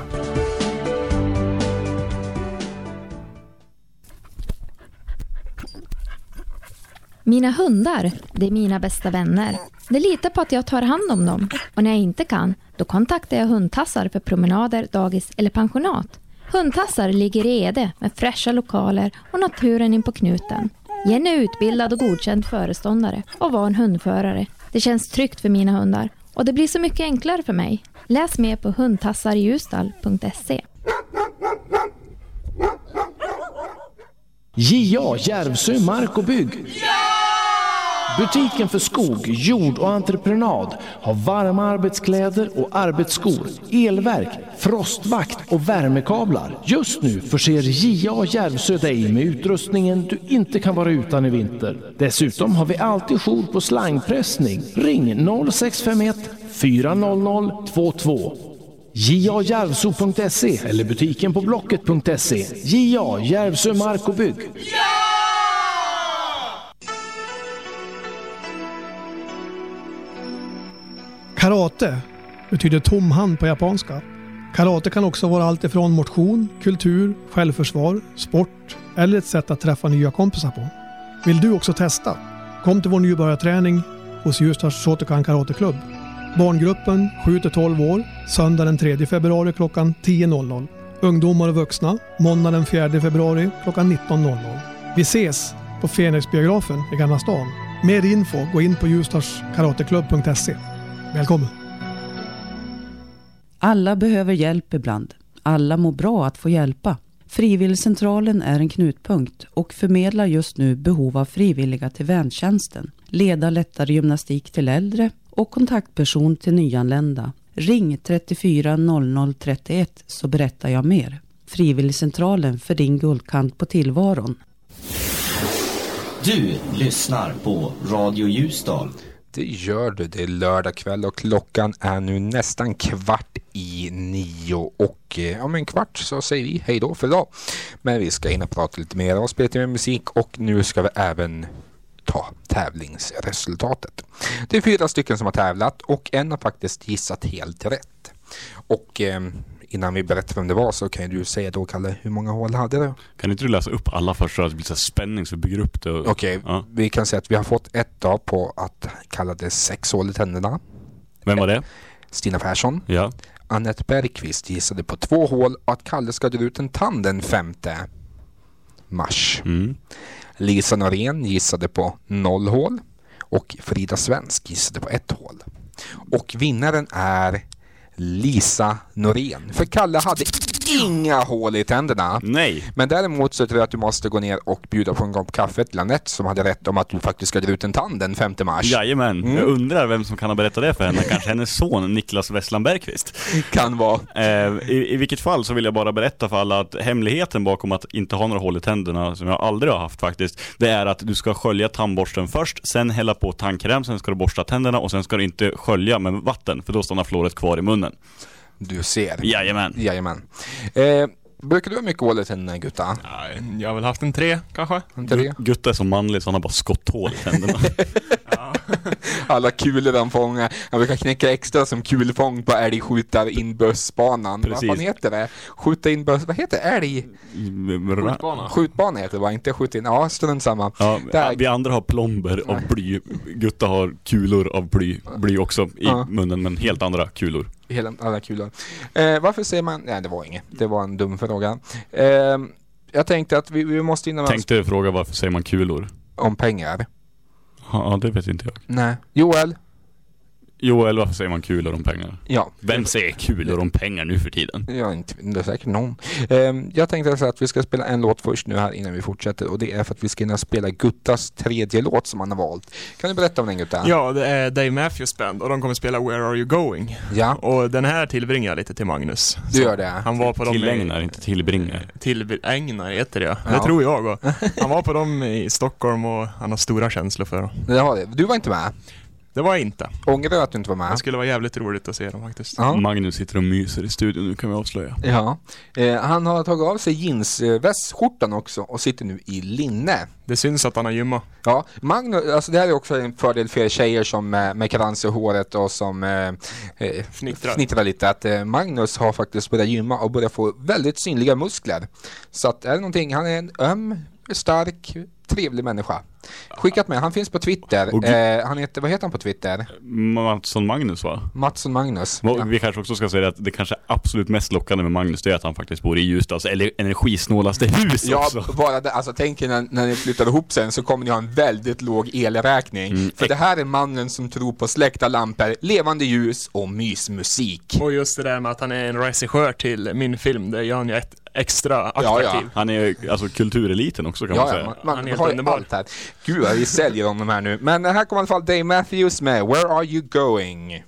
Mina hundar, det är mina bästa vänner. De litar på att jag tar hand om dem och när jag inte kan, då kontaktar jag hundtassar för promenader, dagis eller pensionat. Hundtassar ligger i Ede med fräscha lokaler och naturen in på knuten. Jenny är utbildad och godkänd föreståndare och var en hundförare. Det känns tryggt för mina hundar och det blir så mycket enklare för mig. Läs mer på hundtassarljusdal.se. JA Järvsö Mark och Bygg. Butiken för skog, jord och entreprenad har varma arbetskläder och arbetsskor, elverk, frostvakt och värmekablar. Just nu förser JA Järvsö dig med utrustningen du inte kan vara utan i vinter. Dessutom har vi alltid jour på slangpressning. Ring 0651 400 22. jajärvso.se eller butiken på blocket.se. JA Järvsö Mark och Bygg. Karate betyder tom hand på japanska. Karate kan också vara allt ifrån motion, kultur, självförsvar, sport eller ett sätt att träffa nya kompisar på. Vill du också testa? Kom till vår nybörjarträning hos Ljusdals Shotokan Karateklubb. Barngruppen 7-12 år, söndag den 3 februari klockan 10.00. Ungdomar och vuxna, måndag den 4 februari klockan 19.00. Vi ses på Fenixbiografen i Gamla stan. Mer info, gå in på ljusdalskarateklubb.se. Välkommen! Alla behöver hjälp ibland. Alla mår bra att få hjälpa. Frivilligcentralen är en knutpunkt och förmedlar just nu behov av frivilliga till väntjänsten, leda lättare gymnastik till äldre och kontaktperson till nyanlända. Ring 34 00 31 så berättar jag mer. Frivilligcentralen för din guldkant på tillvaron. Du lyssnar på Radio Ljusdal. Det gör du. Det är lördag kväll och klockan är nu nästan kvart i nio och eh, om en kvart så säger vi hej då för idag. Men vi ska hinna prata lite mer om spelet med musik och nu ska vi även ta tävlingsresultatet. Det är fyra stycken som har tävlat och en har faktiskt gissat helt rätt. Och eh, innan vi berättar vem det var så kan du säga då Kalle, hur många hål hade du? Kan inte du läsa upp alla först så att det blir så spänning så vi bygger upp det? Okej, Ja. vi kan säga att vi har fått ett dag på att kalla det sex hål i tänderna. Vem var det? Stina Persson. Ja. Annette Bergqvist gissade på två hål och att Kalle ska dra ut en tand den femte mars. Mm. Lisa Norén gissade på noll hål och Frida Svensk gissade på ett hål. Och vinnaren är Lisa Norén. För Kalle hade inga hål i tänderna. Nej. Men däremot så tror jag att du måste gå ner och bjuda på en kopp kaffe till Anette som hade rätt om att du faktiskt ska dra ut en tand den 5 mars. Jajamän, Mm. jag undrar vem som kan ha berättat det för henne. Kanske hennes son Niklas Wesslan Bergqvist. Kan vara. Eh, i, I vilket fall så vill jag bara berätta för alla att hemligheten bakom att inte ha några hål i tänderna, som jag aldrig har haft faktiskt, det är att du ska skölja tandborsten först, sen hälla på tandkräm, sen ska du borsta tänderna och sen ska du inte skölja med vatten, för då stannar fluoret kvar i munnen. Du ser. Jajamän. Jajamän. Eh, brukar du ha mycket hål i tänderna Gutta? Jag har väl haft en tre kanske. En tre? Gutta är så manlig så han har bara skotthål i tänderna. Alla kulor han fångar. Han brukar knäcka extra som kulfång på älgskjutar-inbössbanan. Vad Precis. fan heter det? Skjuta in böss... Vad heter det? Älg... Skjutbana. Skjutbana heter det va? Inte skjuta in... Ja, strunt samma. Ja, Där. vi andra har plomber av bly, Gutta har kulor av bly, bly också i Ja. munnen men helt andra kulor. Hela, alla kulor. Eh, varför säger man... Nej, det var inget. Det var en dum fråga. Eh, jag tänkte att vi, vi måste innan Tänkte fråga varför säger man kulor? om pengar. Ja, det vet inte jag. Nej. Joel? Joel, varför säger man kulor om pengar? Ja. Vem säger kulor om pengar nu för tiden? Ja, inte, det är säkert någon. Ehm, jag tänkte alltså att vi ska spela en låt först nu här innan vi fortsätter och det är för att vi ska hinna spela Guttas tredje låt som han har valt. Kan du berätta om den Gutta? Ja, det är Dave Matthews Band och de kommer spela Where Are You Going? Ja. Och den här tillbringar jag lite till Magnus. Du gör det? Han var på dem Tillägnar, inte tillbringar. Tillägnar heter det ja. Ja. Det tror jag och. Han var på dem i Stockholm och han har stora känslor för dem. Det. Du var inte med? Det var jag inte. Ångrar du att du inte var med? Det skulle vara jävligt roligt att se dem faktiskt. Ja. Magnus sitter och myser i studion, nu kan vi avslöja. Ja. Eh, han har tagit av sig jeansvästskjortan också och sitter nu i linne. Det syns att han har gymmat. Ja, Magnus, alltså det här är också en fördel för er tjejer som eh, med krans i håret och som eh, eh, Fnittrar. fnittrar lite. Att eh, Magnus har faktiskt börjat gymma och börjat få väldigt synliga muskler. Så att är det någonting, han är en öm, stark, trevlig människa. Skickat med, han finns på Twitter. Och- Eh, han heter, vad heter han på Twitter? Mattsson Magnus va? Mattsson Magnus. Va- Vi kanske också ska säga att det kanske absolut mest lockande med Magnus det är att han faktiskt bor i Ljusdals eller energisnålaste hus Ja, också. bara det, alltså tänk er när, när ni flyttar ihop sen så kommer ni ha en väldigt låg elräkning. Mm. För det här är mannen som tror på släckta lampor, levande ljus och mysmusik. Och just det där med att han är en regissör till min film, det gör han ju ett extra attraktiv. Han är alltså kultureliten också kan man Ja, säga. ja, man, man Han är helt underbar. allt här. Gud vad vi säljer honom här nu. Men här kommer i alla fall Dave Matthews med Where Are You Going?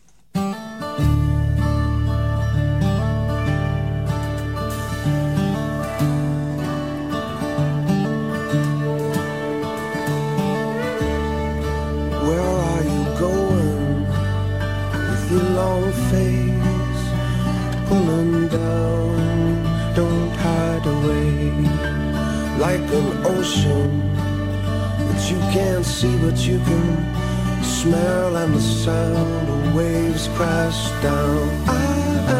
Where are you going with your long face pulling down? Don't hide away like an ocean that you can't see but you can smell and the sound of waves crash down. I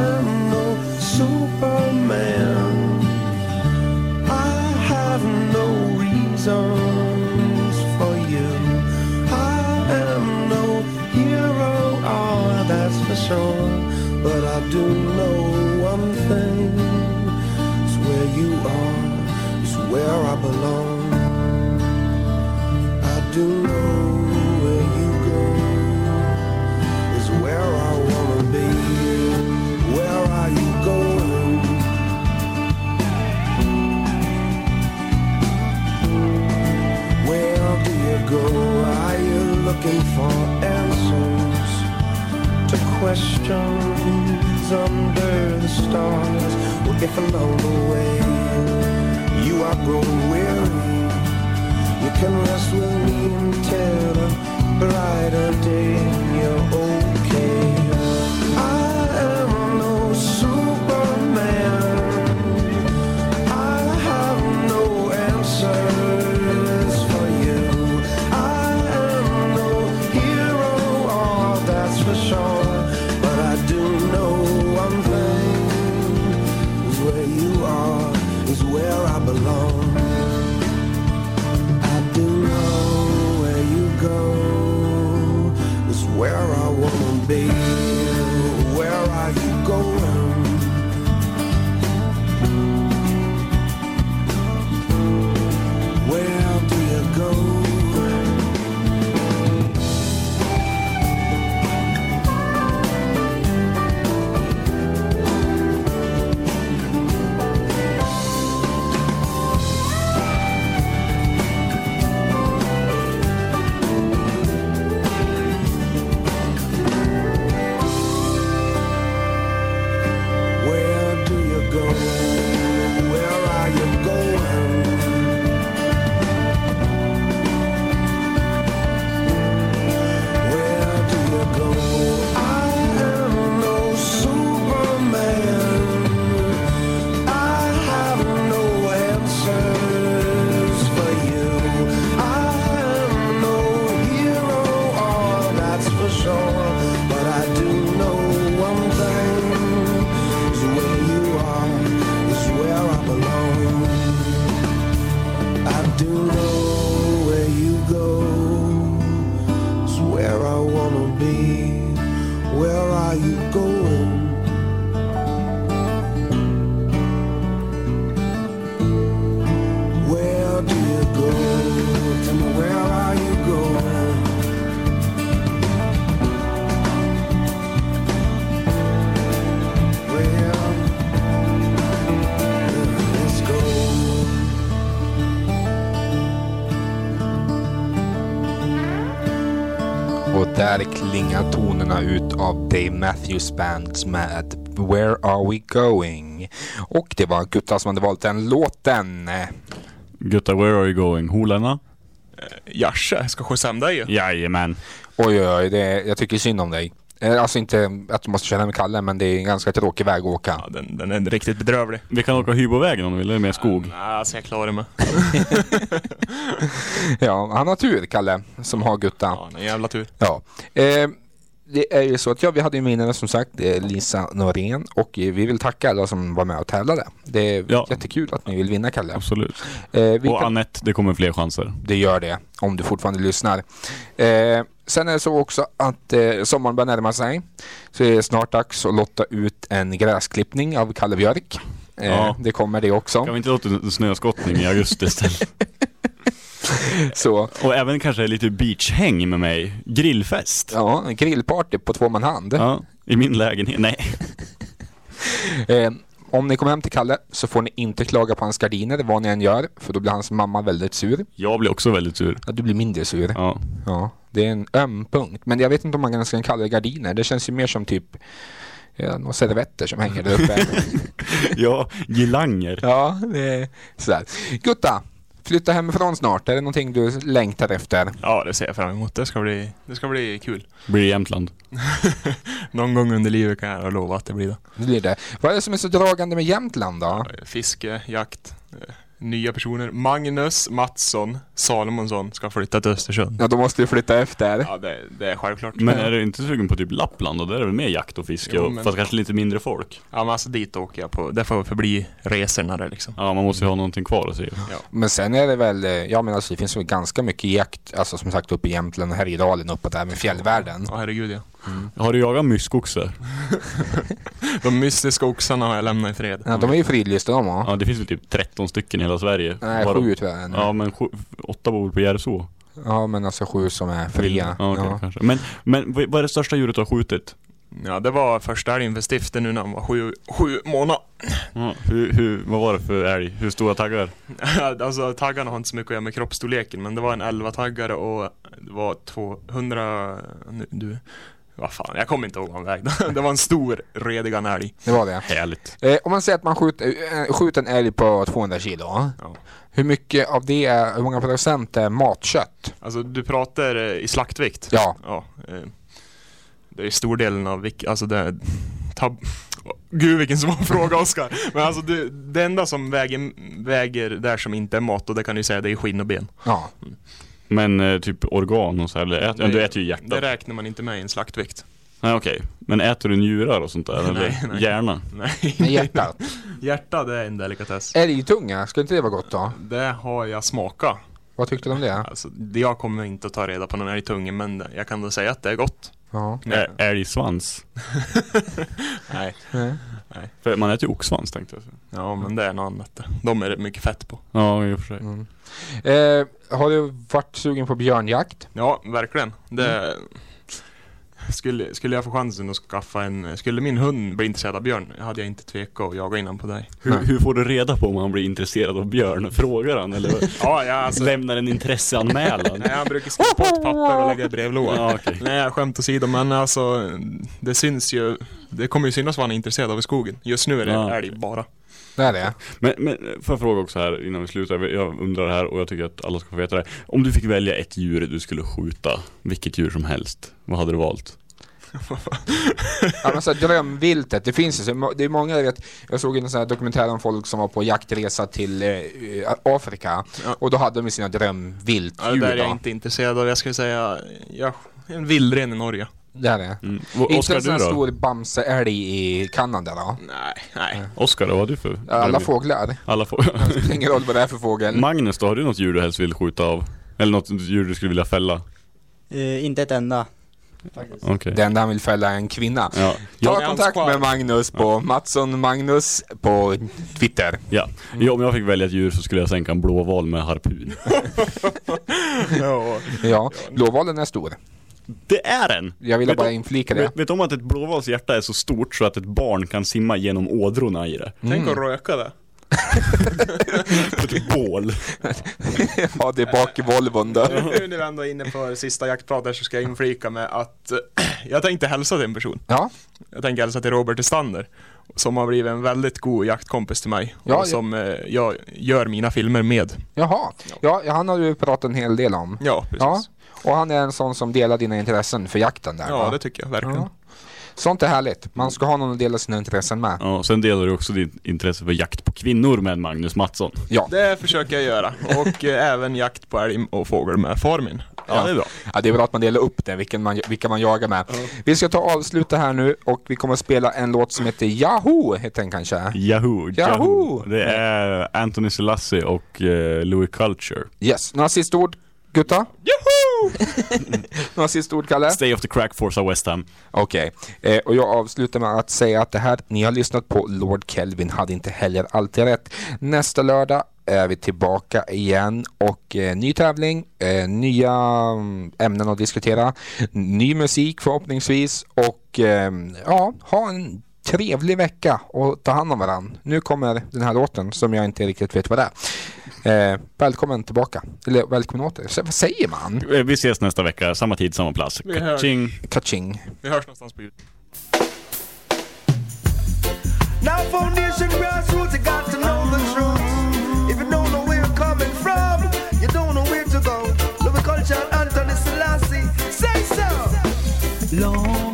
am no Superman. I have no reasons for you. I am no hero, oh, that's for sure. But I do know one thing: it's where you are, it's where I belong. Do know where you go, is where I wanna be. Where are you going? Where do you go? Are you looking for answers to questions under the stars? Or if along the way you are growing weary, you can rest with me until a brighter day. You're okay. Av Dave Matthews Bands med Where Are We Going? Och det var Gutta som hade valt den låten. Gutta, where are you going? Holarna? Jaså, ska skjutsa hem dig. Jajamän. Oj, oj, oj, det, jag tycker synd om dig. Eh, Alltså inte att du måste köra med Kalle, men det är en ganska tråkig väg att åka. Ja, den, den är riktigt bedrövlig. Vi kan åka Hybovägen om du vill, det är mer skog. Nej, alltså jag klarar mig. Ja, han har tur, Kalle, som har Gutta. Ja, en jävla tur. Ja. Eh, det är ju så att ja, vi hade ju vinnare som sagt, Lisa Norén och eh, vi vill tacka alla som var med och tävlade. Det är Ja. jättekul att ni vill vinna Kalle. Absolut. Eh, Och kan- Annette, det kommer fler chanser. Det gör det, om du fortfarande lyssnar. Eh, sen är det så också att eh, sommaren börjar närma sig. Så är det snart dags att lotta ut en gräsklippning av Kalle Björk. Eh, Ja. Det kommer det också. Kan vi inte låta snöskottning i augusti istället? Så. Och även kanske lite beachhäng med mig. Grillfest. Ja, en grillparty på två man hand. Ja, i min lägenhet. Nej. Eh, om ni kommer hem till Kalle så får ni inte klaga på hans gardiner vad ni än gör. För då blir hans mamma väldigt sur. Jag blir också väldigt sur. Ja, du blir mindre sur. Ja. Ja, det är en öm punkt. Men jag vet inte om man ska kalla det gardiner. Det känns ju mer som typ ja, några servetter som hänger där uppe. ja, girlanger. Ja, det är sådär. Gutta, flytta hemifrån snart. Är det någonting du längtar efter? Ja, det ser jag fram emot. Det ska bli, det ska bli kul. Blir det Jämtland? Någon gång under livet kan jag lova att det blir det. Det blir det. Vad är det som är så dragande med Jämtland då? Fiske, jakt, eh, nya personer. Magnus Mattsson Salomonsson ska flytta till Östersund. Ja, då måste vi flytta efter. Ja, det, det är självklart. Men är du inte sugen på typ Lappland? Och där är det väl mer jakt och fiske? Jo, och, men- Fast kanske lite mindre folk? Ja, men alltså dit åker jag på. Det får förbli resorna där liksom. Ja, man måste ju ha någonting kvar att se. Ja. Men sen är det väl, eh, ja men alltså det finns väl ganska mycket jakt, alltså som sagt uppe i Jämtland och Härjedalen uppåt där med fjällvärlden. Ja, herregud ja. Har du jagat myskoxe? De mystiska oxarna har jag lämnat i fred. Ja, de är ju fridlysta de ja. Ja, det finns väl typ 13 stycken i hela Sverige. Nej, Bara- sju tror jag. Ja, men sju, åtta bor på Järvsö. Ja, men alltså sju som är fria. Ja, okej, Ja. kanske. Men, men vad vad är det största djuret du har skjutit? Ja, det var första älgen för stiften nu när han var sju, sju månader. Ja, hur, hur, vad var det för älg? Hur stora taggar? alltså taggarna har inte så mycket att göra med kroppsstorleken men det var en 11 taggare och det var 200, nu, du, vad fan, jag kommer inte ihåg vad han vägde. det var en stor redigan älg. Det var det. Härligt. Eh, om man säger att man skjuter, eh, skjuter en älg på 200 kilo. Ja. Hur mycket av det, är, hur många procent är matkött? Alltså du pratar eh, i slaktvikt? Ja. ja eh, det är stor delen av, vilk- alltså det, tab, Gud vilken svår fråga Oskar. Men alltså det, det enda som väger, väger där som inte är mat och det kan du säga det är skinn och ben. Ja. Men eh, typ organ och så här, eller ät, du äter ju hjärtat. Det räknar man inte med i en slaktvikt. Nej okej. Men äter du njurar och sånt där? eller Nej, nej. hjärna? Nej. Med hjärtat. Hjärta det är en delikatess. Älgtunga, ska inte det vara gott då? Det har jag smakat. Vad tyckte du om det? Alltså, det- jag kommer inte att ta reda på någon älgtunge men jag kan då säga att det är gott. Ja. Älgsvans? Nej. Nej. Nej. För man äter ju oxsvans tänkte jag. Ja men det är något annat. De är det mycket fett på. Ja, i och för sig. Mm. Eh, har du varit sugen på björnjakt? Ja, verkligen. Det... Skulle, skulle jag få chansen att skaffa en... Skulle min hund bli intresserad av björn hade jag inte tvekat att jaga innan på dig. Hur, hur får du reda på om han blir intresserad av björn? Frågar han eller Ja, ja alltså... lämnar en intresseanmälan? Nej, han brukar skriva på ett papper och lägga i brevlådan. Ja, okej. Nej, skämt åsido, men alltså det syns ju, det kommer ju synas vad han är intresserad av i skogen. Just nu är det Ja, älg bara. Det är det. Men, men får jag fråga också här innan vi slutar? Jag undrar här och jag tycker att alla ska få veta det. Om du fick välja ett djur du skulle skjuta, vilket djur som helst, vad hade du valt? Ja, men så här, drömviltet, det finns ju, så- det är många, jag vet, jag såg en sån här dokumentär om folk som var på jaktresa till eh, Afrika och då hade de sina Ja, drömviltdjur det där är jag då. inte intresserad av. Jag skulle säga, ja, en vildren i Norge. Det är det. Mm. Och Inte en sån du här då? stor bamseälg i Kanada då? Nej, nej. Oskar vad har du för? Alla fåglar. Alla fåglar. Ingen roll vad det är för fågel. Magnus då, har du något djur du helst vill skjuta av? Eller något djur du skulle vilja fälla? Eh, inte ett enda. Okej. Det enda han vill fälla är en kvinna. Ja. Ta Ja. kontakt med Magnus på Mattsson Magnus på Twitter. Ja. ja, om jag fick välja ett djur så skulle jag sänka en blåval med harpun. ja. Ja, blåvalen är stor. Det är den! Jag ville Vet bara inflika det. Vet, vet du om att ett blåvals hjärta är så stort så att ett barn kan simma genom ådrorna i det? Tänk att röka det. Ett bål. ja, det är bak i Volvon då. Nu när vi ändå är inne på sista jaktprat där så ska jag inflika med att jag tänkte hälsa till en person. Ja. Jag tänker hälsa till Robert Estander. Som har blivit en väldigt god jaktkompis till mig. Och ja. som eh, jag gör mina filmer med. Jaha, ja, han har du pratat en hel del om. Ja, precis. Ja. Och han är en sån som delar dina intressen för jakten där Ja, va? det tycker jag verkligen. Ja. Sånt är härligt. Man ska ha någon att dela sina intressen med. Ja, och sen delar du också ditt intresse för jakt på kvinnor med Magnus Mattsson. Ja. Det försöker jag göra. Och eh, även jakt på älg och fågel med far min. Ja, det är bra. Ja, det är bra att man delar upp det, vilken man, vilka man jagar med. Vi ska ta och avsluta här nu och vi kommer att spela en låt som heter Yahoo, heter den kanske? Yahoo! Yahoo! Det är Anthony Selassie och eh, Louis Culture. Yes, några sista ord Gutta? Yahoo! några sista ord Kalle? Stay off the crack Forza West Ham. Okej, eh, och jag avslutar med att säga att det här ni har lyssnat på Lord Kelvin hade inte heller alltid rätt. Nästa lördag är vi tillbaka igen och eh, ny tävling, eh, nya mm, ämnen att diskutera, ny musik förhoppningsvis och eh, ja, ha en trevlig vecka och ta hand om varandra. Nu kommer den här låten som jag inte riktigt vet vad det är. Eh, välkommen tillbaka, eller välkommen åter. Så, vad säger man? Eh, Vi ses nästa vecka, samma tid, samma plats. Vi hörs. Kaching! Kaching! Vi hörs någonstans på Youtube. Now foundation grassroots, you got to know the truth. If you don't know where you're coming from, you don't know where to go. Louis culture, Anthony Selassie, say so. Long